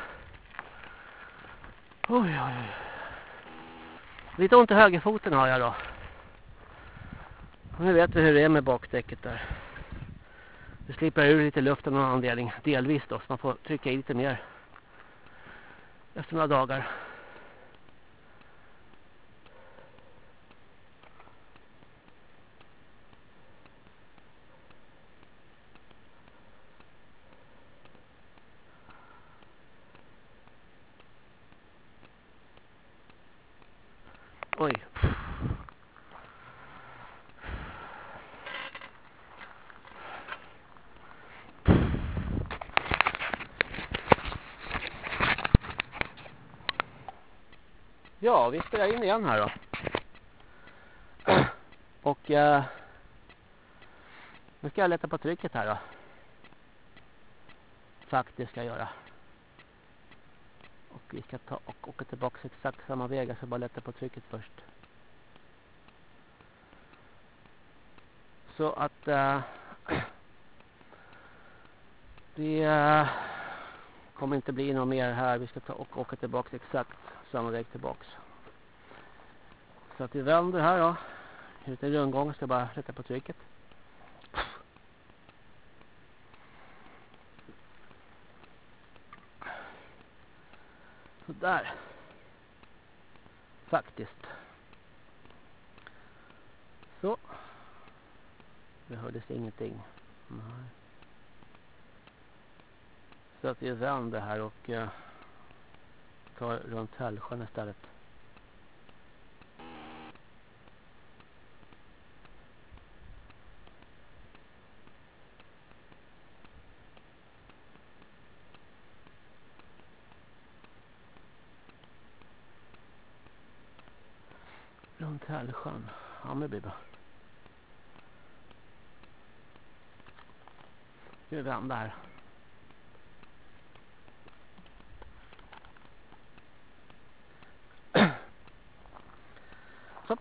Oj, oj, oj. Lite ont i högerfoten har jag då. Och nu vet vi hur det är med bakdäcket där. Det slipper ur lite luft av någon anledning. Delvis då, så man får trycka i lite mer. Efter några dagar. Oj. Ja, vi spelar in igen här då. Och eh, nu ska jag lätta på trycket här då. Faktiskt ska jag göra. Och vi ska ta och åka tillbaka exakt samma väg. Jag ska bara lätta på trycket först. Så att eh, det eh, kommer inte bli något mer här. Vi ska ta och åka tillbaka exakt samma väg tillbaks. Så att vi vänder här då. Ut en rundgång ska jag bara lätta på trycket. Sådär. Faktiskt. Så. Det hördes ingenting. Nej. Så att vi vänder här och eh, tar runt Hällsjön istället. Runt Hällsjön. Ja, Nu det. Ska vi vända här. Så.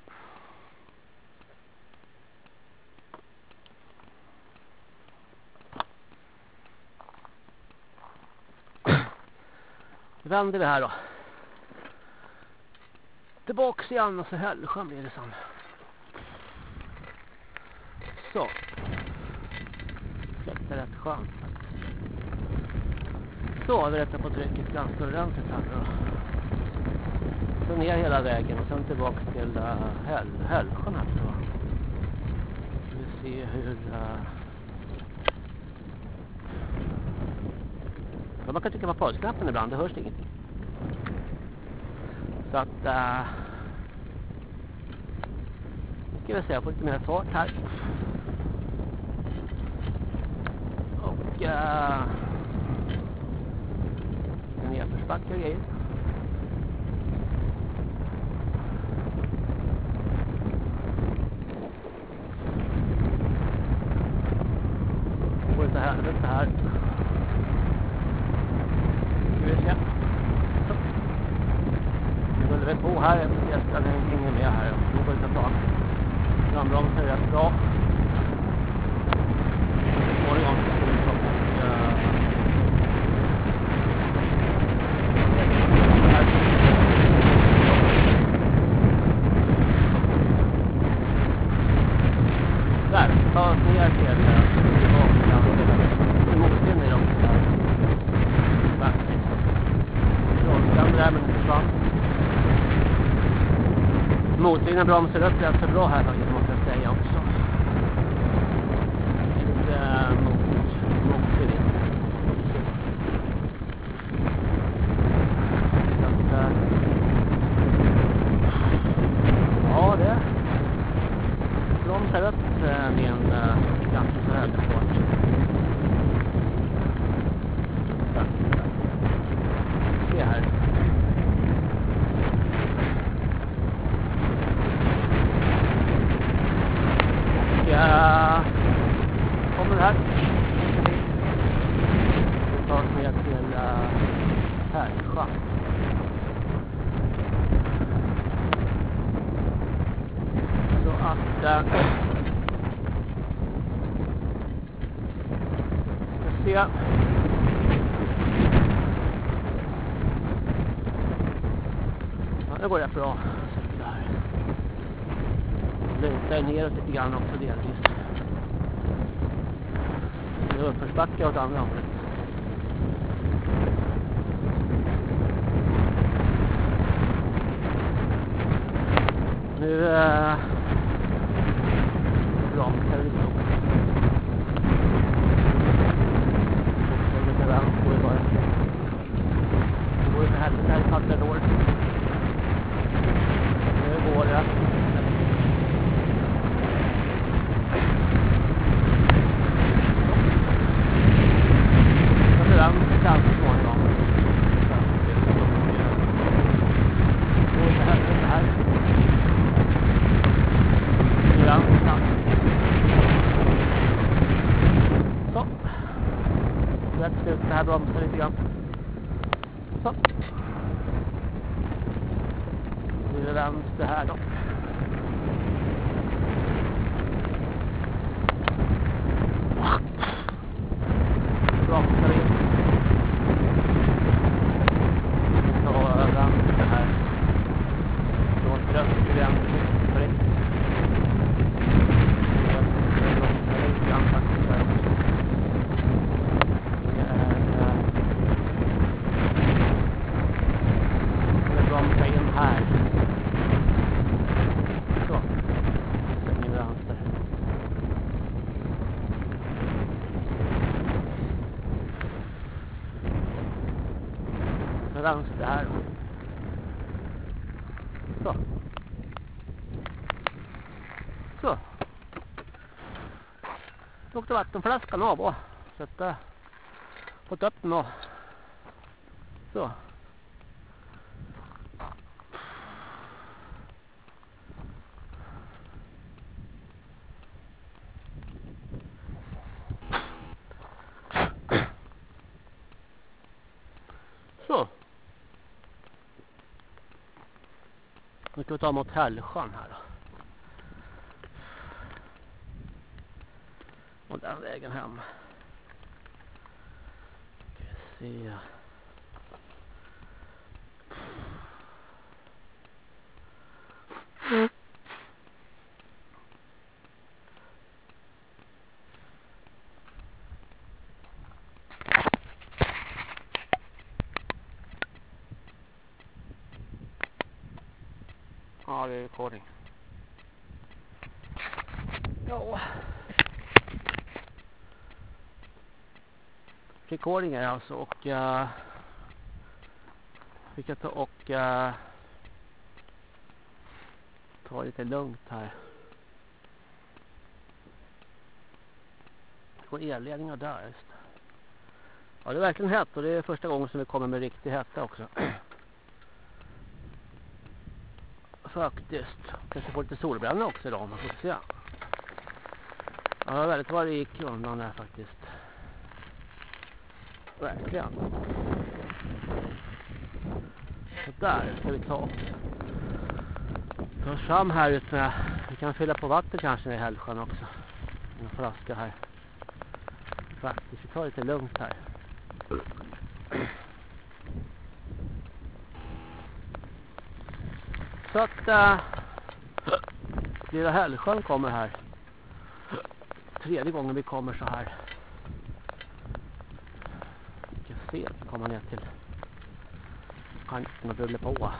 Vänder vi här då. Tillbaks igen och så Hällsjön blir det sen. Så. Släppte rätt skönt. Så har vi rättat på trycket ganska ordentligt här då. Så ner hela vägen och sen tillbaks till eh, uh, Häll, Hällsjön här tror jag. Vi ser hur... Uh... Ja, man kan trycka på pausknappen ibland, det hörs ingenting. Så att... Eh, nu Ska vi se, jag får lite mer fart här. Och... Eh, en Nedförsbacke och grejer. går inte helvete här. Ska vi se. Så. Nu håller vi på här. Jag ska hänga med här. Nu går det att ta. Frambromsen är rätt bra. Så småningom ska vi ta och... Uh, Där, ta oss ner till det motvind i dem. Faktiskt. Bromsande där men det försvann. Motvinden bromsar upp rätt så bra här. Nu åkte vattenflaskan av jag sätta fått upp den och så. Så. Nu ska vi ta mot Hällsjön här då. Och den vägen hem. Ska vi se. Ja, det är recording. Ja. Recording alltså och uh, vi kan ta och uh, ta lite lugnt här. Det går elledningar där just. Ja det är verkligen hett och det är första gången som vi kommer med riktig hetta också. Faktiskt. Kanske får lite solbränna också idag, man får se. Ja, väldigt vad det gick undan där faktiskt. Verkligen. Så där ska vi ta oss. Ta fram här ut med. Vi kan fylla på vatten kanske i Hällsjön också. En flaska här. Faktiskt, vi tar lite lugnt här. Så att äh, lilla Hällsjön kommer här. Tredje gången vi kommer så här. Vi ska se att komma ner till kanten och bubbla på.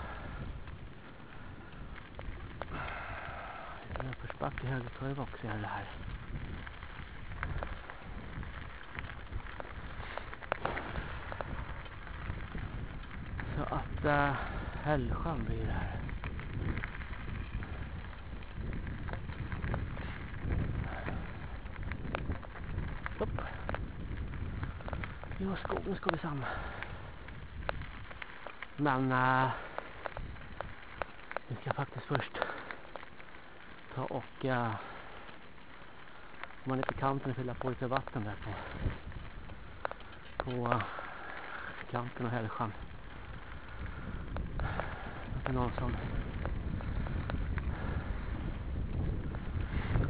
Det är en högerkurva också i det här. Så att äh, Hällsjön blir det här. Stopp. Jo, skogen ska vi samla. Men äh, vi ska faktiskt först ta och äh, man är på kanten och fylla på lite vatten där på, på eh, kanten av Hällsjön. Det är någon som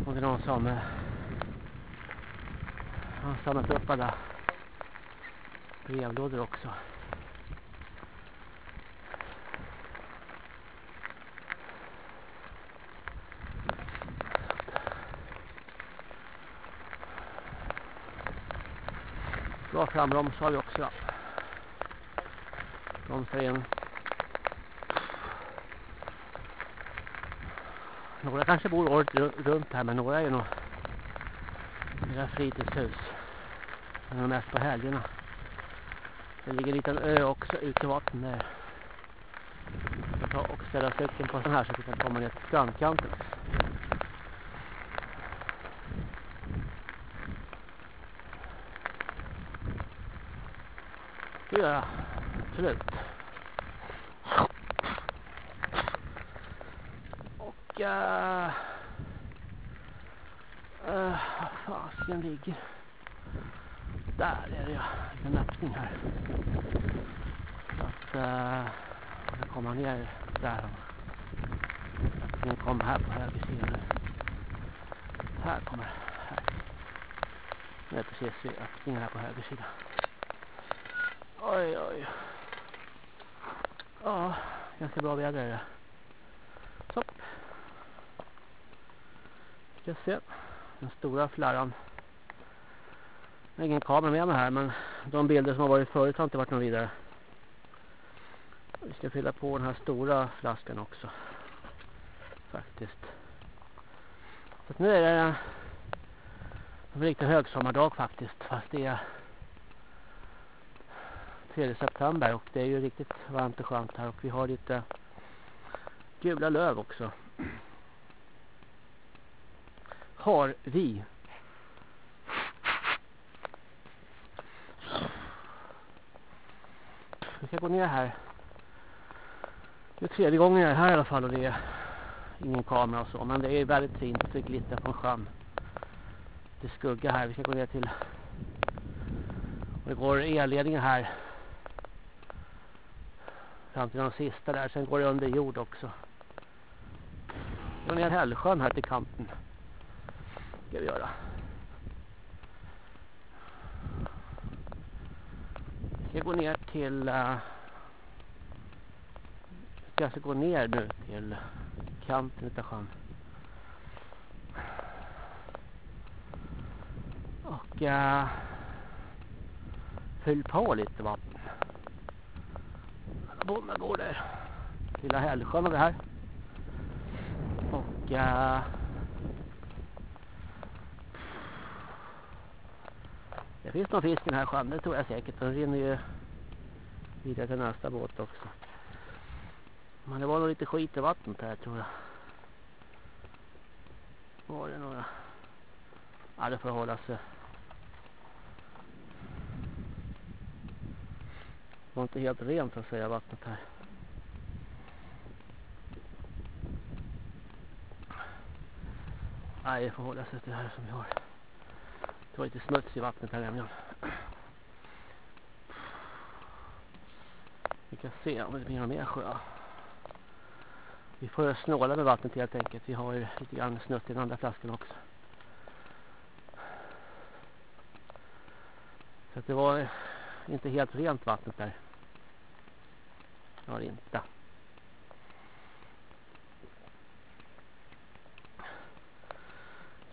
Och eh, det är någon som Han har samlat upp där brevlådor också. Bra frambroms har vi också. Bromsar in. Några kanske bor året runt här men några är nog mera fritidshus. Men mest på helgerna. Det ligger en liten ö också ute i vattnet. Jag ska ta och ställa cykeln på den här så att vi kan komma ner till strandkanten. Det gör jag. Absolut. Och... Eh, eh, uh, uh, var fasiken ligger? Där är det ja. En öppning här. Så att... eh, jag kan komma ner där. Öppningen kommer här på höger sida nu. Här kommer här. Nu är precis vid öppningen här på höger sida. Oj, oj. Ja, ganska bra väder är det. Så. Ska se. Den stora flarran. Jag har ingen kamera med mig här men de bilder som har varit förut har inte varit någon vidare. Vi ska fylla på den här stora flaskan också. Faktiskt. Så nu är det en riktig högsommardag faktiskt. Fast det är 3 september och det är ju riktigt varmt och skönt här och vi har lite gula löv också. Har vi. Vi ska gå ner här. Det är tredje gången jag är här i alla fall och det är ingen kamera och så men det är väldigt fint det glittrar från sjön. Det skugga här. Vi ska gå ner till och det går elledningar här fram till de sista där. Sen går det under jord också. Går ner Hällsjön här till kanten. Ska vi göra. Ska gå ner till... Uh, ska alltså gå ner nu till kanten utav sjön. Och... Eh, uh, fyll på lite vatten Bonna går där. Lilla Hällsjön har vi här. Och uh, det finns någon fisk i den här sjön, det tror jag säkert. Den rinner ju vidare till nästa båt också. Men det var nog lite skit i vattnet här tror jag. Var det några? Ja, det får hålla sig. Det var inte helt rent att säga vattnet här. Nej, det får hålla sig till det här som vi har. Det var lite smuts i vattnet här nämligen. Vi kan se om det blir några mer sjöar. Vi får snåla med vattnet helt enkelt. Vi har ju lite grann snutt i den andra flaskan också. Så det var inte helt rent vattnet där. Det var det inte.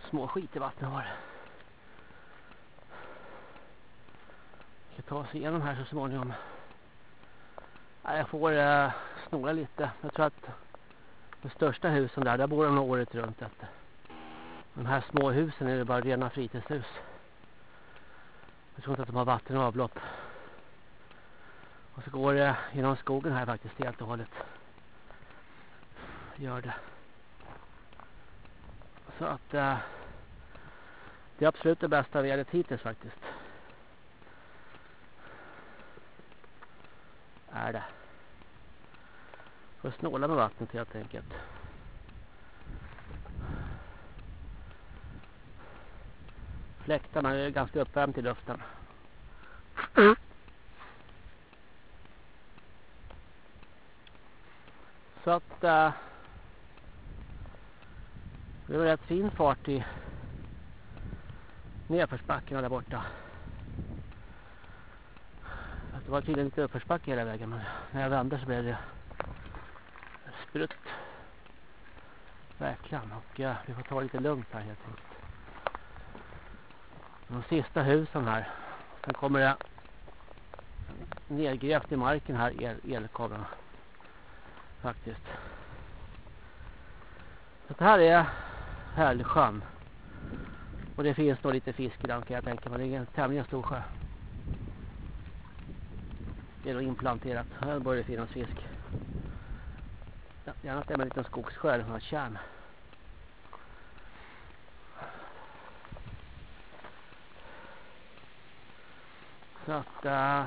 Små skit i vattnet var det. Ska ta oss igenom här så småningom. Jag får eh, snåla lite. Jag tror att de största husen där, där bor de året runt. Att De här små husen är det bara rena fritidshus. Jag tror inte att de har vatten och avlopp. Och så går det genom skogen här faktiskt helt och hållet. Gör det. Så att eh, det är absolut det bästa vädret hittills faktiskt. Är det. Får snåla med vattnet helt enkelt. Fläktarna är ganska uppvärmt i luften. Så att... Äh, Det var rätt fin fart i nedförsbackarna där borta. Det var tydligen lite uppförsbacke hela vägen men när jag vände så blev det sprutt. Verkligen och ja, vi får ta lite lugnt här helt enkelt. De sista husen här. Sen kommer det nedgrävt i marken här el elkablarna. Faktiskt. Så det här är Hällsjön. Och det finns nog lite fisk i den kan jag tänka mig. Det är en tämligen stor sjö. Det är nog implanterat. Här bör det finnas fisk. Ja, gärna med en liten skogssjö eller något kärn. Så att... Äh,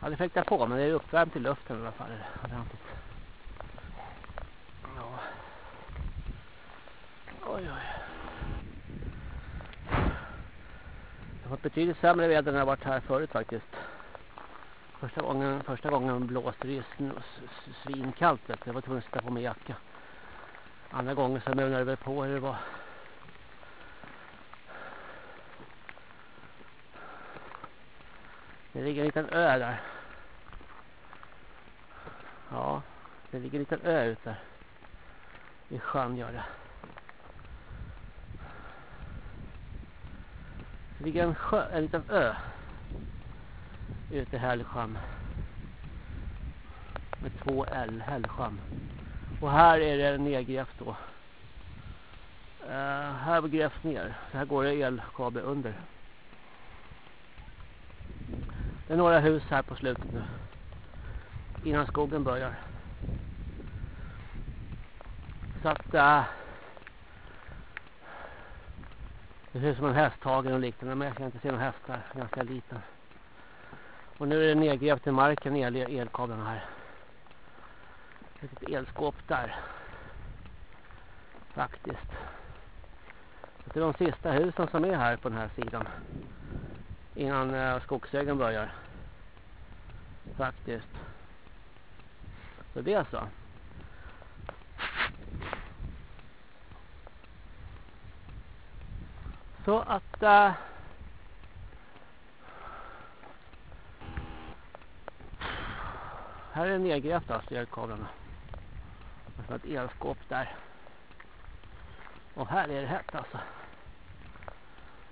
ja, det fläktar på men det är uppvärmt i luften i alla fall. Ordentligt. Ja. Oj, oj. Det har varit betydligt sämre väder när jag varit här förut faktiskt. Första gången, första gången blåste det ju svinkallt. Jag var tvungen att sätta på mig jacka. Andra gången så munnade det väl på hur det var. Det ligger en liten ö där. Ja, det ligger en liten ö ute där. I sjön gör det. Det ligger en, sjö, en liten ö ute i Hällsjön. Med två L, Hällsjön. Och här är det nedgrävt då. Uh, här grävs ner. Så här går det elkabel under. Det är några hus här på slutet nu. Innan skogen börjar. Så att... Uh, det ser ut som en hästhagen och liknande. Men jag kan inte se några hästar. Ganska liten. Och nu är det nedgrävt i marken el elkabeln här. Ett elskåp där. Faktiskt. Det är de sista husen som är här på den här sidan. Innan eh, skogsvägen börjar. Faktiskt. Så det är så. Alltså. Så att... Uh, Här är nedgrävt alltså elkablarna. Och ett elskåp där. Och här är det hett alltså.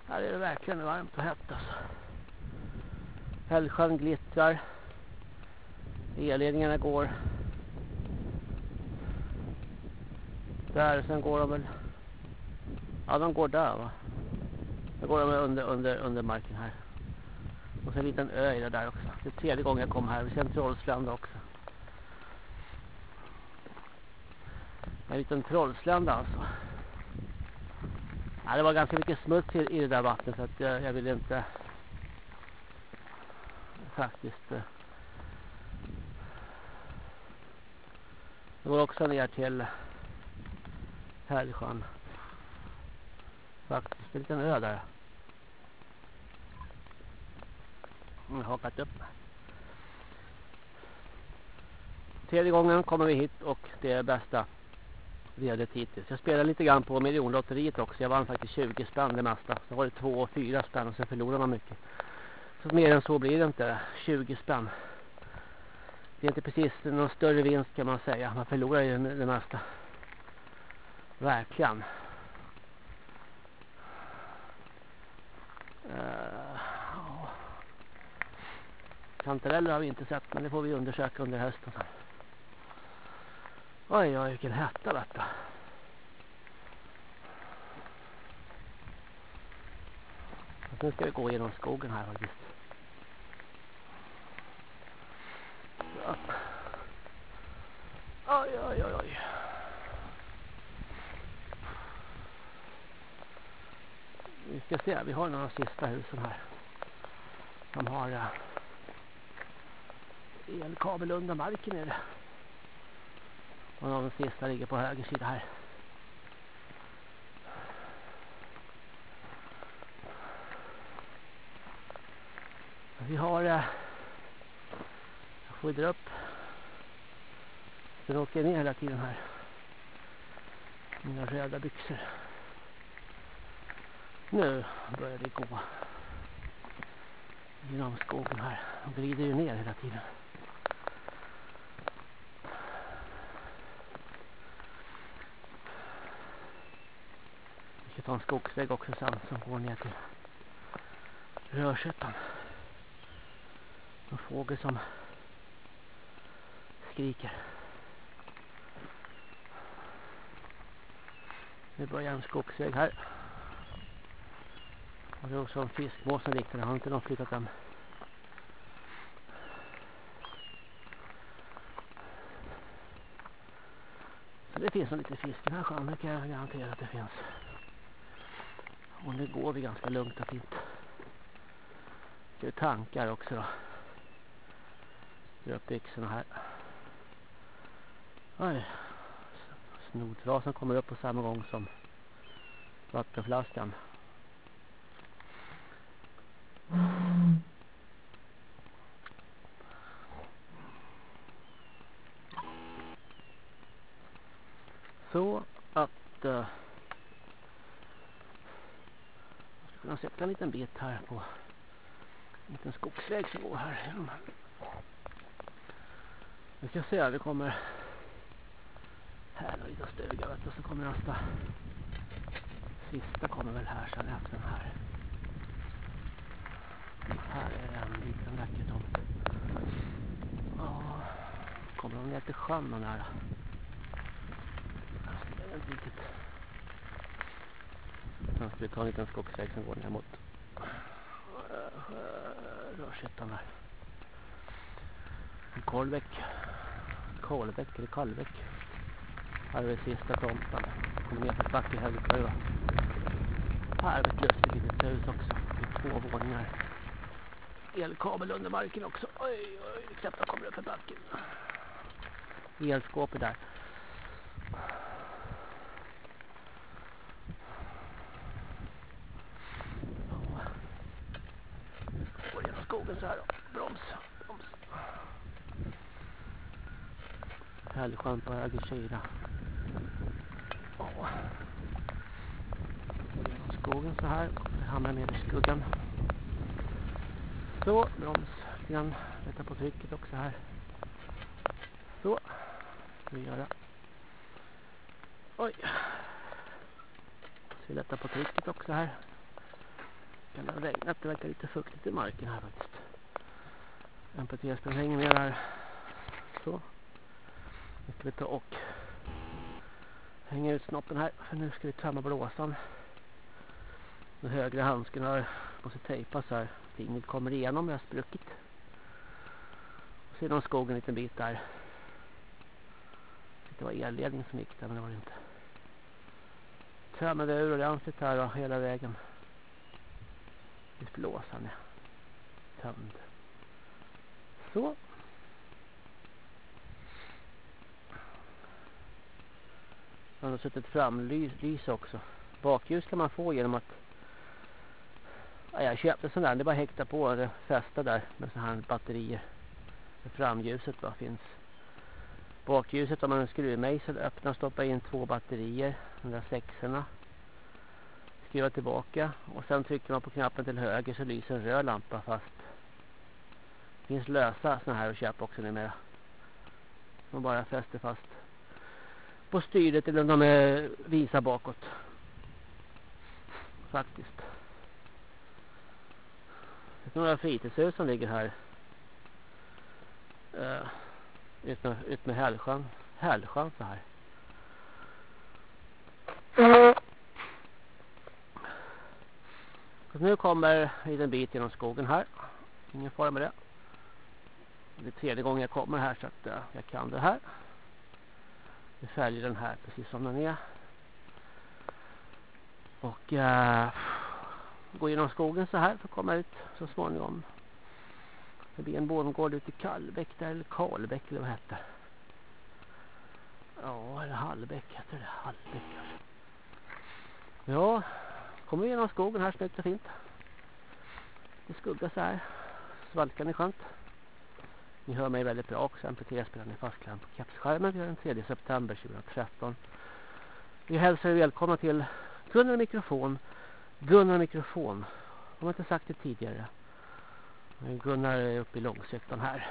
Här är det verkligen varmt och hett alltså. Hällsjön glittrar. Elledningarna går. Där, sen går de väl... Ja, de går där va. Då går de under, under, under marken här. Och så en liten ö i det där också. Det är tredje gången jag kommer här. Vi ser en trollslända också. En liten trollslända alltså. Ja, det var ganska mycket smuts i, i det där vattnet så att jag, jag ville inte faktiskt eh, det går också ner till Härjsjön faktiskt en liten ö där har Mm, hakat upp tredje gången kommer vi hit och det är bästa vädret hittills. Jag spelade lite grann på miljonlotteriet också. Jag vann faktiskt 20 spänn det mesta. Så var det 2 och 4 spänn och sen förlorade man mycket. Så mer än så blir det inte. 20 spänn. Det är inte precis någon större vinst kan man säga. Man förlorar ju det mesta. Verkligen. Uh, Kantareller har vi inte sett men det får vi undersöka under hösten. Oj, oj, vilken hetta detta. Och nu ska vi gå genom skogen här faktiskt. Ja. Oj, oj, oj, oj. Vi ska se, vi har några sista husen här. De har uh, elkabel under marken är det. Och de sista ligger på höger sida här. Vi har... Eh, jag får upp. Den åker ner hela tiden här. Mina röda byxor. Nu börjar det gå. Genom skogen här. De glider ju ner hela tiden. Vi tar ta en skogsväg också sen som går ner till Rörsättan. En fågel som skriker. Nu börjar en skogsväg här. Och det är också en fiskmås som riktar. Har inte någon flyttat den? Så det finns en lite fisk i den här sjön. Det kan jag garantera att det finns. Och nu går vi ganska lugnt och fint. Det är tankar också då. Dra upp byxorna här. Oj. Snodtrasan kommer upp på samma gång som vattenflaskan. Så att uh, jag ska kunna sätta en liten bit här på en liten skogsväg som går här. Vi ska se, det kommer här och lite stuga vet du, så kommer nästa sista kommer väl här sen efter den här. Här är en liten vacker tomt. Ja, kommer de ner till sjön och nära. Jag vet inte riktigt. Sen ska vi ta en liten skogsväg som går ner mot Rörshyttan där. Kolbäck. Kolbäck eller Kallbäck. Här är det sista tomten. Kommer ner för backen här vid sjön. Här är ett lustigt litet hus också. Det är två våningar. Elkabel under marken också. Oj, oj, knappt kommer upp för backen. Elskåpet där. Går genom skogen så här. Broms. Broms. Hällsjön på höger sida. Åh. Skogen så här. Vi hamnar ner i skuggan. Så, broms. Igen. Lätta på trycket också här. Så. Ska vi göra. Oj. Så vi lättar på trycket också här marken. det har regnat? Det verkar lite fuktigt i marken här faktiskt. MPT-spel hänger med här. Så. Nu ska vi ta och hänga ut snoppen här. För nu ska vi tömma blåsan. Den högra handsken har måste tejpas här. Så inget kommer igenom. Det har spruckit. Och sedan skogen en liten bit där. Det var elledning som gick där men det var det inte. Tömmer vi ur ordentligt här då, hela vägen. Mitt blåsan är tömd. Så. Man har suttit framlys också. Bakljus kan man få genom att ja, jag köpte sån där. Det är bara häkta på och fästa där med sådana här batterier. Framljuset va, finns. Bakljuset om man en skruvmejsel öppnar och stoppar in två batterier. De där sexorna. Skruva tillbaka. Och sen trycker man på knappen till höger så lyser en röd lampa fast. Det finns lösa såna här att köpa också numera. Man bara fäster fast på styret eller de är visa bakåt. Faktiskt. Det är några fritidshus som ligger här. Uh, ut, med, ut med Hällsjön. Hällsjön så här. Så nu kommer en liten bit genom skogen här. Ingen fara med det. Det är tredje gången jag kommer här så att eh, jag kan det här. Vi följer den här precis som den är. Och äh, går genom skogen så här för att komma ut så småningom. Det blir en bondgård ute i Kallbäck där, eller Karlbäck eller vad heter. Ja, eller Hallbäck heter det. Hallbäck kanske. Ja, kommer vi genom skogen här snyggt och fint. Det skuggar så här. Svalkan är skönt. Ni hör mig väldigt bra också. MP3-spelaren är fastklämd på kepsskärmen. Vi har den 3 september 2013. Jag hälsar er välkomna till Gunnar Mikrofon. Gunnar Mikrofon. De har inte sagt det tidigare. Gunnar är uppe i långsiktan här.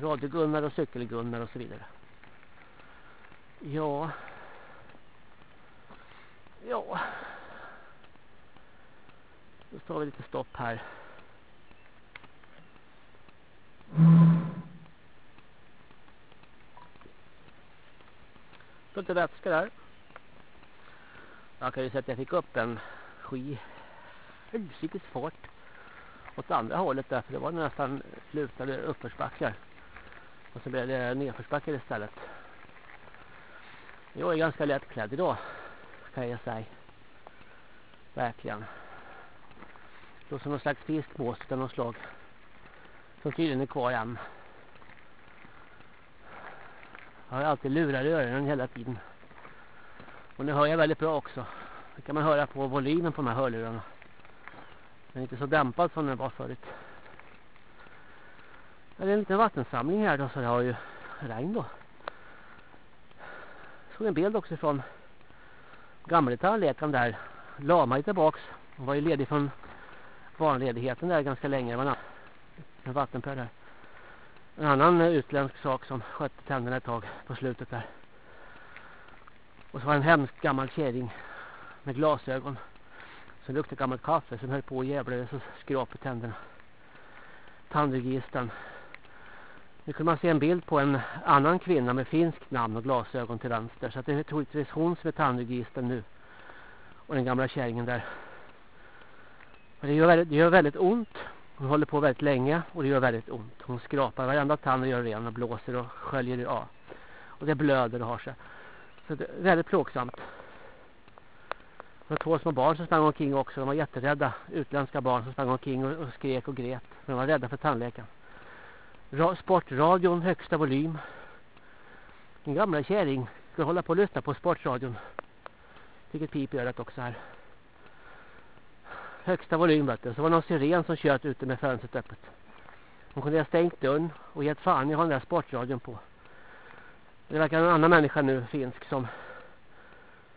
Radio Gunnar och Cykel Gunnar och så vidare. Ja. Ja. Då tar vi lite stopp här. Lite vätska där. Jag kan ju säga att jag fick upp en sky helsikes fart åt andra hållet där för det var nästan slutade uppförsbackar. Och så blev det nedförsbackar istället. Jag är ganska lättklädd idag kan jag säga. Verkligen. Så som någon slags fiskbås av något slag. Som tydligen är kvar än. Jag har alltid lurar i öronen hela tiden. Och nu hör jag väldigt bra också. Det kan man höra på volymen på de här hörlurarna. Den är inte så dämpad som den var förut. Det är en liten vattensamling här då så det har ju regn då. Jag såg en bild också från gamle tandläkaren där. Lama är tillbaks. Hon var ju ledig från barnledigheten där ganska länge. Det var en vattenpöl här. En annan eh, utländsk sak som skötte tänderna ett tag på slutet där. Och så var en hemsk gammal kärring med glasögon. Som luktade gammalt kaffe som höll på och jävlade så skrapade tänderna. Tandregistern. Nu kan man se en bild på en annan kvinna med finskt namn och glasögon till vänster. Så det är troligtvis hon som är tandregistern nu. Och den gamla kärringen där. Men det, gör väldigt, det gör väldigt ont. Hon håller på väldigt länge och det gör väldigt ont. Hon skrapar varenda tand och gör ren och blåser och sköljer det av. Och det blöder och har sig. Så det är väldigt plågsamt. Det var två små barn som sprang omkring också. De var jätterädda. Utländska barn som sprang omkring och, och skrek och grät. De var rädda för tandläkaren. Ra sportradion, högsta volym. Min gamla kärring skulle hålla på att lyssna på sportradion. Fick ett pip i örat också här. Högsta volym vet du. Så var det någon siren som kört ute med fönstret öppet. Hon kunde ha stängt dörren och gett fan i har den där sportradion på. Det verkar en annan människa nu, finsk, som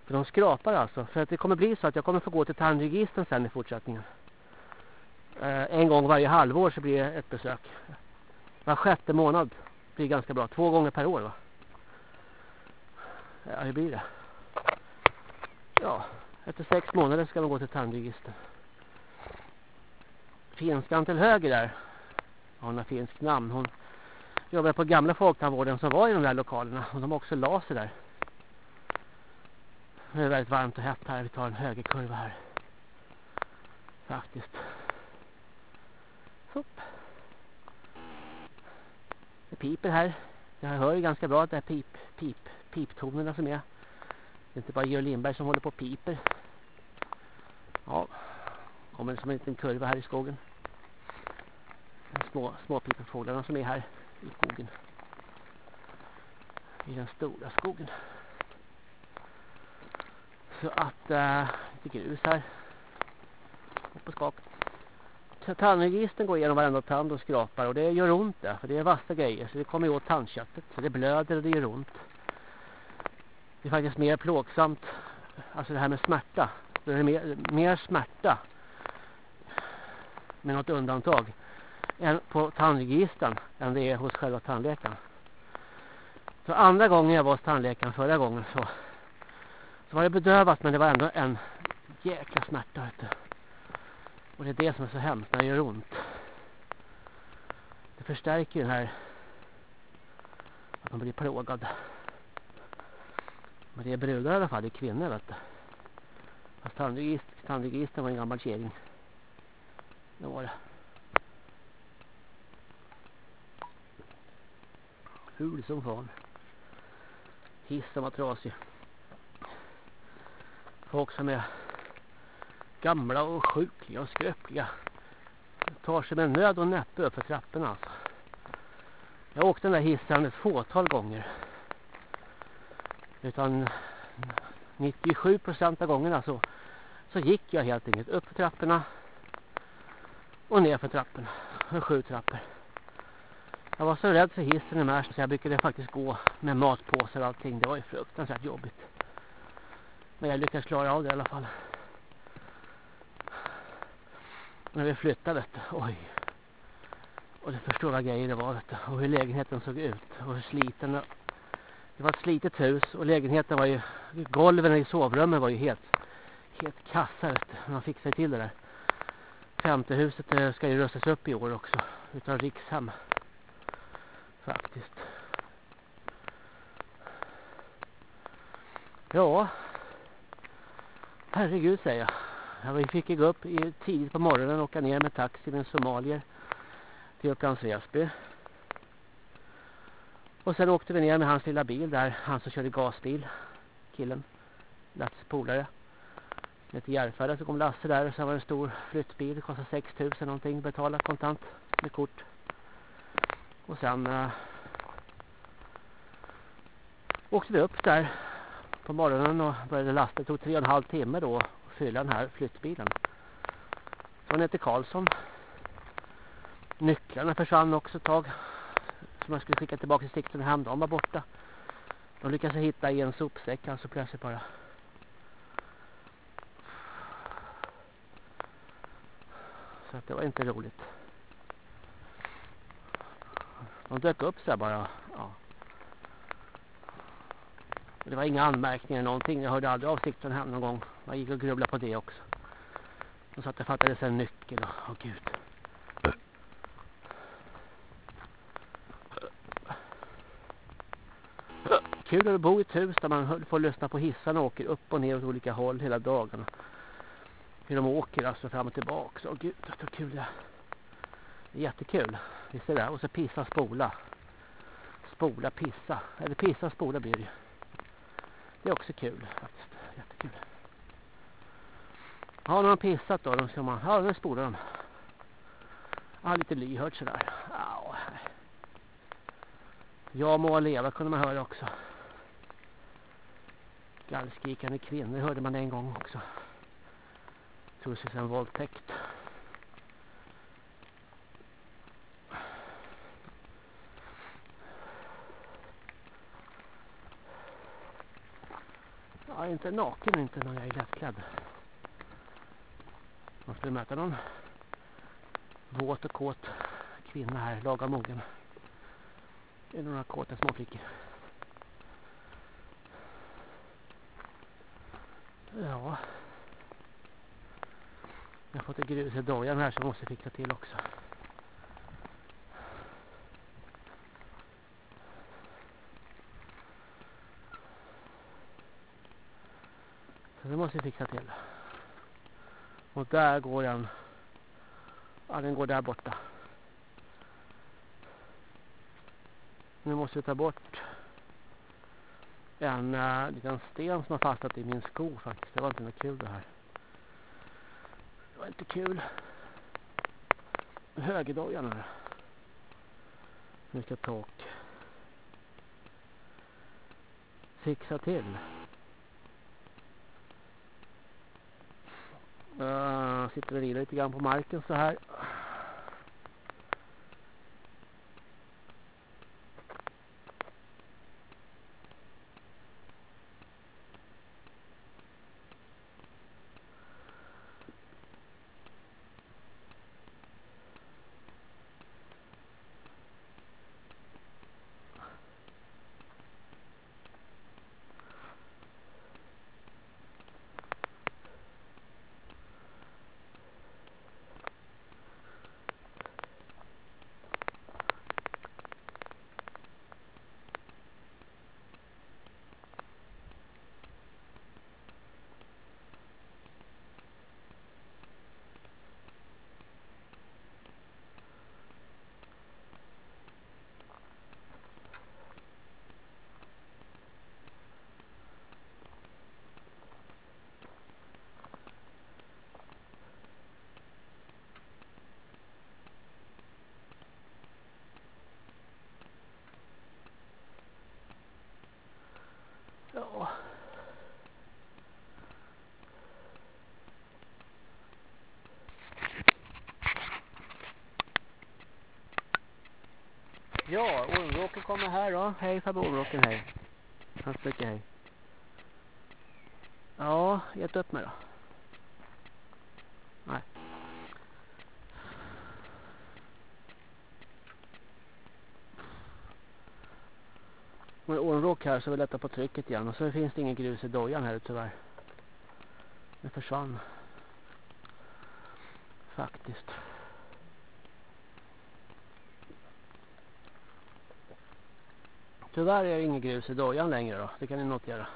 för de skrapar alltså. För att det kommer bli så att jag kommer få gå till tandregistern sen i fortsättningen. Eh, en gång varje halvår så blir det ett besök. Var sjätte månad blir ganska bra. Två gånger per år va? Ja, hur blir det? Ja, efter sex månader ska man gå till tandregistern. Finskan till höger där. Hon har finskt namn. Hon jobbar på gamla folktandvården som var i de där lokalerna. Och de har också laser där. Det är väldigt varmt och hett här. Vi tar en högerkurva här. Faktiskt. Hopp. Det piper här. Jag hör ju ganska bra att det är pip, pip, piptonerna som är. Det är inte bara Georg Lindberg som håller på och piper. Ja, kommer som en liten kurva här i skogen. Små, små som är här i skogen. I den stora skogen. Så att, äh, lite grus här. Upp och skak. Tandregistern går igenom varenda tand och skrapar och det gör ont där. För det är vassa grejer så det kommer åt tandköttet. Så det blöder och det gör ont. Det är faktiskt mer plågsamt. Alltså det här med smärta. Det är mer, mer smärta. Med något undantag. Än på tandregistern än det är hos själva tandläkaren. Så andra gången jag var hos tandläkaren förra gången så så var det bedövat men det var ändå en jäkla smärta. Vet du. Och det är det som är så hemskt när det gör ont. Det förstärker den här att man blir plågad. Men det är brudar i alla fall, det är kvinnor vet du. Fast tandregistern var en gammal kering. Det var det. Ful som fan. Hissen var trasig folk som är gamla och sjukliga och skröpliga tar sig med nöd och näppe upp för trapporna alltså. Jag åkte den där hissen ett fåtal gånger. Utan 97 procent av gångerna så, så gick jag helt enkelt upp för trapporna och ner för trapporna. Sju trappor. Jag var så rädd för hissen i Märsta så jag brukade faktiskt gå med matpåsar och allting. Det var ju fruktansvärt jobbigt. Men jag lyckades klara av det i alla fall. När vi flyttade, vet du. Oj. Och du förstår vad grejer det var, vet du. Och hur lägenheten såg ut. Och hur sliten. Det var ett slitet hus. Och lägenheten var ju... Golven i sovrummet var ju helt... Helt kassa, vet du. Man fick sig till det där. Femte huset eh, ska ju rustas upp i år också. Utav Rikshem. Faktiskt. Ja. Herregud säger jag. Ja, vi fick gå upp i, tidigt på morgonen och åka ner med taxi med en somalier till Upplands Väsby. Och sen åkte vi ner med hans lilla bil där, han som körde gasbil, killen, Lasses polare. Lite Järfälla så kom Lasse där och sen var det en stor flyttbil, kostade kostade 6000 någonting, betala kontant med kort. Och sen eh, åkte vi upp där på morgonen och började lasta. Det tog tre och en halv timme då att fylla den här flyttbilen. Så han heter Karlsson. Nycklarna försvann också ett tag. Som jag skulle skicka tillbaka till stikten hem. De var borta. De lyckades hitta i en sopsäck alltså plötsligt bara. Så att det var inte roligt. De dök upp så här bara. Ja. Det var inga anmärkningar någonting. Jag hörde aldrig avsikten hem någon gång. Jag gick och grubblade på det också. De sa att det fattades en nyckel. Åh oh, gud. Kul att bo i ett hus där man får lyssna på hissarna och åker upp och ner åt olika håll hela dagarna. Hur de åker alltså fram och tillbaka. Åh gud, vad kul det är. Det är jättekul. Visst är det? Och så pissa, spola. Spola, pissa. Eller pissa, spola blir det ju. Det är också kul faktiskt. Jättekul. Ja, Har någon pissat då? Då ska man, ja nu spolar de. Ja, lite lyhört sådär. Ja, jag må leva kunde man höra också. Gallskrikande kvinnor hörde man en gång också. Tror sig en våldtäkt. Jag är inte naken inte när jag är lättklädd. Måste möta någon våt och kåt kvinna här, laga mogen. Det är några kåta småflickor. Ja. Jag har fått ett grus i dojan här som jag måste fixa till också. Så det måste jag fixa till. Och där går den. Ja, den går där borta. Nu måste vi ta bort en uh, liten sten som har fastnat i min sko faktiskt. Det var inte något kul det här. Det var inte kul. Högerdojan här. Nu ska ta och fixa till. Uh, sitter och vilar lite grann på marken så här. Ja, ormråken kommer här då. Hej Fabbe Ormråken, hej. Tack så mycket, hej. Ja, ät upp mig då. Nej. Med ormråk här så vi lättar på trycket igen. Och så finns det ingen grus i dojan här tyvärr. Det försvann. Faktiskt. Tyvärr är det ingen grus i dojan längre då. Det kan ni notera.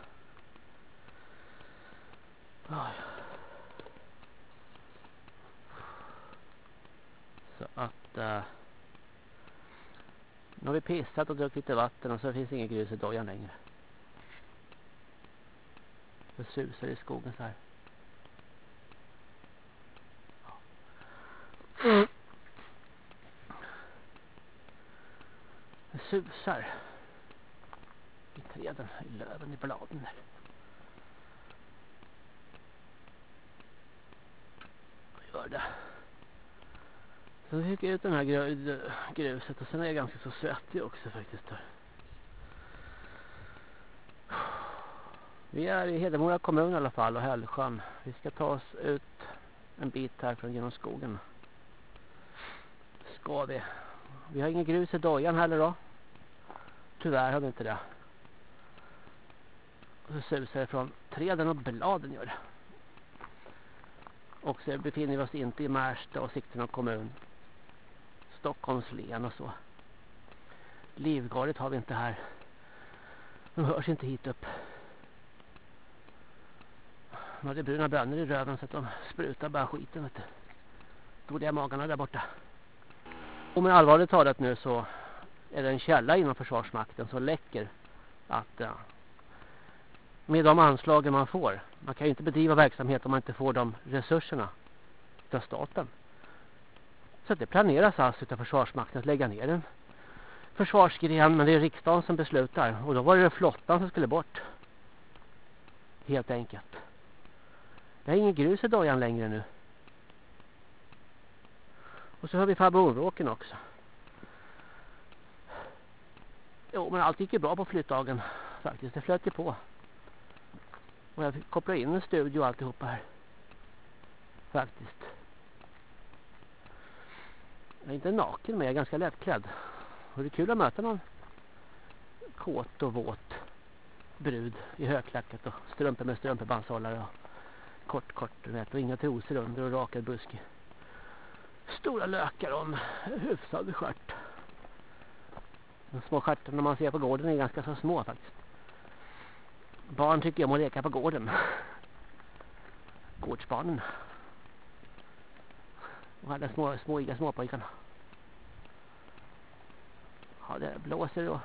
Så att... Eh, nu har vi pissat och druckit lite vatten och så finns det ingen grus i dojan längre. Det susar i skogen så här. Det susar. I träden, i löven, i bladen där. Gör det. Så fick jag ut den här gruset och sen är jag ganska så svettig också faktiskt. Vi är i Hedemora kommun i alla fall och Hällsjön. Vi ska ta oss ut en bit härifrån genom skogen. Ska vi. Vi har ingen grus i dojan heller då. Tyvärr har vi inte det. Och så susar det från träden och bladen gör det. Och så befinner vi oss inte i Märsta och Sigtuna kommun. Stockholms län och så. Livgardet har vi inte här. De hörs inte hit upp. De hade bruna bönor i röven så att de sprutar bara skiten. Vet du. Dåliga magarna där borta. Och med allvarligt talat nu så är det en källa inom Försvarsmakten som läcker att med de anslagen man får. Man kan ju inte bedriva verksamhet om man inte får de resurserna av staten. Så det planeras alltså av Försvarsmakten att lägga ner en försvarsgren men det är riksdagen som beslutar och då var det flottan som skulle bort. Helt enkelt. Det är ingen grus i dojan längre nu. Och så har vi Fabonråken också. Jo, men allt gick ju bra på flyttdagen faktiskt. Det flöt ju på. Och jag fick koppla in en studio och alltihopa här. Faktiskt. Jag är inte naken men jag är ganska lättklädd. Och det är kul att möta någon kåt och våt brud i högklackat och strumpor med strumpebandshållare och kort kort du vet och inga trosor under och rakad buske. Stora lökar om hyfsad stjärt. De små stjärtarna man ser på gården är ganska så små faktiskt. Barn tycker om att leka på gården. Gårdsbarnen. Och alla små, småiga småpojkarna. Ja, det blåser då.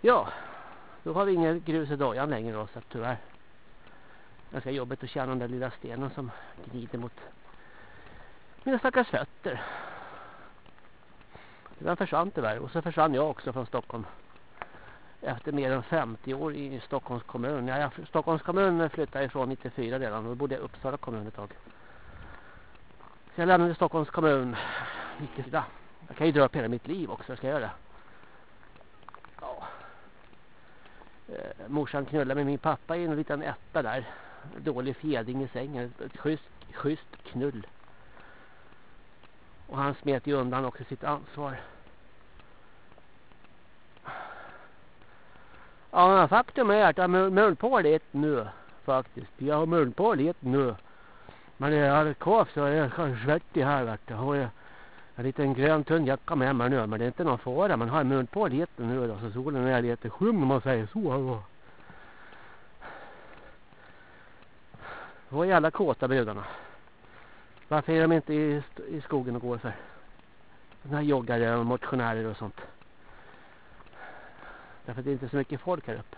Ja, då har vi ingen grus i dojan längre då, så tyvärr. Ganska jobbigt att känna den där lilla stenen som gnider mot mina stackars fötter. Den försvann tyvärr och så försvann jag också från Stockholm efter mer än 50 år i Stockholms kommun. Ja, Stockholms kommun flyttade ifrån 94 redan och då bodde jag i Uppsala kommun ett tag. Så jag lämnade Stockholms kommun 94. Jag kan ju dra upp hela mitt liv också, ska jag göra det. Ja. Eh, morsan knullade med min pappa i en liten etta där. Dålig fjädring i sängen. Ett schysst, schysst knull. Och han smet ju undan också sitt ansvar. Ja, faktum är att jag har mull på lite nu. Faktiskt. Jag har mull på lite nu. Men jag har kvar så jag är svettig här vet du. Och en liten grön tunn jacka med mig nu. Men det är inte någon fara. Man har mull på lite nu då. Så solen är lite skym om man säger så. Vad är alla kåta brudarna? Varför är de inte i, i skogen och går för? Den här joggare och motionärer och sånt. Därför att det är inte så mycket folk här uppe.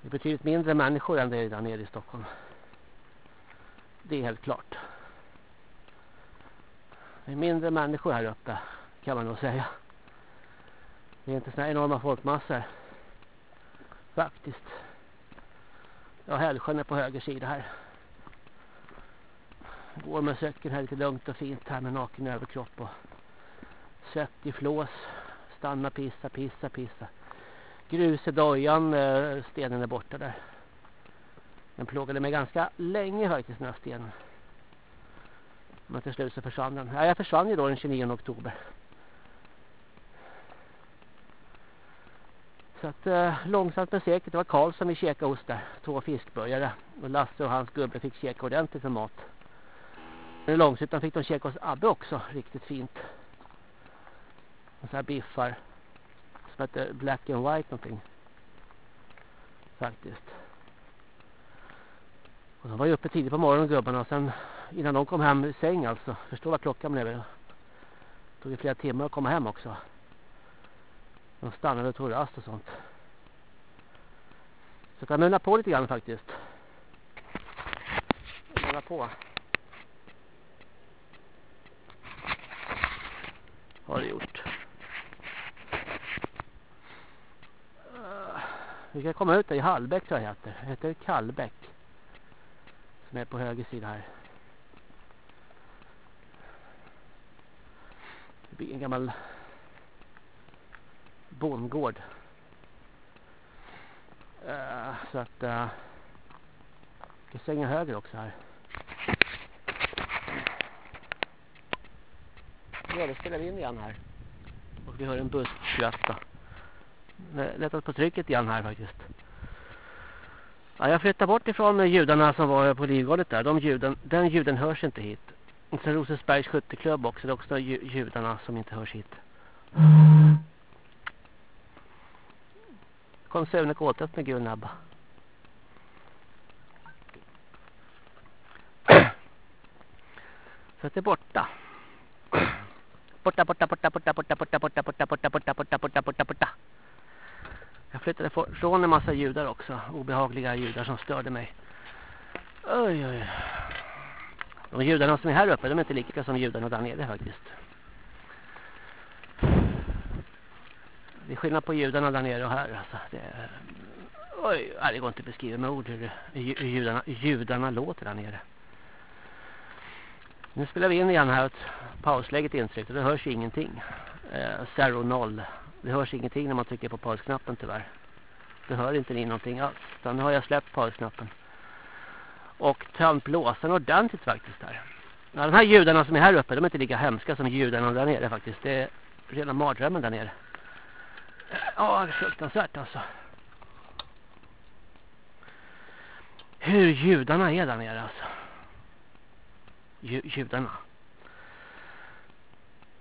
Det är betydligt mindre människor än det är där nere i Stockholm. Det är helt klart. Det är mindre människor här uppe kan man nog säga. Det är inte sådana enorma folkmassor. Faktiskt. Ja, Hällsjön är på höger sida här. Går med söken här lite lugnt och fint här med naken överkropp och svettig flås stanna, pissa, pissa, pissa. Grus i dojan, eh, stenen är borta där. Den plågade mig ganska länge faktiskt den här stenen. Men till slut så försvann den. Ja, jag försvann ju då den 29 oktober. Så att eh, långsamt men säkert, det var Karl som vi käkade hos där. Två fiskburgare. Och Lasse och hans gubbe fick käka ordentligt med mat. Men i fick de käka hos Abbe också, riktigt fint. Och så här biffar. Som heter Black and White någonting. Faktiskt. Och de var ju uppe tidigt på morgonen gubbarna. Och sen innan de kom hem i säng alltså. Förstår vad klockan blev. Det tog ju flera timmar att komma hem också. De stannade och tog rast och sånt. Så kan jag på lite grann faktiskt. Munna på. Har det gjort. Uh, vi ska komma ut där i Hallbäck tror jag heter. Det heter Kallbäck. Som är på höger sida här. Det blir en gammal bondgård. Uh, så att uh, vi ska svänga höger också här. Ja, då spelar vi in igen här. Och vi hör en buss skratta. Lättat på trycket igen här faktiskt. Ja, jag flyttar bort ifrån judarna som var på Livgardet där. De juden, den juden hörs inte hit. Och sen Rosensbergs skytteklubb också. Det är också judarna som inte hörs hit. Kom Sune Kåtet med gul näbba. Så att det är borta. Borta, borta, borta, borta, borta, borta, borta, borta, borta, borta, borta, borta, borta, borta. Jag flyttade från en massa judar också. Obehagliga judar som störde mig. Oj, oj. De judarna som är här uppe, de är inte lika som judarna där nere faktiskt. Det är skillnad på judarna där nere och här. Alltså. Det, är, oj, det går inte att beskriva med ord hur judarna, judarna låter där nere. Nu spelar vi in igen här ett pausläget intryck och det hörs ju ingenting. Eh, Zero 0. Det hörs ingenting när man trycker på pausknappen tyvärr. Det hör inte ni någonting alls. Utan nu har jag släppt pausknappen. Och tömt blåsan ordentligt faktiskt där. Ja, de här judarna som är här uppe, de är inte lika hemska som judarna där nere faktiskt. Det är rena mardrömmen där nere. Ja, det är fruktansvärt alltså. Hur judarna är där nere alltså. Judarna.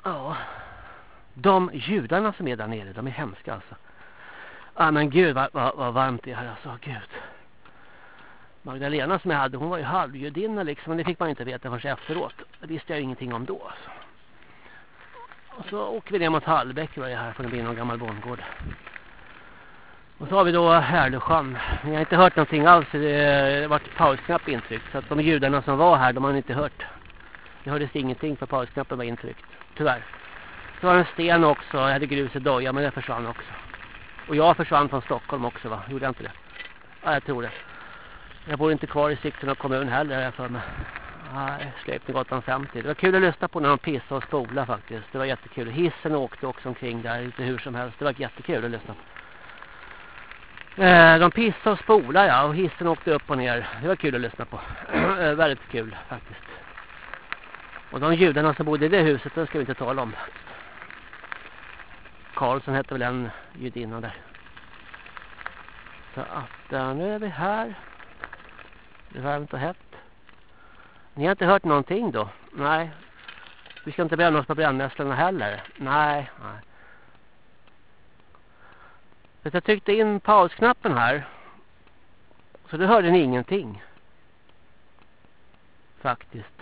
Ja. De judarna som är där nere, de är hemska alltså. Ja men gud vad, vad, vad varmt det är här alltså, gud. Magdalena som jag hade, hon var ju halvjudinna liksom, men det fick man inte veta förrän efteråt. Det visste jag ju ingenting om då alltså. Och så åker vi ner mot Hallbäck var det här för det blir någon gammal bondgård. Och så har vi då Härlösjön. Jag har inte hört någonting alls. Det har varit pausknapp intryckt. Så att de judarna som var här, de har inte hört. Det hördes ingenting för pausknappen var intryckt. Tyvärr. Så var det en sten också. Jag hade grus i doja men det försvann också. Och jag försvann från Stockholm också va? Gjorde jag inte det? Ja, jag tror det. Jag bor inte kvar i Sigtuna kommun heller jag för mig. Nej, Släpninggatan 50. Det var kul att lyssna på när de pissade och spola faktiskt. Det var jättekul. Hissen åkte också omkring där lite hur som helst. Det var jättekul att lyssna på. Eh, de pissade och spolade ja, och hissen åkte upp och ner. Det var kul att lyssna på. Eh, väldigt kul faktiskt. Och de judarna som bodde i det huset, det ska vi inte tala om. Karlsson hette väl en judinna där. Så att nu är vi här. Det är varmt och hett. Ni har inte hört någonting då? Nej. Vi ska inte bränna oss på brännässlorna heller. Nej, nej. Jag tryckte in pausknappen här. Så då hörde ni ingenting. Faktiskt.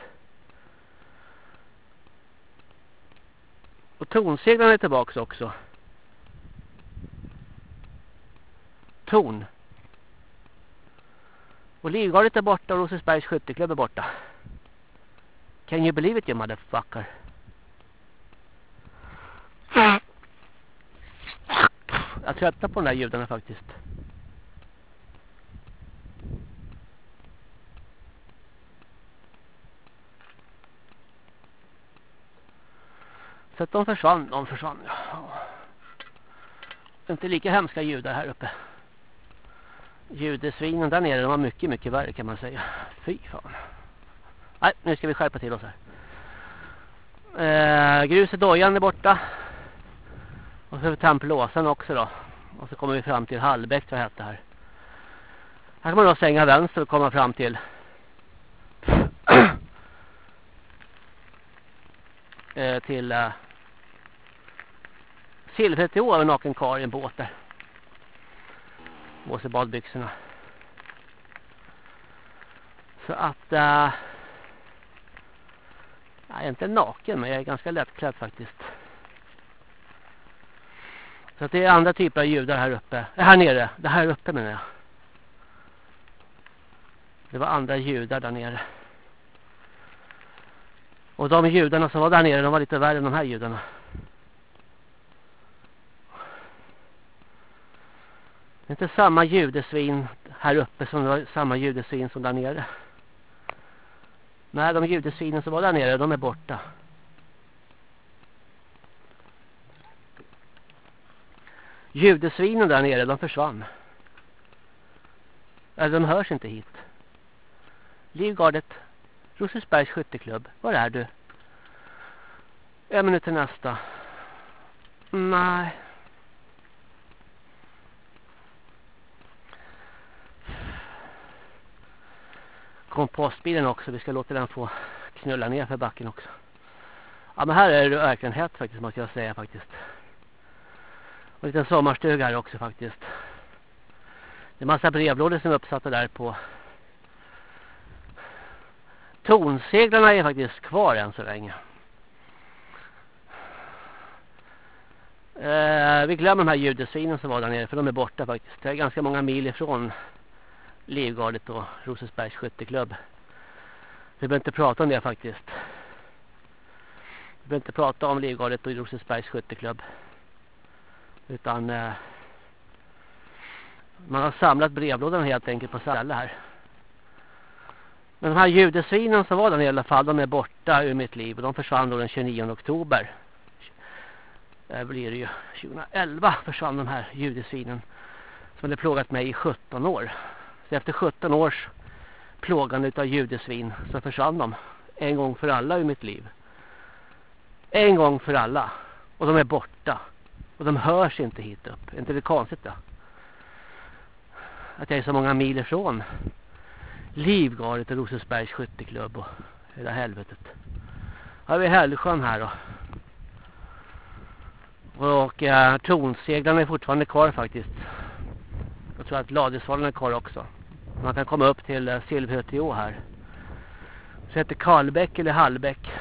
Och tonseglarna är tillbaka också. Ton. Och Livgardet är borta och Rosersbergs skytteklubb är borta. Can you believe it you motherfucker? Jag tröttnar på de där ljudarna faktiskt. Så att de försvann, de försvann. Ja. Inte lika hemska ljudar här uppe. Judesvinen där nere de var mycket, mycket värre kan man säga. Fy fan. Nej, nu ska vi skärpa till oss här. Eh, gruset dojan är borta. Och så har vi Tamplåsen också då. Och så kommer vi fram till Hallbäck, vad hette här. Här kan man då svänga vänster och komma fram till eh, till eh, tillfället i år naken kar i en båt där. På sig badbyxorna. Så att äh, jag är inte naken men jag är ganska lättklädd faktiskt. Så att det är andra typer av judar här uppe. Äh, här nere. Det här uppe menar jag. Det var andra judar där nere. Och de judarna som var där nere de var lite värre än de här judarna. Det är inte samma judesvin här uppe som det var samma judesvin som där nere. Nej, de judesvinen som var där nere, de är borta. Judesvinen där nere, de försvann. Eller de hörs inte hit. Livgardet, Rosersbergs skytteklubb, var är du? En minut till nästa. Nej. Kompostbilen också. Vi ska låta den få knulla ner för backen också. Ja men här är det verkligen hett faktiskt måste jag säga faktiskt. Och en liten sommarstuga här också faktiskt. Det är massa brevlådor som är uppsatta där på. Tonseglarna är faktiskt kvar än så länge. Eh, vi glömmer de här judesvinen som var där nere för de är borta faktiskt. Det är ganska många mil ifrån Livgardet och Rosensbergs skytteklubb. Vi behöver inte prata om det faktiskt. Vi behöver inte prata om Livgardet och Rosensbergs skytteklubb. Utan eh, man har samlat brevlådan helt enkelt på ställe här. Men de här judesvinen som var där i alla fall, de är borta ur mitt liv. Och de försvann då den 29 oktober. Det blir det ju 2011 försvann de här judesvinen. Som hade plågat mig i 17 år. Så efter 17 års plågande av judesvin så försvann de en gång för alla ur mitt liv. En gång för alla. Och de är borta. Och de hörs inte hit upp. Är inte det konstigt då? Att jag är så många mil ifrån Livgardet och Rosensbergs skytteklubb och hela helvetet. Här har vi Hällsjön här då. Och eh, tronseglarna är fortfarande kvar faktiskt. Jag tror att Ladesvalen är kvar också. Man kan komma upp till uh, här. Så heter Karlbäck eller Hallbäck.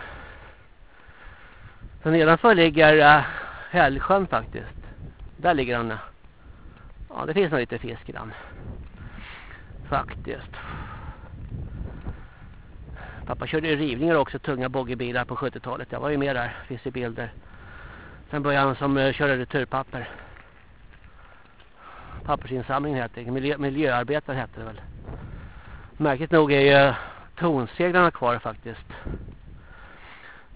Så nedanför ligger eh, Hällsjön faktiskt. Där ligger han. Eh. Ja, det finns nog lite fisk i den. Faktiskt. Pappa körde rivningar också, tunga boggebilar på 70-talet. Jag var ju med där, finns det bilder. Sen började han som uh, körde returpapper Pappersinsamlingen heter det. Miljö, miljöarbetare heter det väl. Märkligt nog är ju tonseglarna kvar faktiskt.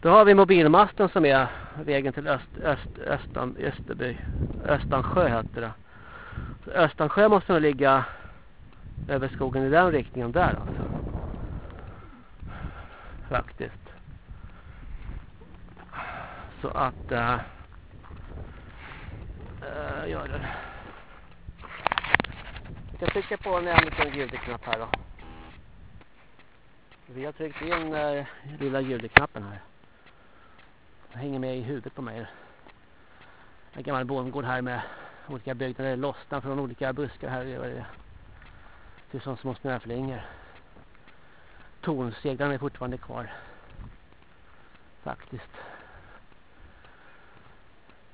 Då har vi mobilmasten som är vägen till öst, öst, östan, Österby. Östansjö heter det. Så Östansjö måste nog ligga över skogen i den riktningen där alltså. Faktiskt. Så att... Eh, eh, äh, gör det ska trycka på en liten ljudknapp här då. Vi har tryckt in den lilla ljudknappen här. Den hänger med i huvudet på mig. En gammal bondgård här med olika byggnader lossna från olika buskar här. Det är det som små snöflingor. Tornseglarna är fortfarande kvar. Faktiskt.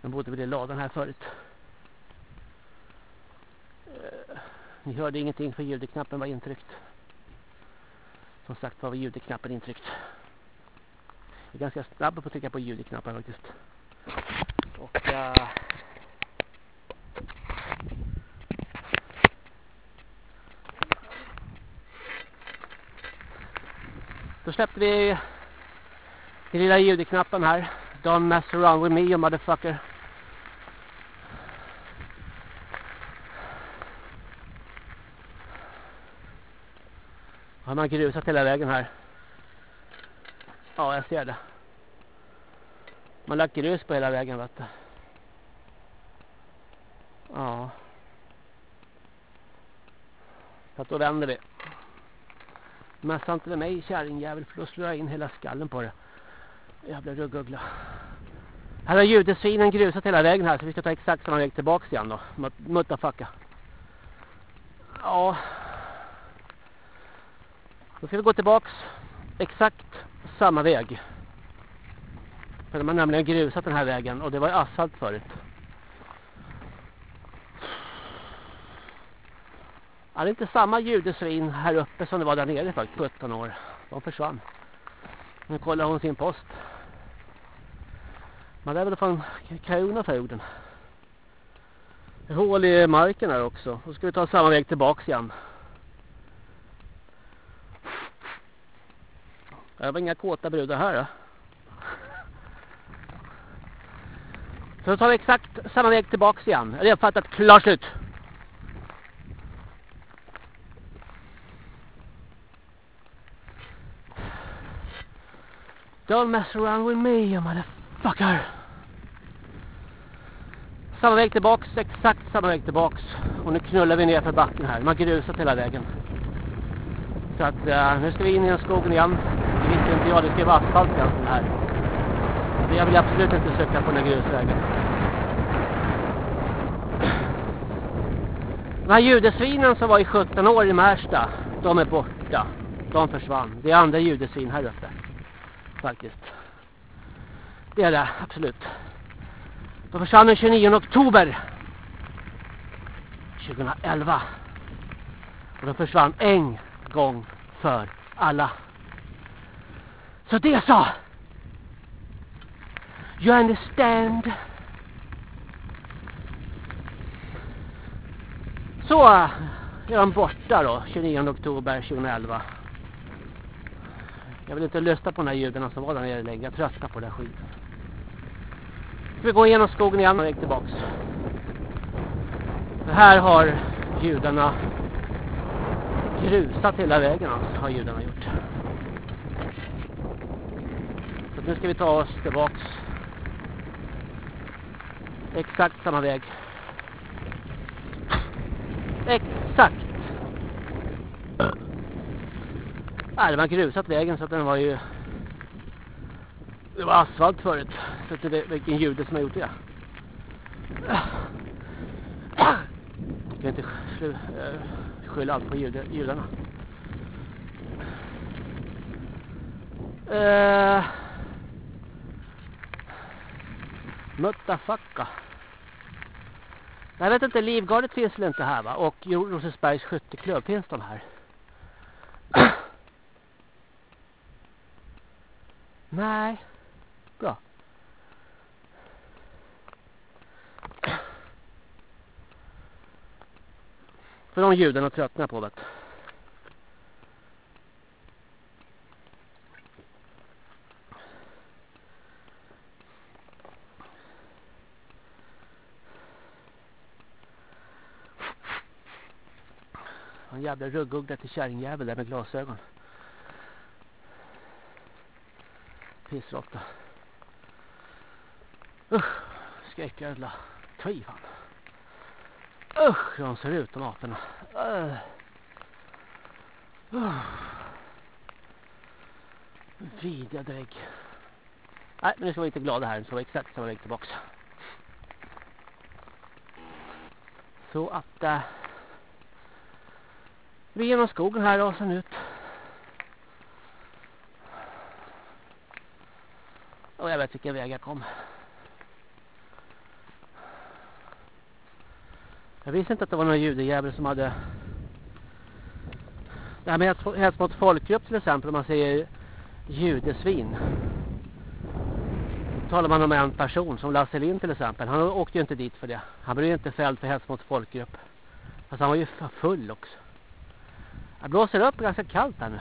De bodde väl i ladan här förut. Eh, ni hörde ingenting för ljudknappen var intryckt. Som sagt var ljudknappen intryckt. Jag är ganska snabb på att trycka på ljudknappen faktiskt. Och uh, Då släppte vi den lilla ljudknappen här. Don't mess around with me you motherfucker. Har man grusat hela vägen här. Ja, jag ser det. Man har lagt grus på hela vägen, vet du. Ja. Så att då vänder vi. Mässa inte med mig kärringjävel för då slår jag in hela skallen på det. Jävla ruggugla. Här har judesvinen grusat hela vägen här så vi ska ta exakt samma väg tillbaks igen då. Muttafacka. Ja. Då ska vi gå tillbaks exakt samma väg. För de har nämligen grusat den här vägen och det var asfalt förut. Ja, det är inte samma judesvin här uppe som det var där nere faktiskt, 17 år. De försvann. Nu kollar hon sin post. Man lär väl få krona för jorden. Hål i marken här också. Då ska vi ta samma väg tillbaks igen. Det var inga kåta brudar här då. Så tar vi exakt samma väg tillbaks igen. Är det uppfattat klart slut. Don't mess around with me, you motherfucker. Samma väg tillbaks, exakt samma väg tillbaks. Och nu knullar vi ner för backen här. Man har grusat hela vägen. Så att uh, nu ska vi in i skogen igen. Det visste inte jag, det ska vara asfalt i egentligen här. Men jag vill absolut inte söka på den här grusvägen. De här judesvinen som var i 17 år i Märsta, de är borta. De försvann. Det är andra judesvin här uppe faktiskt. Det är det, absolut. De försvann den 29 oktober 2011. Och de försvann en gång för alla. Så det så. You understand? Så är de borta då, 29 oktober 2011. Jag vill inte lyssna på de här ljuden som var där nere längre. Jag tröttnar på den skiten. Ska Vi gå igenom skogen igen och väg tillbaks. Det här har judarna grusat hela vägen alltså, har judarna gjort. Så nu ska vi ta oss tillbaks. Exakt samma väg. Exakt. Äh, det har grusat vägen så att den var ju... Det var asfalt förut. Så att det vilken jude som har gjort det. Jag kan inte eh, skylla allt på judarna. Uh, Muttafacka. Jag vet inte, Livgardet finns väl inte här va? Och Rosersbergs skytteklubb, finns de här? Nej. Bra. För de judarna tröttnar på det. En jävla ruggugna till kärringjävel där med glasögon. pissråtta. Usch, skräckjävla tvi fan. Usch, hur de ser ut de aporna. Uh. Uh. Vidriga drägg. Nej, men nu ska vi inte glada här. Nu ska vi exakt samma väg tillbaka. Så att... Uh, vi är genom skogen här och sen ut. Och jag vet vilken väg jag kom. Jag visste inte att det var några judejävel som hade... Det här med hets mot folkgrupp till exempel, om man säger judesvin. Då talar man om en person, som Lasse Lind till exempel. Han åkte ju inte dit för det. Han blev ju inte fälld för hets mot folkgrupp. Fast han var ju full också. Jag blåser upp ganska kallt här nu.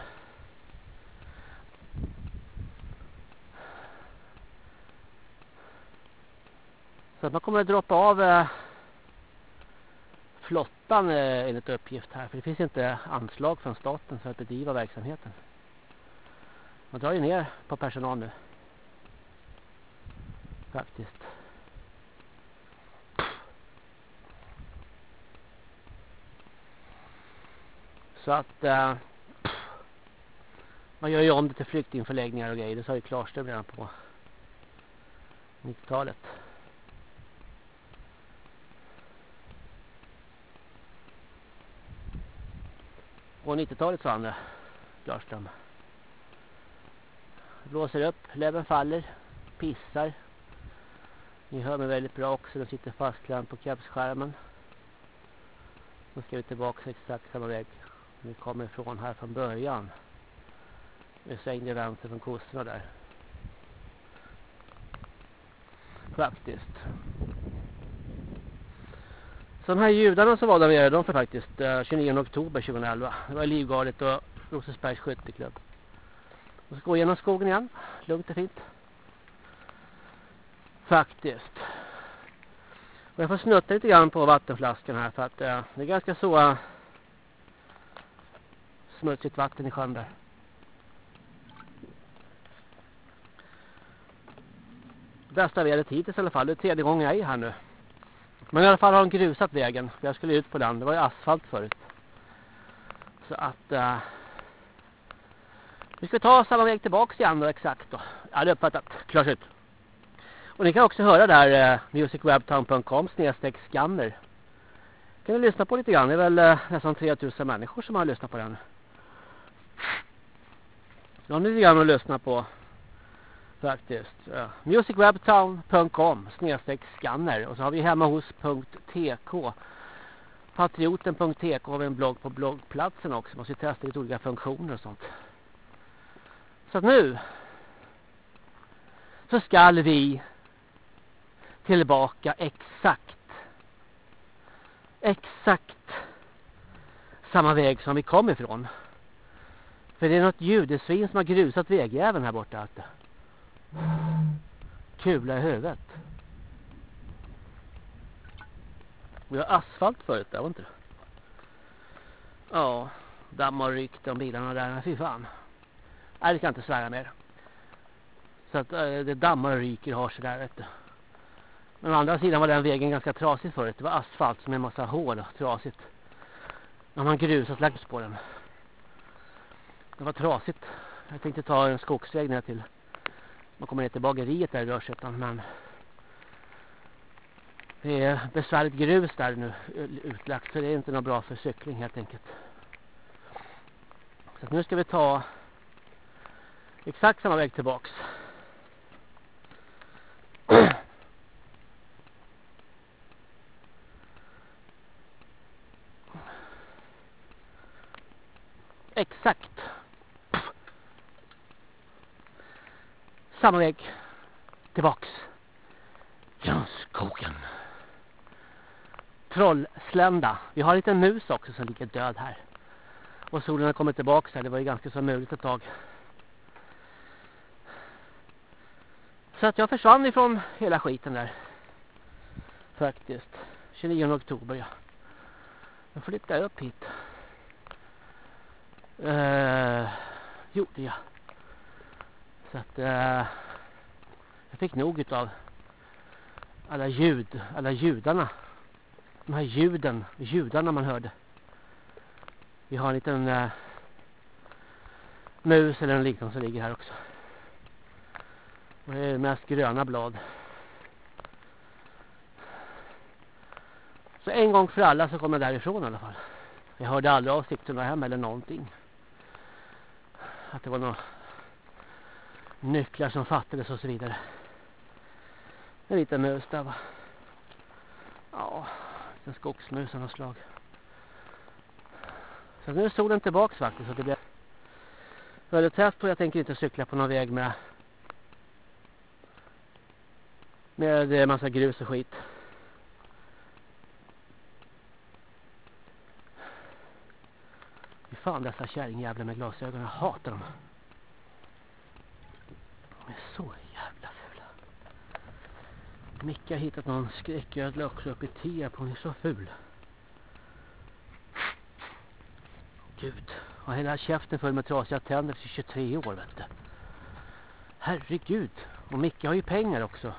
Så att man kommer att droppa av eh, eh, enligt uppgift här. För det finns inte anslag från staten för att bedriva verksamheten. Man drar ju ner på personal nu. Faktiskt. Så att eh, man gör ju om det till flyktingförläggningar och grejer. Det sa ju Klarström redan på 90-talet. På 90-talet sa han det, Klarström. Blåser upp, läven faller, pissar. Ni hör mig väldigt bra också, den sitter fastklämd på kapsskärmen. Nu ska vi tillbaka exakt samma väg vi kommer ifrån här från början. Vi svängde vänster från kossorna där. Faktiskt. Så de här judarna som var där nere, de för faktiskt eh, 29 oktober 2011. Det var Livgardet och Rosersbergs skytteklubb. De ska gå igenom skogen igen. Lugnt och fint. Faktiskt. Och jag får snutta lite grann på vattenflaskan här för att eh, det är ganska så Eh, smutsigt vatten i sjön där. Bästa vädret hittills i alla fall. Det är tredje gången jag är här nu. Men i alla fall har de grusat vägen. Jag skulle ut på den. Det var ju asfalt förut. Så att... Uh, vi ska ta samma väg tillbaka igen då exakt då. Ja, det är uppfattat. Klart ut. Och ni kan också höra där eh, uh, musicwebtown.com snedstreck scanner. Kan ni lyssna på lite grann. Det är väl uh, nästan 3000 människor som har lyssnat på den. Så har ni lite grann att lyssna på faktiskt. Ja. Musicwebtown.com snedstreck scanner och så har vi hemmahos.tk patrioten.tk har vi en blogg på bloggplatsen också. Man ska testa lite olika funktioner och sånt. Så att nu så skall vi tillbaka exakt exakt samma väg som vi kom ifrån. För det är något judesvin som har grusat vägjäveln här borta. Kula i huvudet. Vi har asfalt förut där, var inte det? Ja, damm och ryckt om bilarna där. Fy fan. Nej, det kan jag inte svära mer. Så att eh, det dammar och ryker har sig där, vet du. Men å andra sidan var den vägen ganska trasig förut. Det var asfalt som är en massa hål och trasigt. När man grusat lagt på den. Det var trasigt. Jag tänkte ta en skogsväg ner till man kommer ner till bageriet där i Rörsättan. men det är besvärligt grus där nu eh, utlagt så det är inte något bra för cykling helt enkelt. Så nu ska vi ta exakt samma väg tillbaks. exakt samma väg tillbaks genom skogen. Trollslända. Vi har en liten mus också som ligger död här. Och solen har kommit tillbaka här. Det var ju ganska så muligt ett tag. Så att jag försvann ifrån hela skiten där. Faktiskt. 29 oktober ja. Jag flyttade upp hit. Eh, gjorde jag. Så att eh, jag fick nog av alla ljud, alla judarna. De här ljuden, judarna man hörde. Vi har en liten eh, mus eller en liknande som ligger här också. Och det är mest gröna blad. Så en gång för alla så kom jag därifrån i alla fall. Jag hörde aldrig av Sigtuna hem eller någonting. Att det var något nycklar som fattades och så vidare. En liten mus där va. Ja, en skogsmus av något slag. Så nu är solen tillbaks faktiskt och det blir väldigt tätt och jag tänker inte cykla på någon väg med med massa grus och skit. Fy fan dessa kärringjävlar med glasögon, jag hatar dem. De är så jävla fula. Micke har hittat någon skräcködla också uppe i Tierp. Hon är så ful. Gud. Och hela käften full med trasiga tänder för 23 år vet du. Herregud. Och Micke har ju pengar också.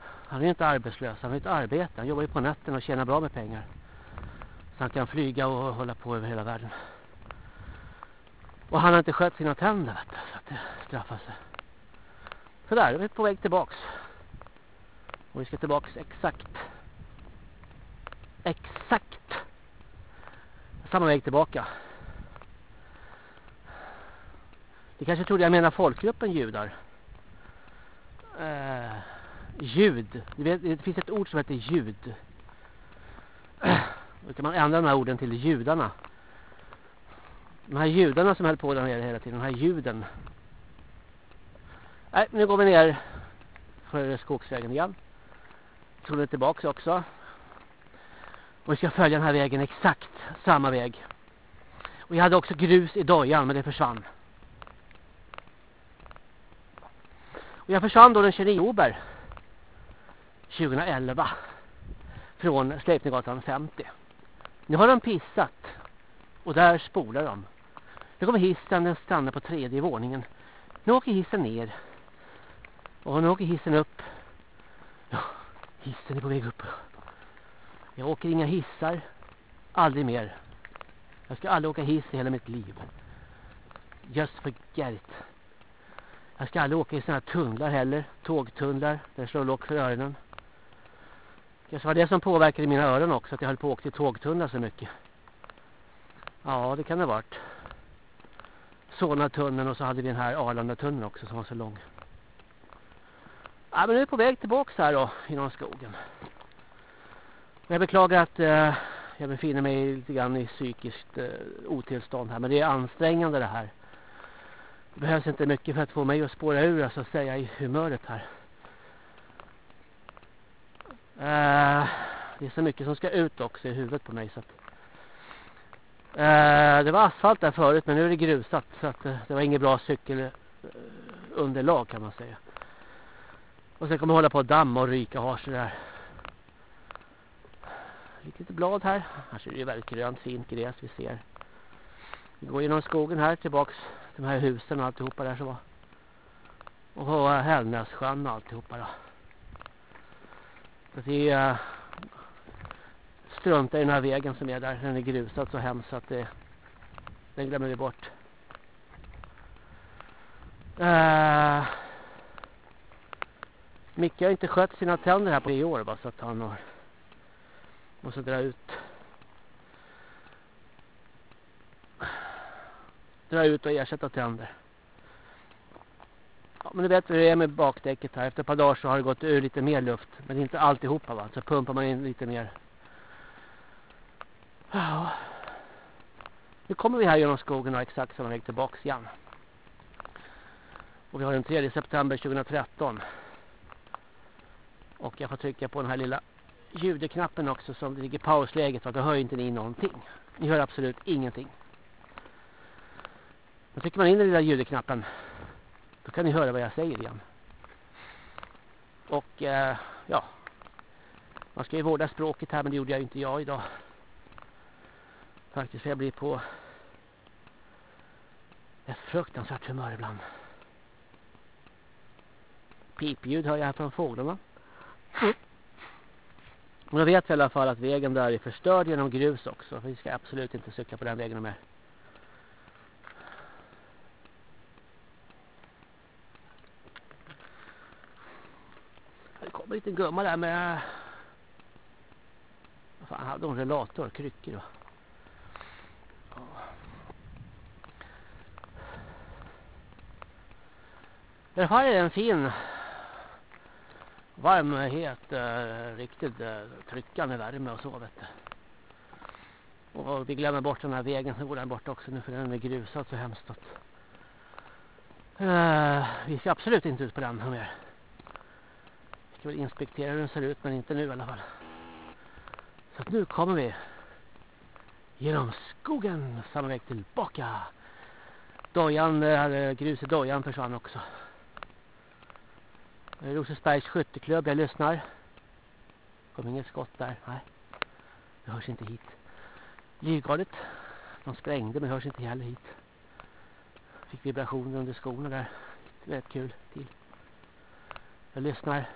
Han är inte arbetslös. Han har ett arbete. Han jobbar ju på natten och tjänar bra med pengar. Så han kan flyga och hålla på över hela världen. Och han har inte skött sina tänder vet du, så att det straffar sig. Sådär, vi är vi på väg tillbaks. Och vi ska tillbaks exakt. Exakt. Samma väg tillbaka. Det kanske trodde jag menar folkgruppen judar. Eh, ljud. Vet, det finns ett ord som heter ljud. Då kan man ändra de här orden till judarna. De här judarna som höll på där nere hela tiden. De här ljuden. Nej, nu går vi ner för skogsvägen igen. Så går vi tillbaka också. Och vi ska följa den här vägen exakt samma väg. Och jag hade också grus i dojan men det försvann. Och jag försvann då den 29 ober 2011 från Sleipnergatan 50. Nu har de pissat och där spolar de. Nu kommer hissen, den stannar på tredje våningen. Nu åker hissen ner. Och nu åker hissen upp. Ja, hissen är på väg upp. Jag åker inga hissar. Aldrig mer. Jag ska aldrig åka hiss i hela mitt liv. Just forget it. Jag ska aldrig åka i sådana här tunnlar heller. Tågtunnlar. Där slår lock för öronen. Det var det som påverkade mina öron också. Att jag höll på att åka i tågtunnlar så mycket. Ja, det kan det ha varit. Solna-tunneln och så hade vi den här Arlanda-tunneln också som var så lång. Ja, men nu är vi på väg tillbaka här då, inom skogen. Jag beklagar att eh, jag befinner mig lite grann i psykiskt eh, otillstånd här. Men det är ansträngande det här. Det behövs inte mycket för att få mig att spåra ur så att säga i humöret här. Eh, det är så mycket som ska ut också i huvudet på mig så att Eh, det var asfalt där förut men nu är det grusat så att eh, det var inget bra cykelunderlag eh, kan man säga. Och sen kommer jag hålla på att damma och ryka har så där. Lite blad här. Här ser det ju väldigt grönt fint gräs vi ser. Vi går genom skogen här tillbaks till de här husen och alltihopa där så var. Och Hällnässjön och alltihopa då. Så det är eh, strunta i den här vägen som är där. Den är grusad så hemskt så att det, den glömmer vi bort. Uh, Micke har inte skött sina tänder här på tre år bara så att han har, måste dra ut dra ut och ersätta tänder. Ja, men du vet hur det är med bakdäcket här. Efter ett par dagar så har det gått ur lite mer luft. Men inte alltihopa va. Så pumpar man in lite mer Ja. Nu kommer vi här genom skogen och exakt samma väg tillbaks igen. Och vi har den 3 september 2013. Och jag får trycka på den här lilla ljudknappen också som det ligger pausläget så då hör inte ni någonting. Ni hör absolut ingenting. Då trycker man in den lilla ljudknappen. Då kan ni höra vad jag säger igen. Och eh, ja. Man ska ju vårda språket här men det gjorde jag inte jag idag. Faktiskt för jag blir på ett fruktansvärt humör ibland. Pipljud hör jag här från fåglarna. Mm. Men jag vet i alla fall att vägen där är förstörd genom grus också. Vi ska absolut inte cykla på den vägen mer. Det kommer en liten gumma där med... Vad fan hade hon relator, kryckor då? Det här är en fin varm, och het, eh, riktigt eh, tryckande värme och så vet du. Och vi glömmer bort den här vägen som går där borta också nu för den är grusad så hemskt att eh, vi ska absolut inte ut på den mer. Vi ska väl inspektera hur den ser ut men inte nu i alla fall. Så att nu kommer vi genom skogen samma väg tillbaka. Dojan, eh, eh, grus i dojan försvann också. Rosersbergs skytteklubb, jag lyssnar. Kom inget skott där, nej. Det hörs inte hit. Livgardet, De sprängde men hörs inte heller hit. Fick vibrationer under skorna där. Det rätt kul till. Jag lyssnar.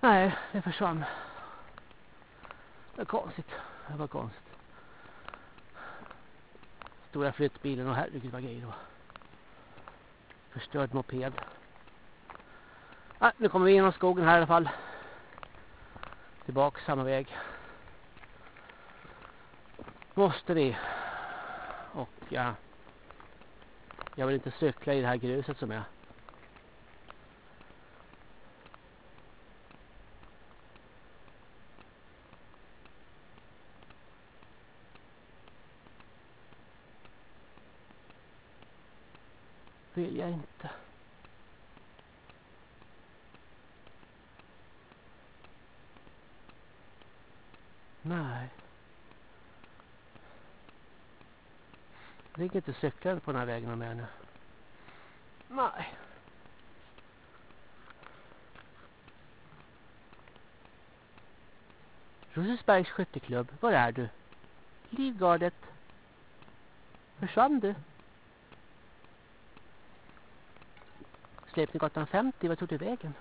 Nej, det försvann. Det var konstigt. Det var konstigt. Stora flyttbilen och herregud vad grejer det var. Förstörd moped. Ah, nu kommer vi genom skogen här i alla fall. Tillbaka samma väg. Måste vi. Och ja, jag vill inte cykla i det här gruset som är. Vill jag inte. Nej. Det ligger inte cyklar på den här vägen med nu. Nej. Rosensbergs skytteklubb, var är du? Livgardet. Försvann du? Släpninggatan 50, vad tog du vägen?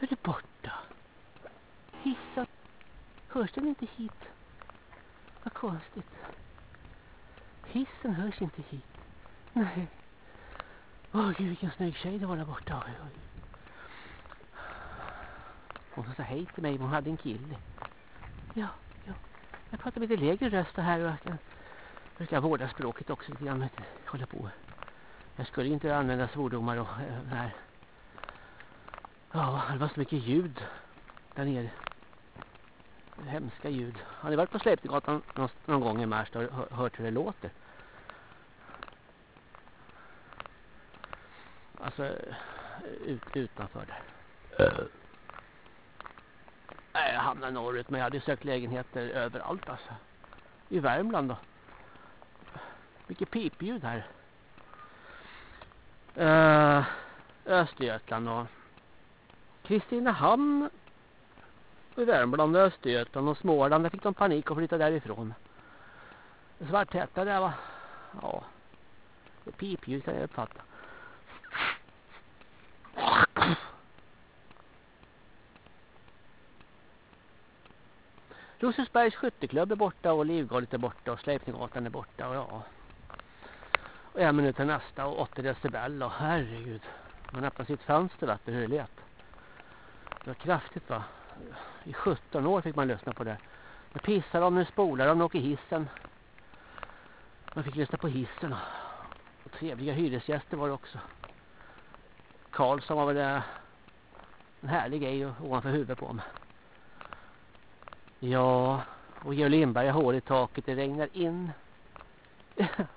Är du borta? Hissen. Hörs den inte hit? Vad konstigt. Hissen hörs inte hit. Nej. Åh gud vilken snygg tjej det var där borta. Oj, oj. Hon sa hej till mig men hon hade en kille. Ja, ja. Jag pratar med lite lägre röst här och jag brukar vårda språket också lite grann. Hålla på. Jag skulle inte använda svordomar och äh, här. Ja, det var så mycket ljud där nere. Hemska ljud. Har ni varit på Släptegatan någon, gång i Märsta och hört hur det låter? Alltså ut, utanför där. Nej, jag hamnade norrut men jag hade sökt lägenheter överallt alltså. I Värmland då. Vilket pipljud här eh, Östergötland och Kristinehamn i Värmland och Östergötland och Småland. Där fick de panik och flytta därifrån. Svarthätta där va? Ja. Det pipljus kan jag uppfatta. Rosersbergs skytteklubb är borta och Livgardet är borta och Släpninggatan är borta och ja. Och en minut till nästa och 80 decibel och herregud. Man öppnar sitt fönster vet du hur det lät. Det var kraftigt va. I 17 år fick man lyssna på det. Nu pissar de, nu spolar de, nu åker hissen. Man fick lyssna på hissen. Och trevliga hyresgäster var det också. Karlsson var väl det en härlig grej ovanför huvudet på mig. Ja, och Georg Lindberg har hår i taket, det regnar in.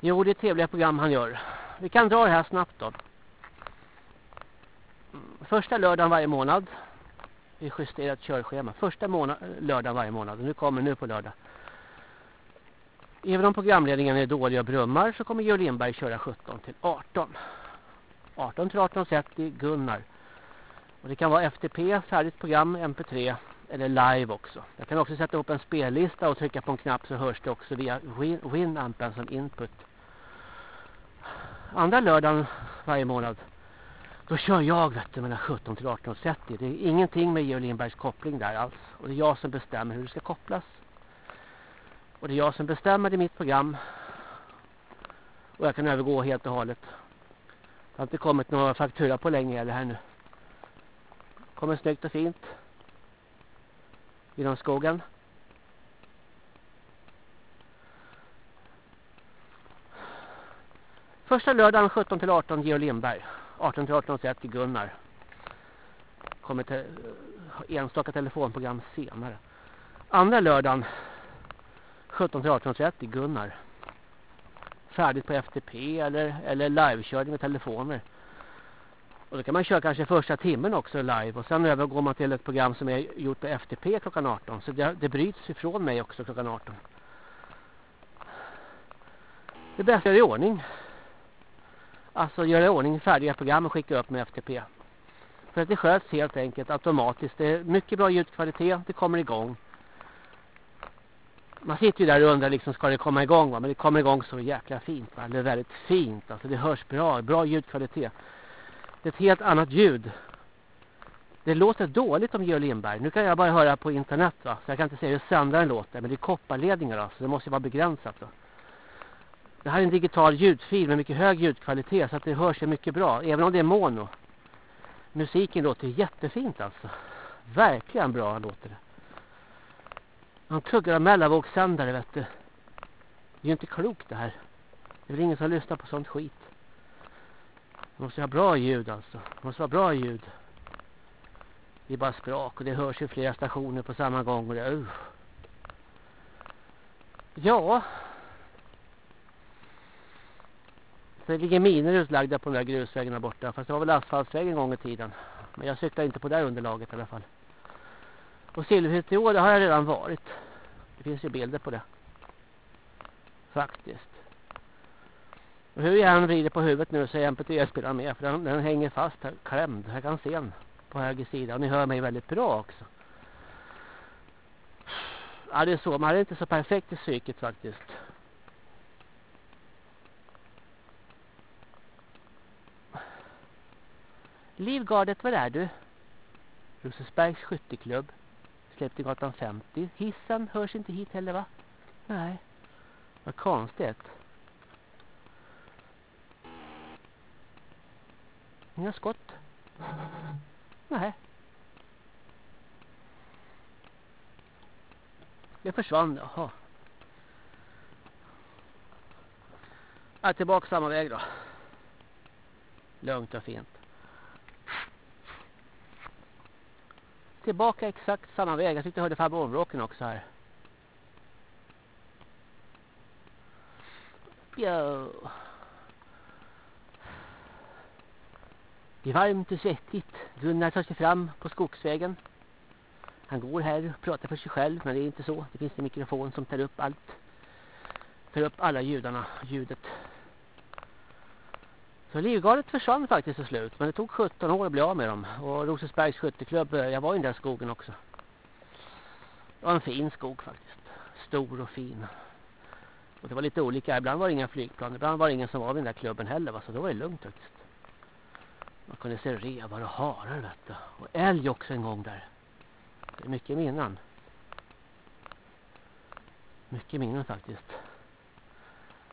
jo, det är trevliga program han gör. Vi kan dra det här snabbt då. Första lördagen varje månad. Vi justerat körschema. Första månad, lördagen varje månad. Nu kommer nu på lördag. Även om programledningen är dålig och brummar så kommer Georg Lindberg köra 17 till 18. 18 till 18.30 Gunnar. Och det kan vara FTP, färdigt program, MP3 eller live också. Jag kan också sätta upp en spellista och trycka på en knapp så hörs det också via Winampen som input. Andra lördagen varje månad då kör jag vet du, mellan 17 till 18.30. Det är ingenting med Georg Lindbergs koppling där alls. Och det är jag som bestämmer hur det ska kopplas. Och det är jag som bestämmer i mitt program. Och jag kan övergå helt och hållet. Det har inte kommit några faktura på länge eller här nu. Kommer snyggt och fint. Genom skogen. Första lördagen 17 till 18 Georg Lindberg. 18 till 18.30 Gunnar. Kommer till eh, enstaka telefonprogram senare. Andra lördagen 17 till 18.30 Gunnar. Färdigt på FTP eller, eller livekörning med telefoner. Och då kan man köra kanske första timmen också live. Och sen övergår man till ett program som är gjort på FTP klockan 18. Så det, det bryts ifrån mig också klockan 18. Det bästa är i ordning. Alltså göra i ordning färdiga program och skicka upp med FTP. För att det sköts helt enkelt automatiskt. Det är mycket bra ljudkvalitet. Det kommer igång. man sitter ju där och undrar liksom ska det komma igång va? Men det kommer igång så jäkla fint va? Det är väldigt fint alltså. Det hörs bra. Bra ljudkvalitet. Det är ett helt annat ljud. Det låter dåligt om Georg Lindberg. Nu kan jag bara höra på internet va. Så jag kan inte säga hur sändaren låter. Men det är kopparledningar då. Så det måste vara begränsat va. Det här är en digital ljudfil med mycket hög ljudkvalitet. Så att det hörs ju mycket bra. Även om det är mono. Musiken låter jättefint alltså. Verkligen bra låter det. Han tuggar av mellanvågssändare vet du. Det är ju inte klokt det här. Det är väl ingen som lyssnar på sånt skit. Det måste vara bra ljud alltså. Det måste vara bra ljud. Det är bara sprak och det hörs ju flera stationer på samma gång. Och det, uh. Ja. Så det ligger miner utlagda på den där grusvägen där borta. Fast det var väl asfaltsvägen en gång i tiden. Men jag cyklar inte på det underlaget i alla fall. Och Silverhytt i år, det har jag redan varit. Det finns ju bilder på det. Faktiskt. Och hur jag än vrider på huvudet nu så är MP3-spelaren med. För den, den, hänger fast här, klämd. Jag kan se den på höger sida. Och ni hör mig väldigt bra också. Ja, det är så. Man är inte så perfekt i psyket faktiskt. Livgardet, var är du? Rosesbergs skytteklubb. Släppte gatan 50. Hissen hörs inte hit heller va? Nej. Vad konstigt. Inga skott. Nej. Det försvann, jaha. Jag är tillbaka samma väg då. Lugnt och fint. tillbaka exakt samma väg. Jag tyckte jag hörde farbrorvråken också här. Ja. Det är varmt och svettigt. Gunnar tar sig fram på skogsvägen. Han går här och pratar för sig själv, men det är inte så. Det finns en mikrofon som tar upp allt. Tar upp alla ljudarna, ljudet. Så Livgardet försvann faktiskt till slut. Men det tog 17 år att bli av med dem. Och Rosersbergs skytteklubb, eh, jag var i den där skogen också. Det var en fin skog faktiskt. Stor och fin. Och det var lite olika. Ibland var det inga flygplan. Ibland var det ingen som var vid den där klubben heller. Va? Så då var det lugnt faktiskt. Man kunde se revar och harar vet du. Och älg också en gång där. Det är mycket minnen. Mycket minnen faktiskt.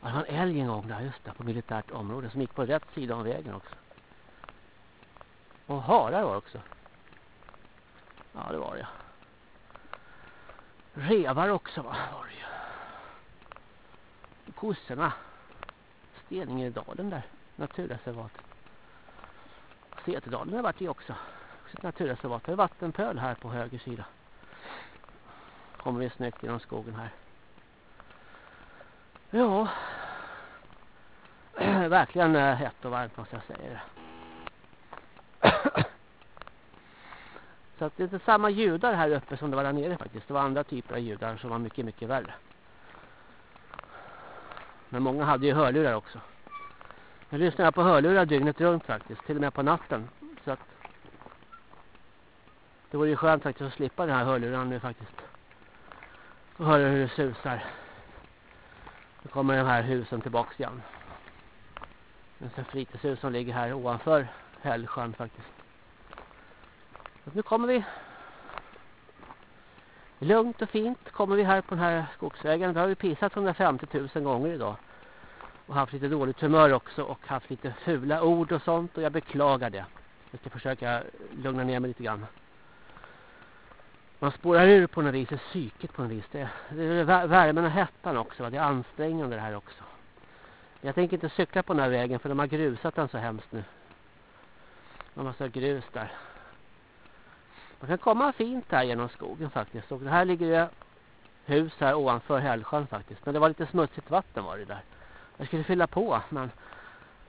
Ja, det var en älg en gång där, just där, på militärt område som gick på rätt sida av vägen också. Och harar var också. Ja, det var det. Revar också va, var det ju. Kossorna. Steningedalen där, naturreservatet. Setedalen har jag varit i också. Också ett naturreservat. Det är vattenpöl här på höger sida. Kommer vi snyggt genom skogen här. Ja. Verkligen eh, hett och varmt måste jag säga. Så att det är inte samma ljudar här uppe som det var där nere faktiskt. Det var andra typer av ljudar som var mycket, mycket värre. Men många hade ju hörlurar också. Jag lyssnar på hörlurar dygnet runt faktiskt. Till och med på natten. Så att det vore ju skönt faktiskt att slippa den här hörluran nu faktiskt. Och höra hur det susar. Nu kommer de här husen tillbaks igen. Det är en fritidshus som ligger här ovanför Hällsjön faktiskt. Så nu kommer vi lugnt och fint kommer vi här på den här skogsvägen. Vi har vi pissat 150 000 gånger idag. Och haft lite dåligt humör också och haft lite fula ord och sånt och jag beklagar det. Jag ska försöka lugna ner mig lite grann. Man spårar ur på något vis, det är psyket på något vis. Det, det är värmen och hettan också. Det är ansträngande det här också. Jag tänker inte cykla på den här vägen för de har grusat den så hemskt nu. Man måste ha grus där. Man kan komma fint här genom skogen faktiskt. Och här ligger det hus här ovanför Hällsjön faktiskt. Men det var lite smutsigt vatten var det där. Jag skulle fylla på men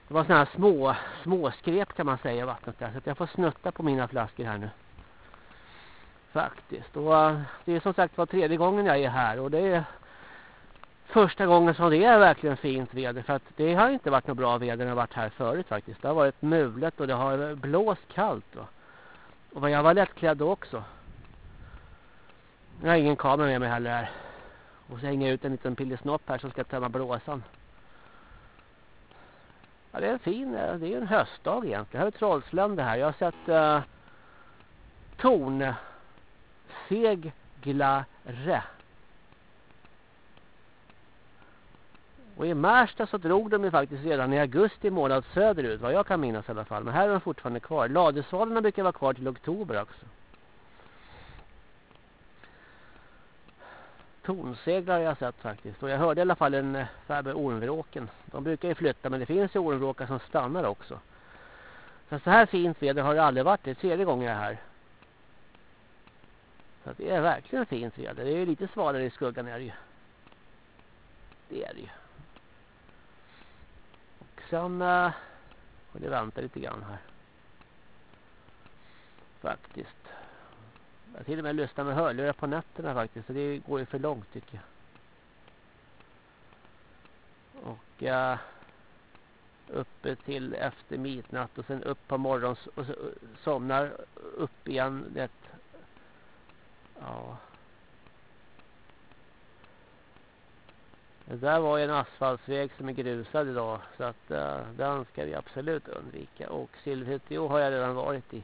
det var sådana här små, små skrep kan man säga vattnet där. Så jag får snutta på mina flaskor här nu. Faktiskt. Och eh, det är som sagt var tredje gången jag är här. Och det är första gången som det är verkligen fint väder. För att det har inte varit något bra väder när jag varit här förut faktiskt. Det har varit mulet och det har blåst kallt. Va? Och jag var lättklädd också. Jag har ingen kamera med mig heller här. Och så hänger jag ut en liten pillesnopp här som ska tömma blåsan. Ja, det är en fin, eh, det är en höstdag egentligen. Här är Trollslände här. Jag har sett uh, torn seglare. Och i Märsta så drog de ju faktiskt redan i augusti månad söderut, vad jag kan minnas i alla fall. Men här är de fortfarande kvar. Ladesvalarna brukar vara kvar till oktober också. Tornseglar har jag sett faktiskt. Och jag hörde i alla fall en eh, färbe ormvråken. De brukar ju flytta men det finns ju ormvråkar som stannar också. Så, så här fint väder har det aldrig varit. Det är tredje gången jag är här. Så det är verkligen fint väder. Det är ju lite svalare i skuggan är det ju. Det är det ju. Och sen eh, uh, det väntar lite grann här. Faktiskt. Jag till och med lyssnar med hörlurar på nätterna faktiskt. Så det går ju för långt tycker jag. Och uh, uppe till efter midnatt och sen upp på morgonen och så, somnar upp igen. Det, ja. Det där var ju en asfaltsväg som är grusad idag så att uh, den ska vi absolut undvika. Och Silverhytteå har jag redan varit i.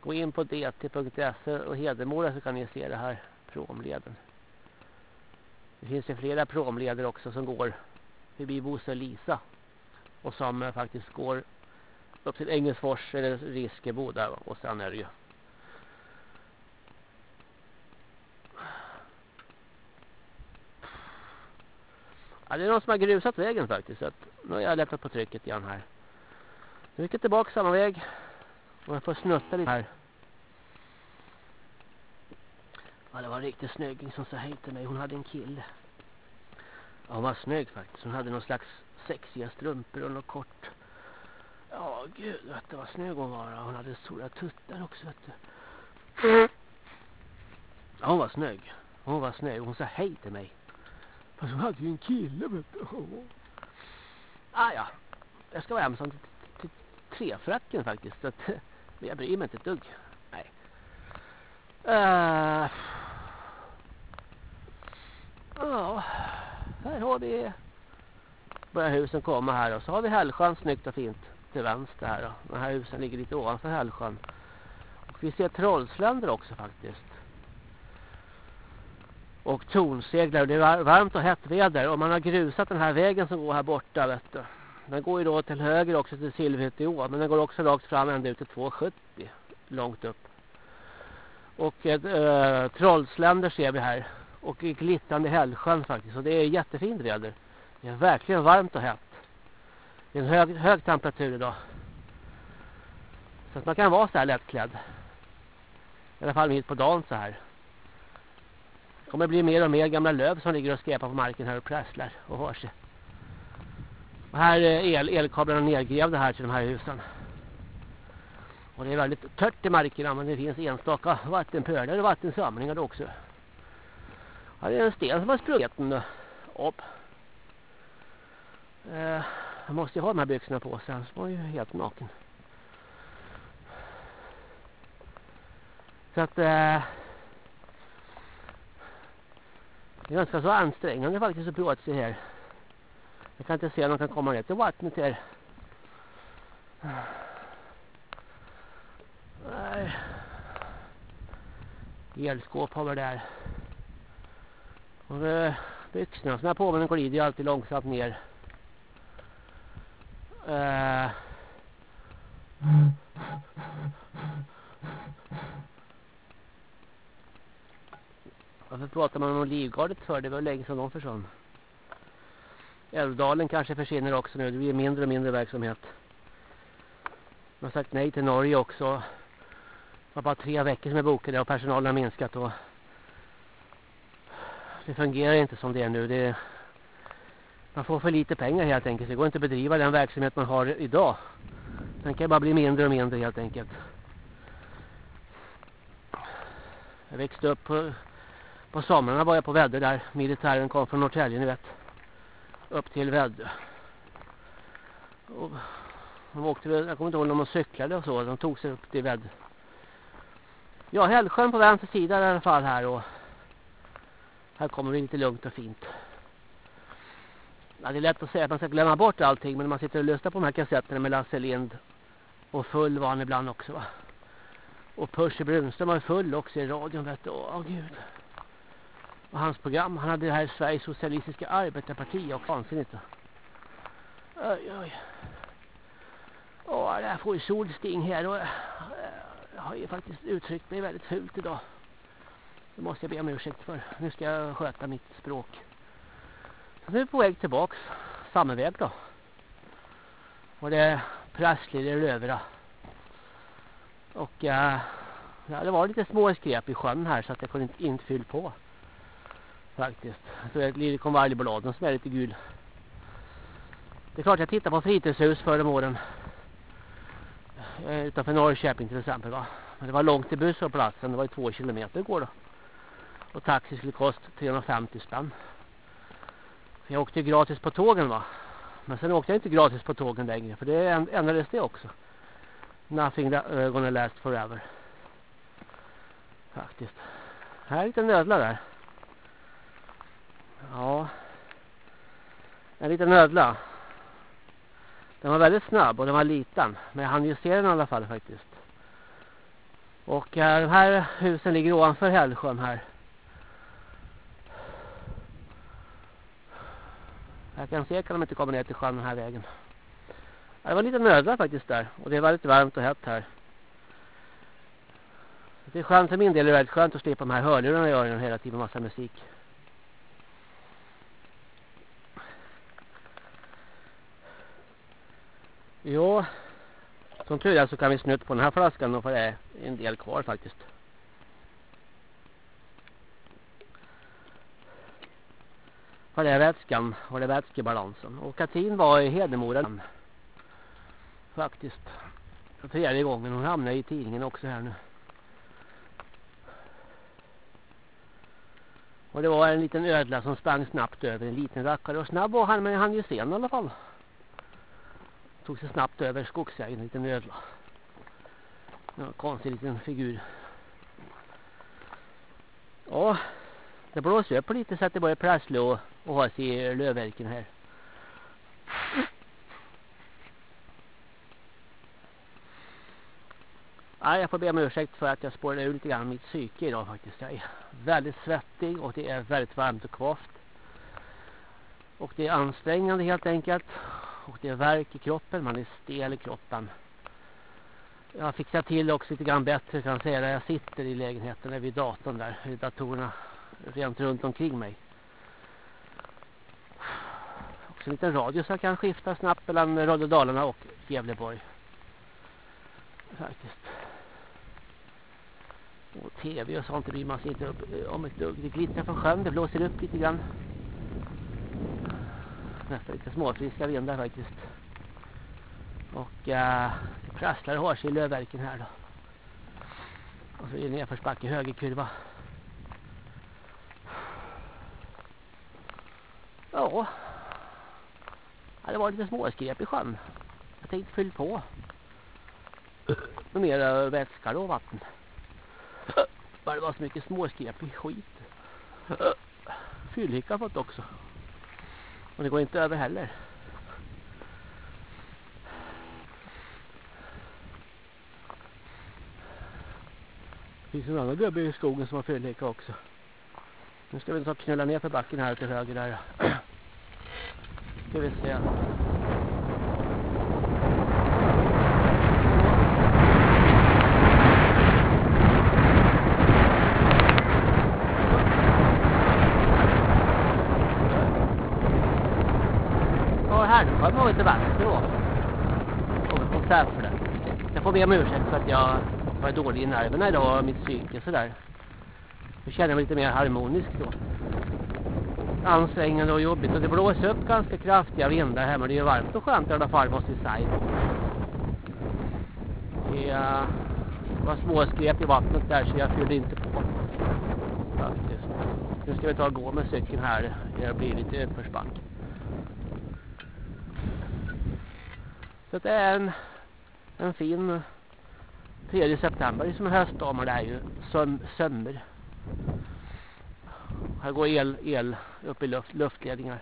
Gå in på dt.se och Hedemora så kan ni se det här promleden. Det finns ju flera promleder också som går förbi Bosse och Lisa. Och som faktiskt går upp till Engelsfors eller Riskebo där. Och sen är det ju Ja, det är någon som har grusat vägen faktiskt. Så att nu har jag lättat på trycket igen här. Nu gick jag tillbaka samma väg. Och jag får snutta lite här. Ja, det var en riktig snygging som sa hej till mig. Hon hade en kille. Ja, hon var snygg faktiskt. Hon hade någon slags sexiga strumpor och något kort. Ja, gud vet du vad snygg hon var. Hon hade stora tuttar också vet du. Ja, hon var snygg. Hon var snygg. Hon sa hej till mig. Fast hon hade ju en kille vet du. Ah, ja. Jag ska vara ensam till, till, till trefracken faktiskt. Så att, men jag bryr mig inte ett dugg. Nej. Uh, ja, här har vi börjar husen komma här och så har vi Hällsjön snyggt och fint till vänster här då. De här husen ligger lite ovanför Hällsjön. Och vi ser Trollsländer också faktiskt. Och tornseglar. Det är varmt och hett väder. Och man har grusat den här vägen som går här borta vet du. Den går ju då till höger också till Silverhytteå. Men den går också rakt fram ända ut till 270. Långt upp. Och ett äh, trollsländer ser vi här. Och glittrande Hällsjön faktiskt. Och det är jättefint väder. Det är verkligen varmt och hett. Det är en hög, hög temperatur idag. Så att man kan vara så här lättklädd. I alla fall mitt på dagen så här. Det kommer bli mer och mer gamla löv som ligger och skräpar på marken här och prasslar och har sig. Och här är el, elkablarna nedgrävda här till de här husen. Och det är väldigt tört i markerna men det finns enstaka vattenpölar och vattensamlingar också. Här är en sten som har sprungit upp. Eh, jag måste ju ha de här byxorna på sig, annars var jag ju helt naken. Så att... Eh, det är ganska så ansträngande faktiskt att prova sig här. Jag kan inte se om de kan komma ner till vattnet här. Nej. Elskåp har vi där. Och eh, byxorna som jag på mig glider ju alltid långsamt ner. Eh. Varför pratar man om Livgardet för? Det var länge sedan de försvann. Älvdalen kanske försvinner också nu. Det blir mindre och mindre verksamhet. De har sagt nej till Norge också. Det var bara tre veckor som jag bokade och personalen har minskat. Och det fungerar inte som det är nu. Det man får för lite pengar helt enkelt. Det går inte att bedriva den verksamhet man har idag. Den kan bara bli mindre och mindre helt enkelt. Jag växte upp på, på somrarna var jag på Väddö där. Militären kom från Norrtälje ni vet. Upp till Väddö. Och de åkte, jag kommer inte ihåg om de cyklade och så. De tog sig upp till Väddö. Ja, Hällsjön på vänster sida i alla fall här. Och Här kommer vi lite lugnt och fint. Ja, det är lätt att säga att man ska glömma bort allting. Men när man sitter och lyssnar på de här kassetterna med Lasse Lind. Och full var han ibland också va. Och Percy Brunström var full också i radion vet du. Åh gud. Och hans program. Han hade det här Sveriges Socialistiska Arbetarparti och vansinnigt. Oj oj. Åh, det här får ju solsting här och eh, jag har ju faktiskt uttryckt mig väldigt fult idag. Det måste jag be om ursäkt för. Nu ska jag sköta mitt språk. Så nu är vi på väg tillbaks. Samma väg då. Och det är prasslig i Lövra. Och äh, ja, det var lite små skräp i sjön här så att jag kunde inte, inte fylla på. Faktiskt. Så det är ett litet konvaljbladen som är lite gul. Det är klart jag tittar på fritidshus förr om åren. Eh, utanför Norrköping till exempel va. Men det var långt till busshållplatsen. Det var ju två kilometer igår då. Och taxi skulle kosta 350 spänn. Jag åkte gratis på tågen va. Men sen åkte jag inte gratis på tågen längre. För det ändrades det också. Nothing that uh, gonna last forever. Faktiskt. Här är lite nödla där. Ja. En liten ödla. Den var väldigt snabb och den var liten. Men jag hann ju se den i alla fall faktiskt. Och äh, de här husen ligger ovanför Hällsjön här. Jag kan se att de inte kommer ner till sjön den här vägen. Det var lite ödla faktiskt där. Och det är väldigt varmt och hett här. Det är skönt för min del. Det är väldigt skönt att slippa de här hörlurarna i öronen hela tiden. Massa musik. Ja, Som tur är så kan vi snutt på den här flaskan. Och för det är en del kvar faktiskt. För det är vätskan och det är vätskebalansen. Och Katrin var i Hedemora. Faktiskt. För tredje gången. Hon hamnade i tidningen också här nu. Och det var en liten ödla som sprang snabbt över en liten rackare. Och snabb var han, men han ju sen i alla fall. Tog sig snabbt över skogsvägen. en liten ödla. Ja, konstig liten figur. Ja, det blåser upp lite så att det börjar prassla och, och ha sig i lövverken här. Ja, jag får be om ursäkt för att jag spårade ur lite grann mitt psyke idag faktiskt. Jag är väldigt svettig och det är väldigt varmt och kvavt. Och det är ansträngande helt enkelt. Och det är värk i kroppen, man är stel i kroppen. Jag har fixat till också lite grann bättre kan jag säga. Där jag sitter i lägenheten, vid datorn där. Vid datorerna rent runt omkring mig. Också en liten radio så jag kan skifta snabbt mellan Radio Dalarna och Gävleborg. Faktiskt. Och tv och sånt det bryr man sig inte upp, om ett dugg. Det glittrar från sjön, det blåser upp lite grann. Nästan lite småfriska vindar faktiskt. Och eh, det prasslar och har sig i lövverken här då. Och så är det nedförsbacke högerkurva. Ja. ja. Det var lite småskräp i sjön. Jag tänkte fylla på. Med mer eh, vätska då, vatten. Bara det var så mycket småskräp i skit. Fyllhicka fått också. Och det går inte över heller. Det finns en annan gubbe i skogen som har fyllhicka också. Nu ska vi ta knulla ner för backen här till höger där. Ska vi se. Ja, här kommer då. Och, och Säffle. Jag får be om ursäkt för att jag var dålig i nerverna idag, och mitt psyke sådär. Nu känner jag mig lite mer harmonisk då. Ansträngande och jobbigt. Och det blåser upp ganska kraftiga vindar här. Men det är varmt och skönt i alla fall måste vi säga. Det uh, var småskräp i vattnet där så jag fyllde inte på. Faktiskt. Nu ska vi ta och gå med cykeln här. Det blir lite uppförsback. Så det är en, en fin 3 september som är höstdag. Men det är ju söm, sömmer. Här går el, el upp i luft, luftledningar.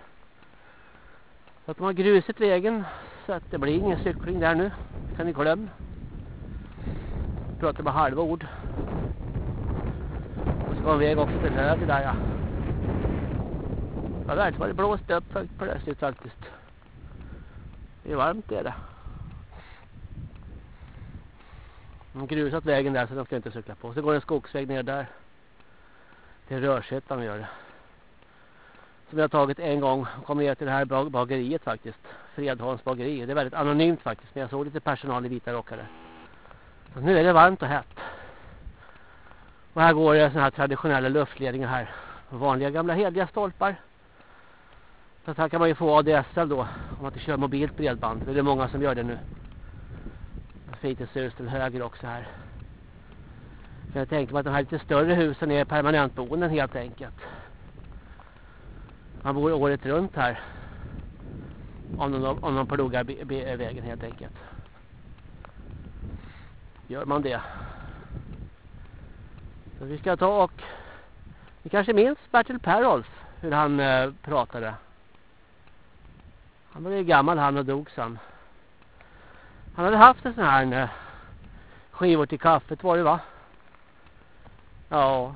Så att de har gruset vägen så att det blir ingen cykling där nu. Kan ni glömma. Jag pratar bara halva ord. Och så går en väg också till höger där ja. Ja, där var det blåst upp plötsligt faktiskt. Det är varmt det är det. De har grusat vägen där så de ska inte cykla på. Så går en skogsväg ner där. Det är Rörshyttan vi gör det. Som jag har tagit en gång och kom ner till det här bageriet faktiskt. Fredholms bageri. Det är väldigt anonymt faktiskt. Men jag såg lite personal i vita rockare. Så nu är det varmt och hett. Och här går det sådana här traditionella luftledningar här. Vanliga gamla heliga stolpar. Så här kan man ju få ADSL då. Om man inte kör mobilt bredband. Det är många som gör det nu. Fritidshus till höger också här. För jag tänkte mig att de här lite större husen är permanentboenden helt enkelt. Man bor året runt här. Om de, om de plogar vägen helt enkelt. Gör man det. Så vi ska ta och... Ni kanske minns Bertil Perolf. Hur han eh, pratade. Han var ju gammal han och dog sen. Han hade haft en sån här eh, skivor till kaffet var det va? Ja.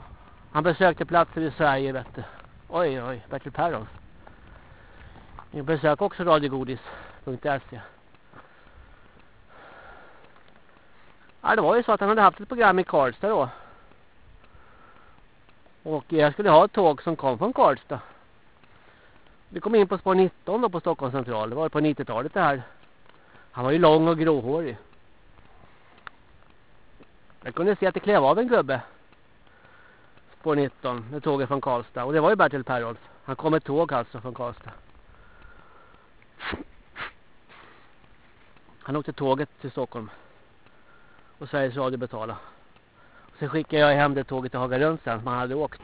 Han besökte platser i Sverige vet du. Oj oj, Bertil Perron. Ni besök också radiogodis.se. Ja, det var ju så att han hade haft ett program i Karlstad då. Och jag skulle ha ett tåg som kom från Karlstad. Vi kom in på spår 19 då på Stockholms central. Det var på 90-talet det här. Han var ju lång och gråhårig. Jag kunde se att det klev av en gubbe. Spår 19 med tåget från Karlstad. Och det var ju Bertil Perolf. Han kom med tåg alltså från Karlstad. Han åkte tåget till Stockholm. Och Sveriges Radio betalade. Sen skickade jag hem det tåget till Hagarund sen som han hade åkt.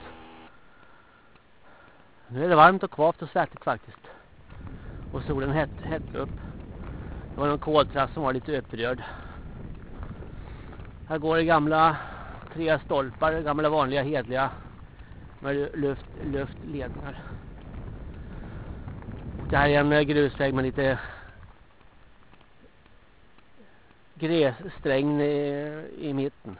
Nu är det varmt och kvavt och svettigt faktiskt. Och solen hett, hett upp. Det var någon koltrast som var lite upprörd. Här går det gamla tre stolpar, gamla vanliga hedliga med luft, luftledningar. Det här är en eh, grusväg med lite grässträng i, i mitten.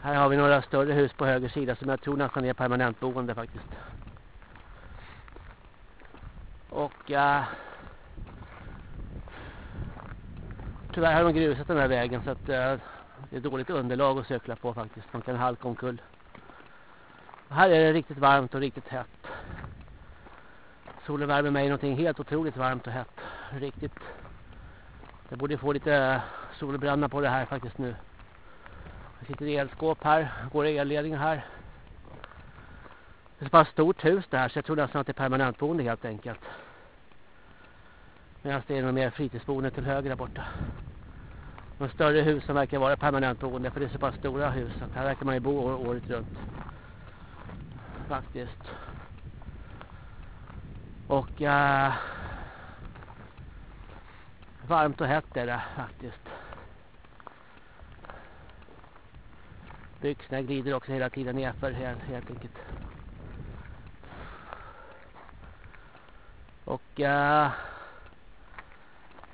Här har vi några större hus på höger sida som jag tror nästan är permanentboende faktiskt. Och uh, tyvärr har de grusat den här vägen så att uh, det är dåligt underlag att cykla på faktiskt. Man kan halka omkull. Och här är det riktigt varmt och riktigt hett. Solen värmer mig någonting helt otroligt varmt och hett. Riktigt. Jag borde få lite solbränna på det här faktiskt nu. Det sitter elskåp här. Går elledningar här. Det är så pass stort hus det här så jag tror nästan att det är permanentboende helt enkelt. Medan det är något mer fritidsboende till höger där borta. De större husen verkar vara permanentboende för det är så pass stora hus så här verkar man ju bo året runt. Faktiskt. Och äh, varmt och hett är det faktiskt. Byxorna glider också hela tiden nerför helt, helt enkelt. Och uh,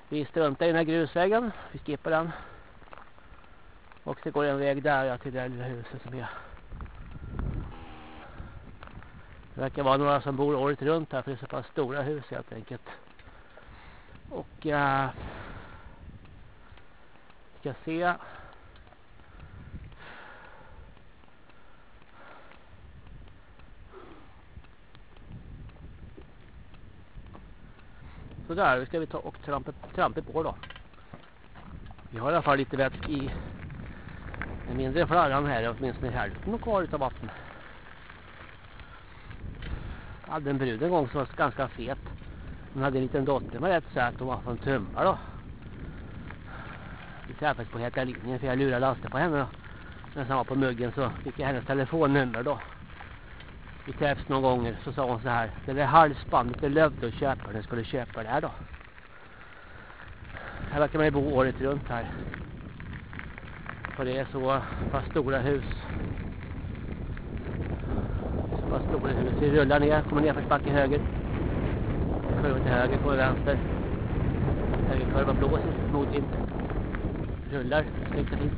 vi struntar i den här grusvägen. Vi skippar den. Och det går en väg där ja, till det lilla huset som är. Det verkar vara några som bor året runt här för det är så pass stora hus helt enkelt. Och uh, ska se Så där ska vi ta och trampa, trampa på då. Vi har i alla fall lite vätsk i den mindre flaggan här, åtminstone hälften kvar utav vatten. Jag hade en brud en gång som var ganska fet. Hon hade en liten dotter med rätt sätt och var från Tumba då. Vi träffades på heta linjen för jag lurade lasten på henne då. När jag var på muggen så fick jag hennes telefonnummer då vi träffs någon gånger så sa hon så här det där halsbandet det lövde att köpa den skulle köpa det här då här verkar man ju bo året runt här för det är så fast stora hus Så pass stora hus. Vi rullar ner, kommer nedförsbacke höger. Kurva till höger, kommer vänster. Högerkurva blåser motvind. Rullar, snyggt och fint.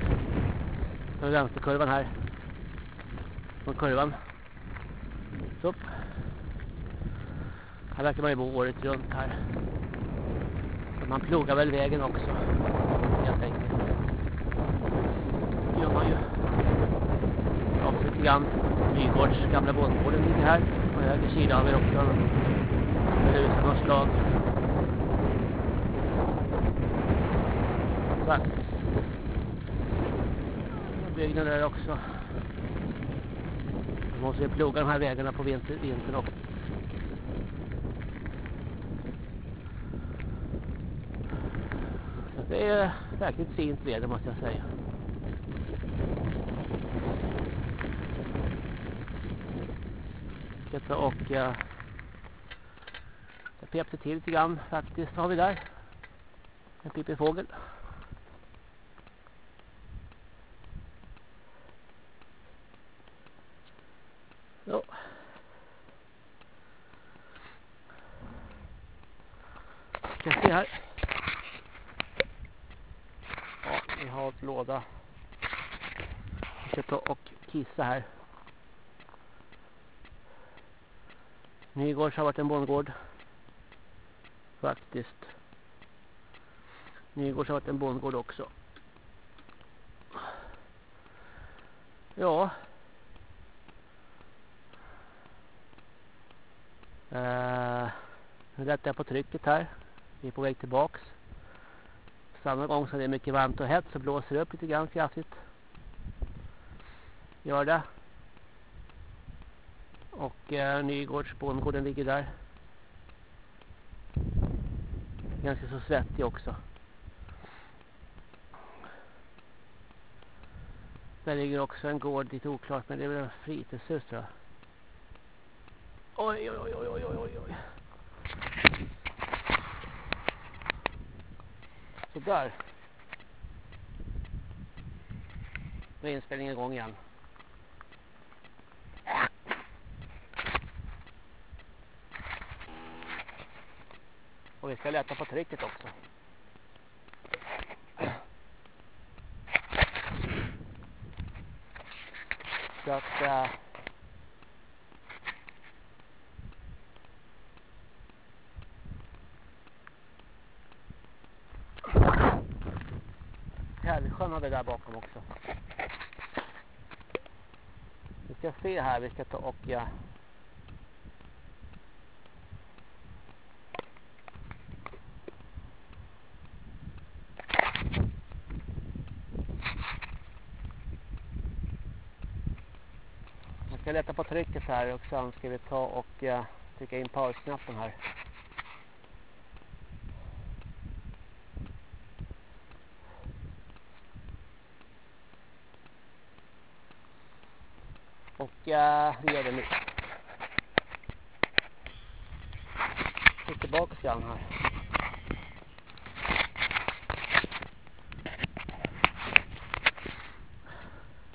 Så vänsterkurvan här. Från kurvan. Så. Här verkar man ju bo året runt här. Så man plogar väl vägen också. Helt enkelt. Det gör man ju. Också lite grann. Nygårds gamla bondgården ligger här. På höger sida har vi också hus av något slag. Faktiskt. Byggnader där också. Vi måste ju ploga de här vägarna på vinter, vintern också. Det är verkligt fint väder måste jag säga. Ska och uh, jag pepte till lite grann faktiskt. Har vi där? En pippig fågel. Ja. Ska se här. Ja, vi har ett låda. Vi ska ta så här. Nygårds har varit en bondgård. Faktiskt. Nygårds har varit en bondgård också. Ja. Uh, nu lättar jag på trycket här. Vi är på väg tillbaks. Samma gång som det är mycket varmt och hett så blåser det upp lite grann kraftigt. Gör det. Och eh, Nygårds bondgården ligger där. Ganska så svettig också. Där ligger också en gård lite oklart men det är väl en fritidshus tror jag. Oj, oj, oj, oj, oj, oj, oj. Sådär. Nu är inspelningen igång igen. Och vi ska lätta på trycket också. Så att... Eh, äh, Hällsjön har vi där bakom också. Vi ska se här, vi ska ta och ja, Jag ska lätta på trycket här och sen ska vi ta och eh, trycka in pausknappen här. Och eh, vi gör det nu. Tryck tillbaka skall här.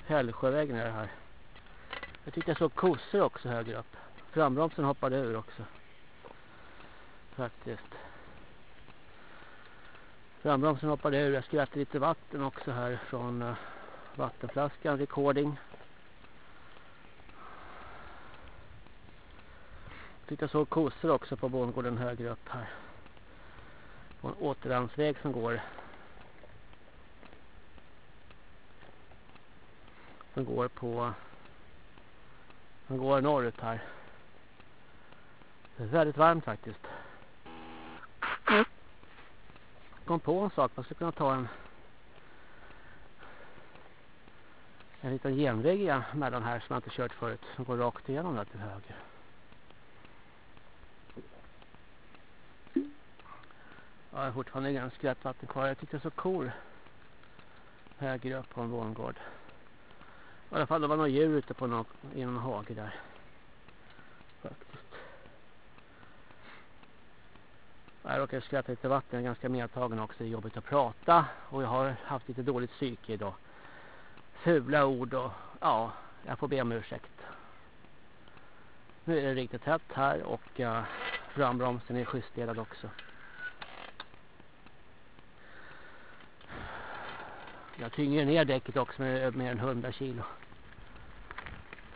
Hällsjövägen är det här. Jag tyckte jag såg kossor också högre upp. Frambromsen hoppade ur också. Faktiskt. Frambromsen hoppade ur. Jag skvätte lite vatten också här från eh, vattenflaskan. Recording. Jag tyckte jag såg kossor också på bondgården högre upp här. På en återlandsväg som går. Som går på. Som går norrut här. Det är väldigt varmt faktiskt. Jag Kom på en sak. Man skulle kunna ta en. En liten genväg igen mellan här som jag inte kört förut. Som går rakt igenom där till höger. jag har fortfarande ganska skvättvatten kvar. Jag tyckte så cool högre upp på en vångård. I alla fall det var några djur ute på någon, i någon hage där. Faktiskt. Jag råkar skvätta lite vatten. Jag är ganska medtagen också. Det är jobbigt att prata. Och jag har haft lite dåligt psyke idag. Fula ord och ja, jag får be om ursäkt. Nu är det riktigt tätt här och eh, uh, frambromsen är justerad också. Jag tynger ner däcket också med mer än 100 kilo.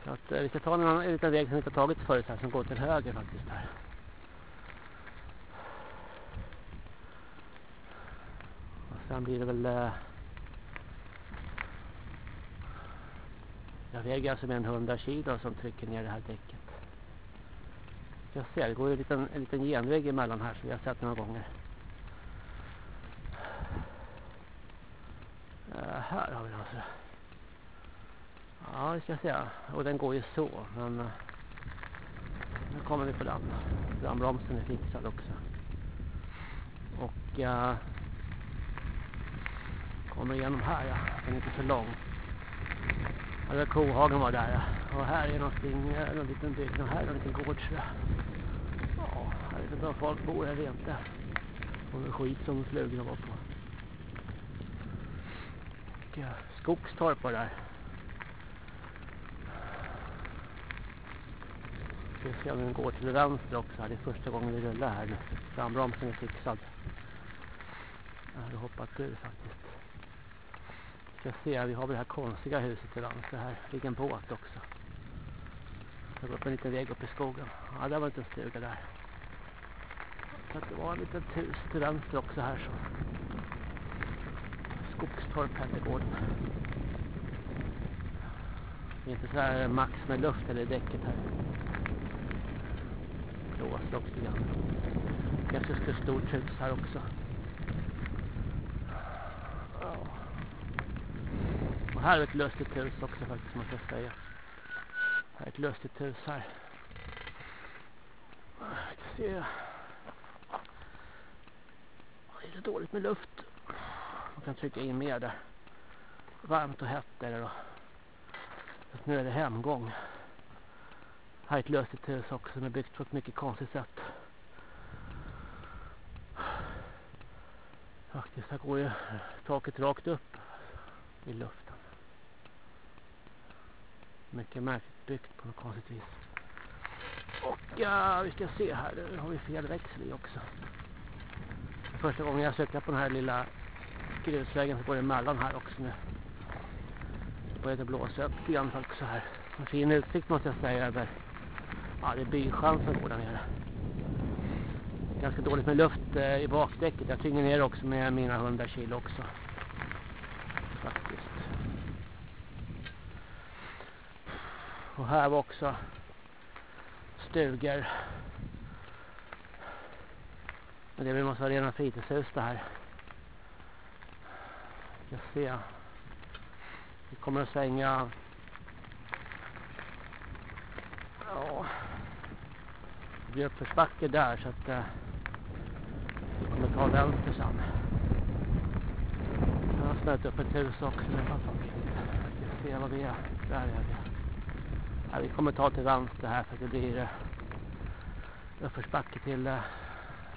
Så att, eh, vi ska ta en, annan, liten väg som vi inte har tagit förut här som går till höger faktiskt här. Och sen blir det väl... Eh, jag väger alltså med en 100 kilo som trycker ner det här däcket. Jag ser, det går en liten, en liten genväg emellan här som jag har sett några gånger. Uh, här har vi den alltså. Ja, det ska jag säga. Och den går ju så, men uh, nu kommer vi på den. Frambromsen är fixad också. Och uh, kommer igenom här, ja. Den är inte för lång. Eller kohagen var där, ja. Och här är någonting, en liten byggnad här, är en liten gård tror jag. Ja, jag vet inte om folk bor här eller inte. Och skit som flugorna var på. Och, skogstorpar skogstorp var där. Vi se om den går till vänster också här. Det är första gången vi rullar här nu. Frambromsen är fixad. Jag hade hoppat ur faktiskt. Ska se, vi har det här konstiga huset till vänster här. Det ligger en båt också. Jag går upp en liten väg upp i skogen. Ja, där var en liten stuga där. Så det var en liten hus till vänster också här så. Skogstorp hette gården. Det är inte så här max med luft eller däcket här. Blåser också grann. Ganska stort hus här också. Och här är ett lustigt hus också faktiskt måste jag säga. Här är ett lustigt hus här. Jag ska se. Det är lite dåligt med luft. Kan trycka in mer där. Varmt och hett är det då. Just nu är det hemgång. Här är ett lösligt hus också som är byggt på ett mycket konstigt sätt. Faktiskt, här går ju taket rakt upp i luften. Mycket märkligt byggt på något konstigt vis. Och ja, vi ska se här, nu har vi fel växel i också. Första gången jag cyklar på den här lilla grusvägen som går emellan här också nu. Det börjar blåsa upp igen också här. En fin utsikt måste jag säga över Ja, det är bysjön som går där nere. Ganska dåligt med luft eh, i bakdäcket. Jag tynger ner också med mina 100 kilo också. Faktiskt. Och här var också stugor. Men det måste vara rena fritidshus det här. Ska se. Vi kommer att svänga Ja. Det blir uppförsbacke där så att Eh, vi kommer ta vänster sen. Jag har snöat upp ett hus också. Det var Vi ska se vad vi är. Där är det. Ja, vi kommer ta till vänster här för att det blir eh, uppförsbacke till eh,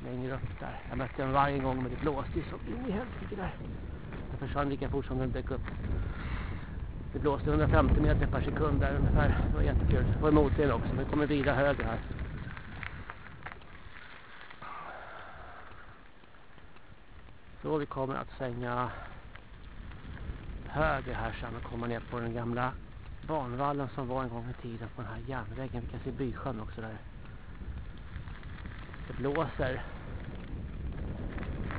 längre upp där. Jag mötte en varje gång men det blåste ju så in i helsike där. Den försvann lika fort som den dök upp. Det blåste 150 meter per sekund där ungefär. Det var jättekul. Det var motvind också. Vi kommer vidare höger här. Så vi kommer att svänga höger här sen och komma ner på den gamla banvallen som var en gång i tiden på den här järnvägen. Vi kan se bysjön också där. Det blåser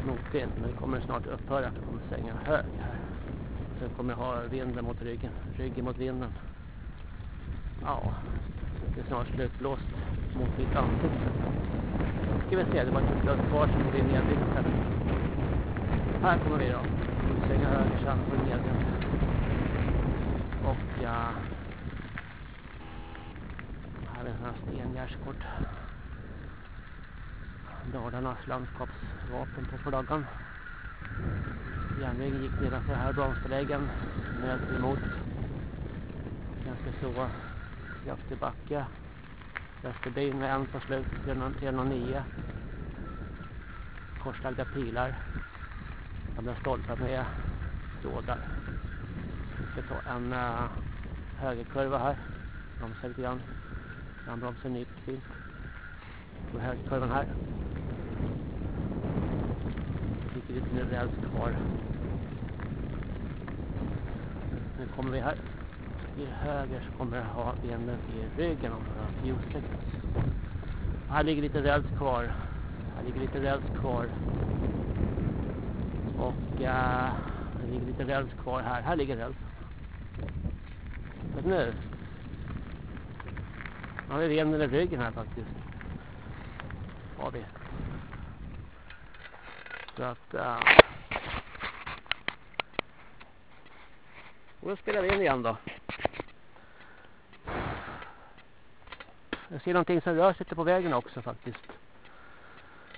motvind men det kommer snart upphöra. Vi kommer svänga hög här. Sen kommer jag ha vinden mot ryggen. Ryggen mot vinden. Ja, det är snart slutblåst mot mitt ansikte. Nu ska vi se, det var ett blött kvar som blir nedbyggt här. Här kommer vi då. Vi svänger höger sen på medvind. Och ja, här är en sån här stengärdsgård. Dalarnas landskapsvapen på flaggan. Järnvägen gick nedanför här bromsbeläggen nöt emot ganska så kraftig backe Västerbyn med en på slut 309 korslagda pilar gamla stolpar med trådar vi ska ta en uh, högerkurva här bromsa lite grann Frambromsen nytt fint. På högerkurvan här. Det ligger lite räls kvar. Nu kommer vi här. I höger så kommer jag ha benen i ryggen om några fjursekunder. Här ligger lite räls kvar. Här ligger lite räls kvar. Och äh, det ligger lite räls kvar här. Här ligger räls. Men nu. Nu har vi benen i ryggen här faktiskt. Har vi. Så att... Eh, uh, och då spelar vi in igen då. Jag ser någonting som rör sig på vägen också faktiskt.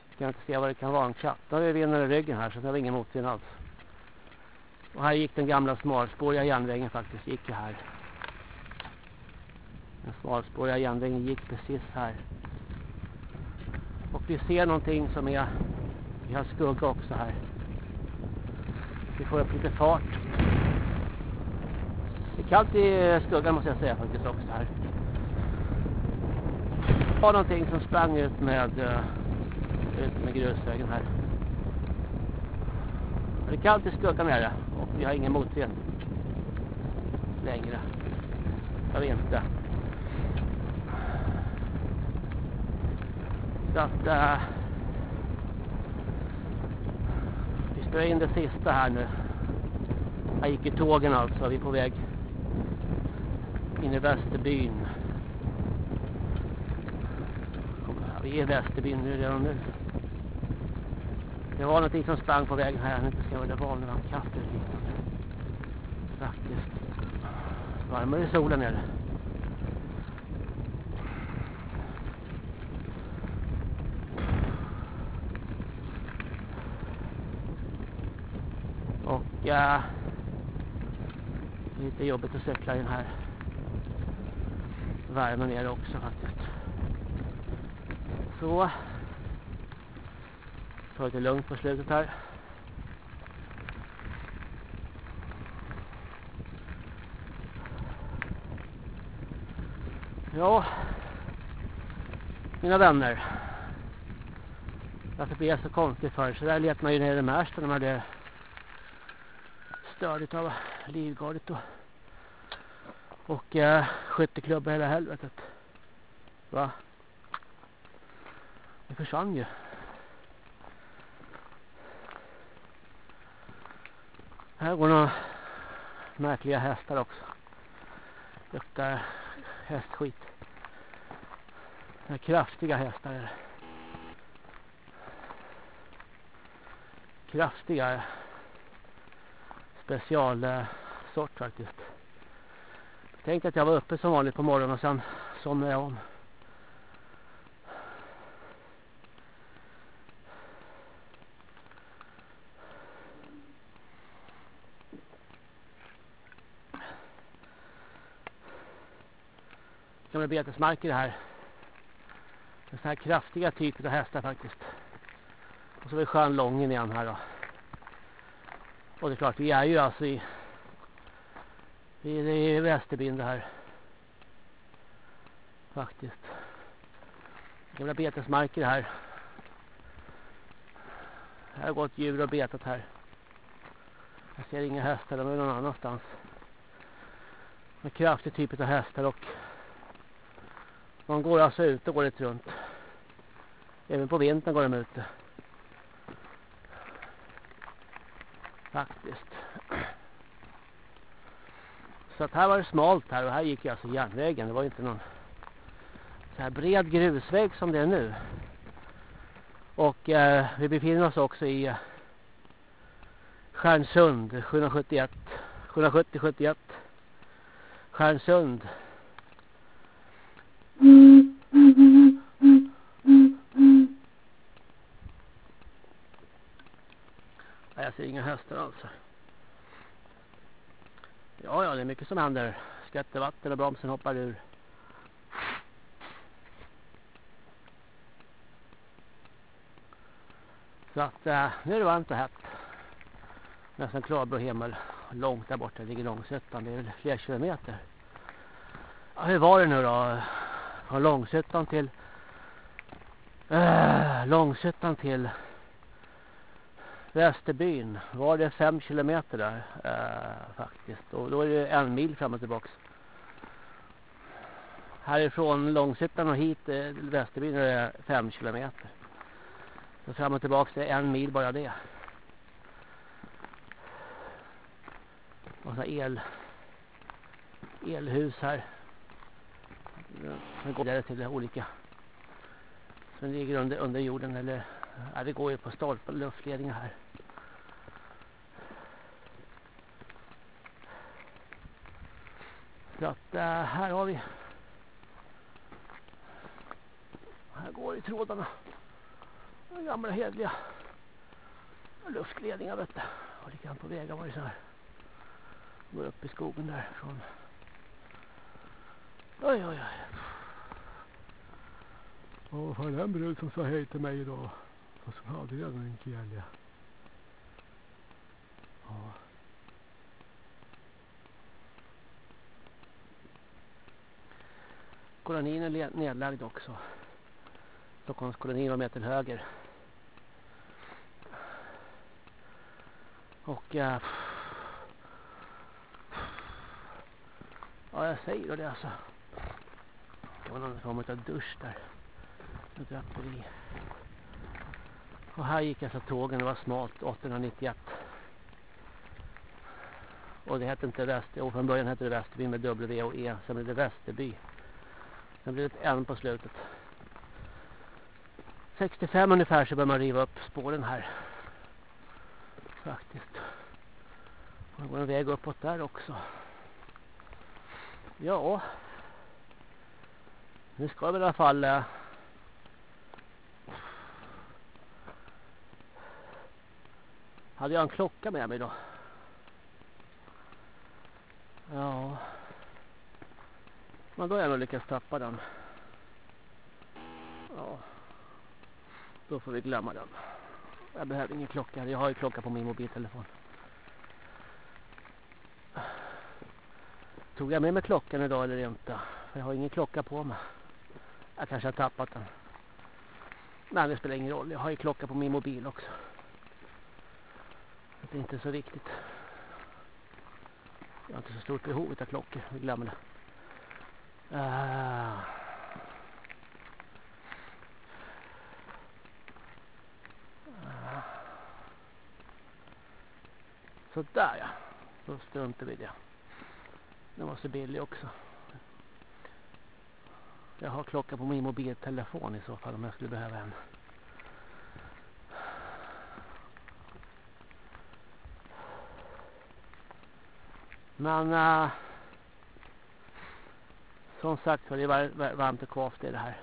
Jag kan inte se vad det kan vara. En katt. Då har vi vinden i ryggen här så det har ingen motvind alls. Och här gick den gamla smalspåriga järnvägen faktiskt. Gick ju här. Den smalspåriga järnvägen gick precis här. Och vi ser någonting som är... Vi har skugga också här. Vi får upp lite fart. Det är kallt i skuggan måste jag säga faktiskt också här. Det var någonting som sprang ut med, eh, ut med grusvägen här. Det är kallt i skuggan här. Och vi har ingen motvind. Längre. Jag vet inte. Så att... Äh vi spelar in det sista här nu. Jag gick i tågen alltså. Vi är på väg in i Västerbyn. Vi är i Västerbyn nu redan nu. Det var någonting som sprang på vägen här. Jag inte ska det var. någon kaffe. eller liknande. Faktiskt. Varmare i solen är det. Och ja, det är lite jobbigt att cykla i den här värmen är det också faktiskt. Så. Ta det lugnt på slutet här. Ja. Mina vänner. Varför blir jag så konstig för? Så där lät man ju nere i Märsta när man hade stördigt av livgardet och och eh, skytteklubba hela helvetet. Va? Det försvann ju. Här går några märkliga hästar också. Luktar hästskit. Kraftiga hästar är det. Kraftiga specialsort eh, faktiskt. Jag tänkte att jag var uppe som vanligt på morgonen och sen somnade jag om. gamla betesmarker det här. En sån här kraftiga typ av hästar faktiskt. Och så är sjön Lången igen här då. Och det är klart, vi är ju alltså i Vi är Västerbyn det här. Faktiskt. Gamla betesmarker här. Här har gått djur och betat här. Jag ser inga hästar, de är någon annanstans. Med kraftig typ av hästar och de går alltså ute och går runt. Även på vintern går de ute. Faktiskt. Så att här var det smalt här och här gick alltså järnvägen. Det var inte någon så här bred grusväg som det är nu. Och eh, vi befinner oss också i eh, Stjärnsund 771 770 71 Stjärnsund Jag inga hästar alls. Ja, ja, det är mycket som händer. Skvätter vatten och bromsen hoppar ur. Så att eh, nu är det varmt och hett. Nästan klarblå himmel. Långt där borta ligger Långsötan. Det är väl flera kilometer. Ja, hur var det nu då? Från Långsötan till Eh, Långsötan till Västerbyn var det fem kilometer där eh, faktiskt. Och då är det en mil fram och tillbaks. Härifrån Långshyttan och hit till Västerbyn är det fem kilometer. Så fram och tillbaks är en mil bara det. Och så el elhus här. Som går vidare till olika som ligger under, under jorden eller ja, det går ju på stolpar luftledningar här. Så att äh, här har vi här går i trådarna de gamla hedliga luftledningar vet du. Och likadant på vägar var det så här. Går upp i skogen därifrån. Oj, oj, oj. Och var den brud som sa hej till mig idag. Och som hade redan en kille. Ja. Kolonin är nedlagd också. Stockholms koloni var meter höger. Och äh, ja, jag säger då det alltså. Det var någon form av dusch där. Ett draperi. Och här gick alltså tågen, det var smalt 891. Och det hette inte Väster, och från början hette det Västerby med W och E, sen blev det Västerby. Sen blev det ett N på slutet. 65 ungefär så börjar man riva upp spåren här. Faktiskt. Och det går en väg uppåt där också. Ja. Nu ska vi i alla fall... Eh, hade jag en klocka med mig då? Ja. Men då har jag nog lyckats tappa den. Ja. Då får vi glömma den. Jag behöver ingen klocka. Jag har ju klocka på min mobiltelefon. Tog jag med mig klockan idag eller inte? Jag har ingen klocka på mig. Jag kanske har tappat den. Men det spelar ingen roll. Jag har ju klocka på min mobil också. Det är inte så riktigt. Jag har inte så stort behov av klockor. Vi glömmer det. Ah. Ah. Så där ja. Då struntar vi det. Den var så billig också. Jag har klocka på min mobiltelefon i så fall om jag skulle behöva en. Men äh, som sagt det är varmt och kvavt i det här.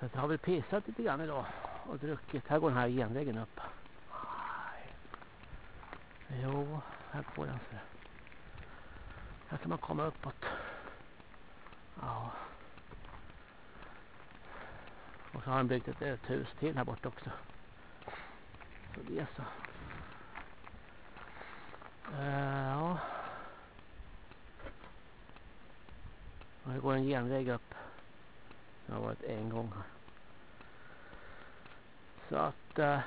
Så jag har väl pissat lite grann idag och druckit. Här går den här genvägen upp. Jo, här går den. Så. Här kan man komma uppåt. Ja. Och så har han byggt ett, ett hus till här borta också. Så det är så. Uh, ja. Och det går en genväg upp. Det har varit en gång här. Så att... Uh,